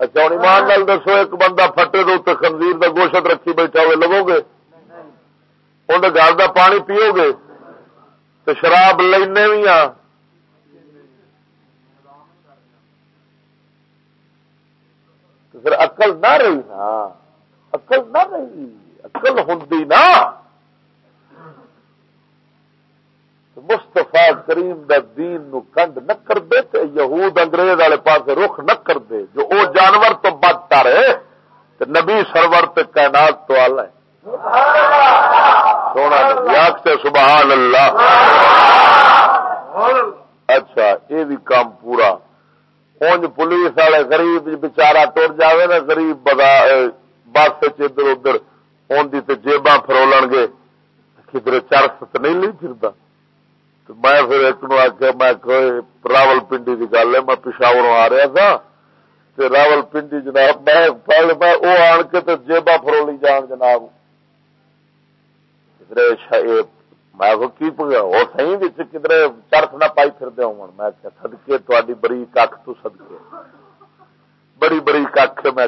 اچھا ہوں ایمان نال دسو، ایک بندہ فٹے تو خنزیر کا گوشت رکھی بیٹھا ہوئے لگو گے اندر گھر کا پانی پیو گے تو شراب لینے بھی ہاں۔ پھر اقل نہ رہی نا۔ اقل نہ رہی۔ اقل ہوں نا۔ مستفا کریم دا دین نو کنڈ نہ کر دے تے یہود انگریز والے پاس رخ نہ کر دے۔ جو او جانور تو بدتا رہے تے نبی سرور تے کائنات تو آلہ ہے۔ سونا سے سبحان اللہ۔ اچھا یہ بھی کام پورا۔ اونج پولیس والے غریب بچارا ٹر جاوے نا غریب بس ادھر ادھر ان کی جیباں فرولن گے۔ کدھر چرس تو نہیں لی پھرتا میں پھر ایک نو آخیا میں راول پنڈی کی گل ہے میں پشاور آ رہا تھا۔ راول پنڈی جناب میں وہ آن کے تو جیبا فرولی جان جناب۔ کدھر میں کی وہ سی کدھر چرخ نہ پائی پھر ہو میں سدکے تاری بری کھ تو سدکے بڑی بری کھ میں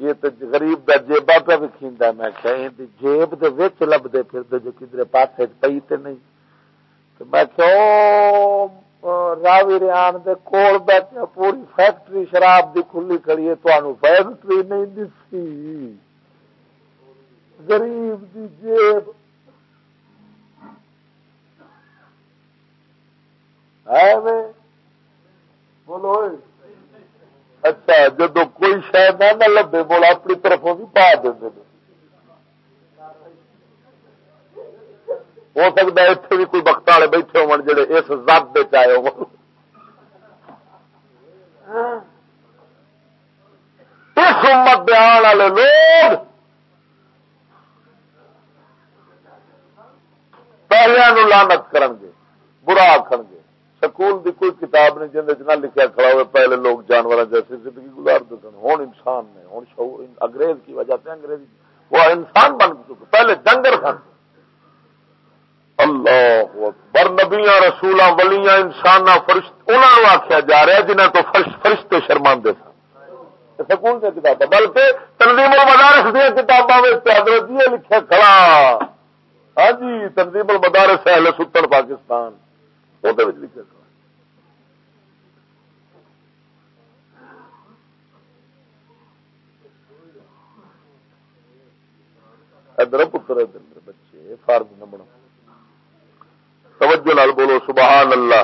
یہ تو غریب کا جیبا پہ بھی کھیندا میں جیب دے وچ لبدے پھر جو کدھر پاسے پی تے نہیں تو میں کہ او راوی ریان دے کول بیٹھے پوری فیکٹری شراب دی کھلی کھڑی ہے تانوں فیکٹری نہیں دسی غریب دی جیب. ہے بولو اچھا جدو کوئی شاید نہ لبے بولا اپنی طرفوں بھی پا دیں ہو سکتا ہے اتنے بھی کوئی بخت والے بیٹھے ہو جڑے اس زد چائے ہو اس امت آن والے لوگ پہلے لانت کر برا آخر گے سکول دی کوئی کتاب نہیں جن نہ لکھا کھڑا ہوئے، پہلے لوگ جانور جیسی زندگی گزارتے سن۔ ہوں انسان نے ہوں شعور انگریز کی وجہ سے انگریز وہ انسان بن چکے، پہلے جنگل سن۔ اللہ اکبر، نبیاں، رسولاں، ولیاں انسان فرشت انہوں آخیا جا رہا جنہیں تو فرشتے شرماندے سن۔ سکول دیا کتاب بلکہ تنظیم المدارس دیا کتابوں میں حضرت یہ لکھا کھڑا۔ ہاں جی تنظیم المدارس اہل ستر پاکستان۔ بھی کرنا ادھر پتر، ادھر بچے فارم نہ بنا توجہ نال بولو، سبحان اللہ۔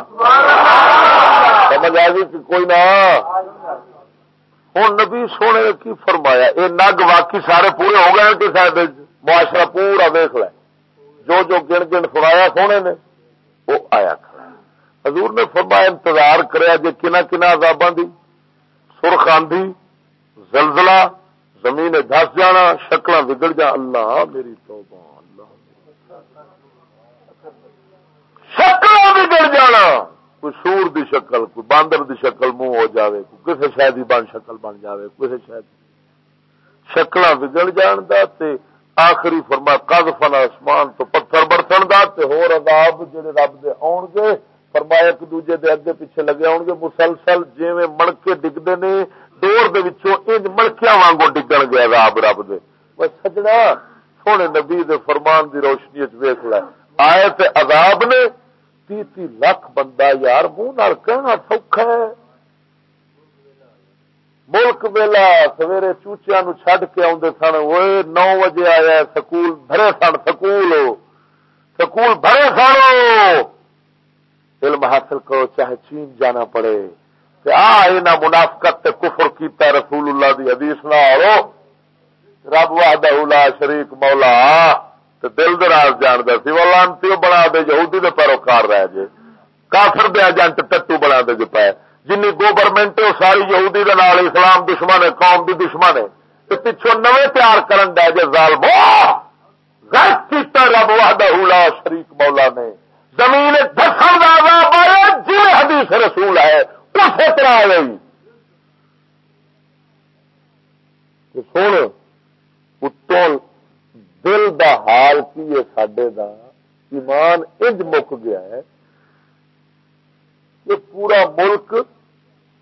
سمجھ آ گئی کہ کوئی نہ۔ ہوں نبی سونے کی فرمایا؟ یہ نگ واقعی سارے پورے ہو گئے کہ معاشرہ پورا دیکھ لے۔ جو جو گن گن سنایا سونے نے، وہ آیا کھڑا۔ حضور نے فرمایا، انتظار کریا جی کنا کنا عذاباں دی، سرخ آندھی، زلزلہ، زمین دس جانا شکل بگڑ جا اللہ میری توبہ، اللہ شکل بگڑ جانا۔ کوئی سور دی شکل، کوئی باندر دی شکل منہ ہو جاوے، کوئی کسی شاید بن شکل بن جاوے کسی شاید شکل بگڑ جان دا تے آخری فرما کد فن آسمان تو پتھر برسن دا تے ہور عذاب جڑے رب دے آن گے۔ فرمایا، ایک دوجے دے اگے پیچھے لگے آن گے۔ مسلسل جیویں مڑکے ڈگدے نے، دور دے وچوں انج مڑکیاں وانگو ڈگن گے عذاب رب دے۔ بس سجنا، سونے نبی دے فرمان دی روشنی وچ ویکھ لے۔ آئے تے عذاب نے تی تی لاکھ بندہ یار منہ کہنا سوکھا ہے۔ ملک ویلا سویرے چوچیا نو چڈ کے آدھے سن وہ نو بجے آیا سکول بھرے سن، سکول سکول بھرے سن۔ علم حاصل کرو، چاہے چین جانا پڑے۔ آ منافقت تے کفر کیتا رسول اللہ دی حدیث نہ رب وا شریک مولا۔ تو دل دراز جانتا سی، وہ لانتی بنا دے، یہودی دے پیروکار رہ جے۔ کافر دے ایجنٹ ٹٹو بنا دے جو پائے جن گورنمنٹ وہ ساری یہودی دے نال، اسلام دشمن ہے، قوم دی دشمن ہے۔ تو پچھوں نویں تیار کرن دے جے ظالم۔ کیتا رب وحدہ لا شریک مولا نے۔ زمین دسن کا عذاب آیا جی حدیث رسول ہے۔ اسی طرح آ گئی سن اتوں دل دا حال کی ہے سڈے دا۔ ایمان انج مک گیا ہے۔ کہ پورا ملک،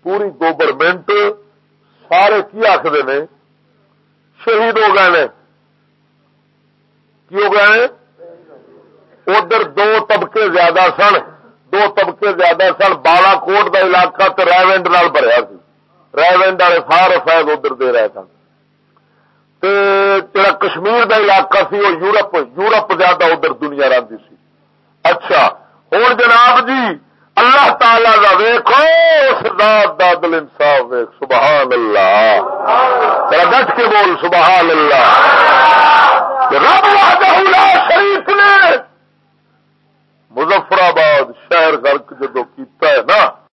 پوری گورنمنٹ سارے کی آخر نے؟ شہید ہو گئے نے۔ کی ہو گئے؟ ادھر دو طبقے زیادہ سن، دو طبقے زیادہ سن بالا کوٹ کا علاقہ تو ریونڈ بھریا سی۔ ریونڈ والے سارے فائد ادھر دے رہے سن۔ جڑا کشمیر دا علاقہ سی، وہ یورپ یورپ زیادہ ادھر دنیا سی۔ اچھا ہوں جناب جی اللہ تعالی کا ویخو اس رات دل انصاف ویخ سبحان اللہ۔ ڈٹ کے بول، سبحان اللہ۔ رب شریف نے مظفر آباد شہر گرک جدو کیتا ہے نا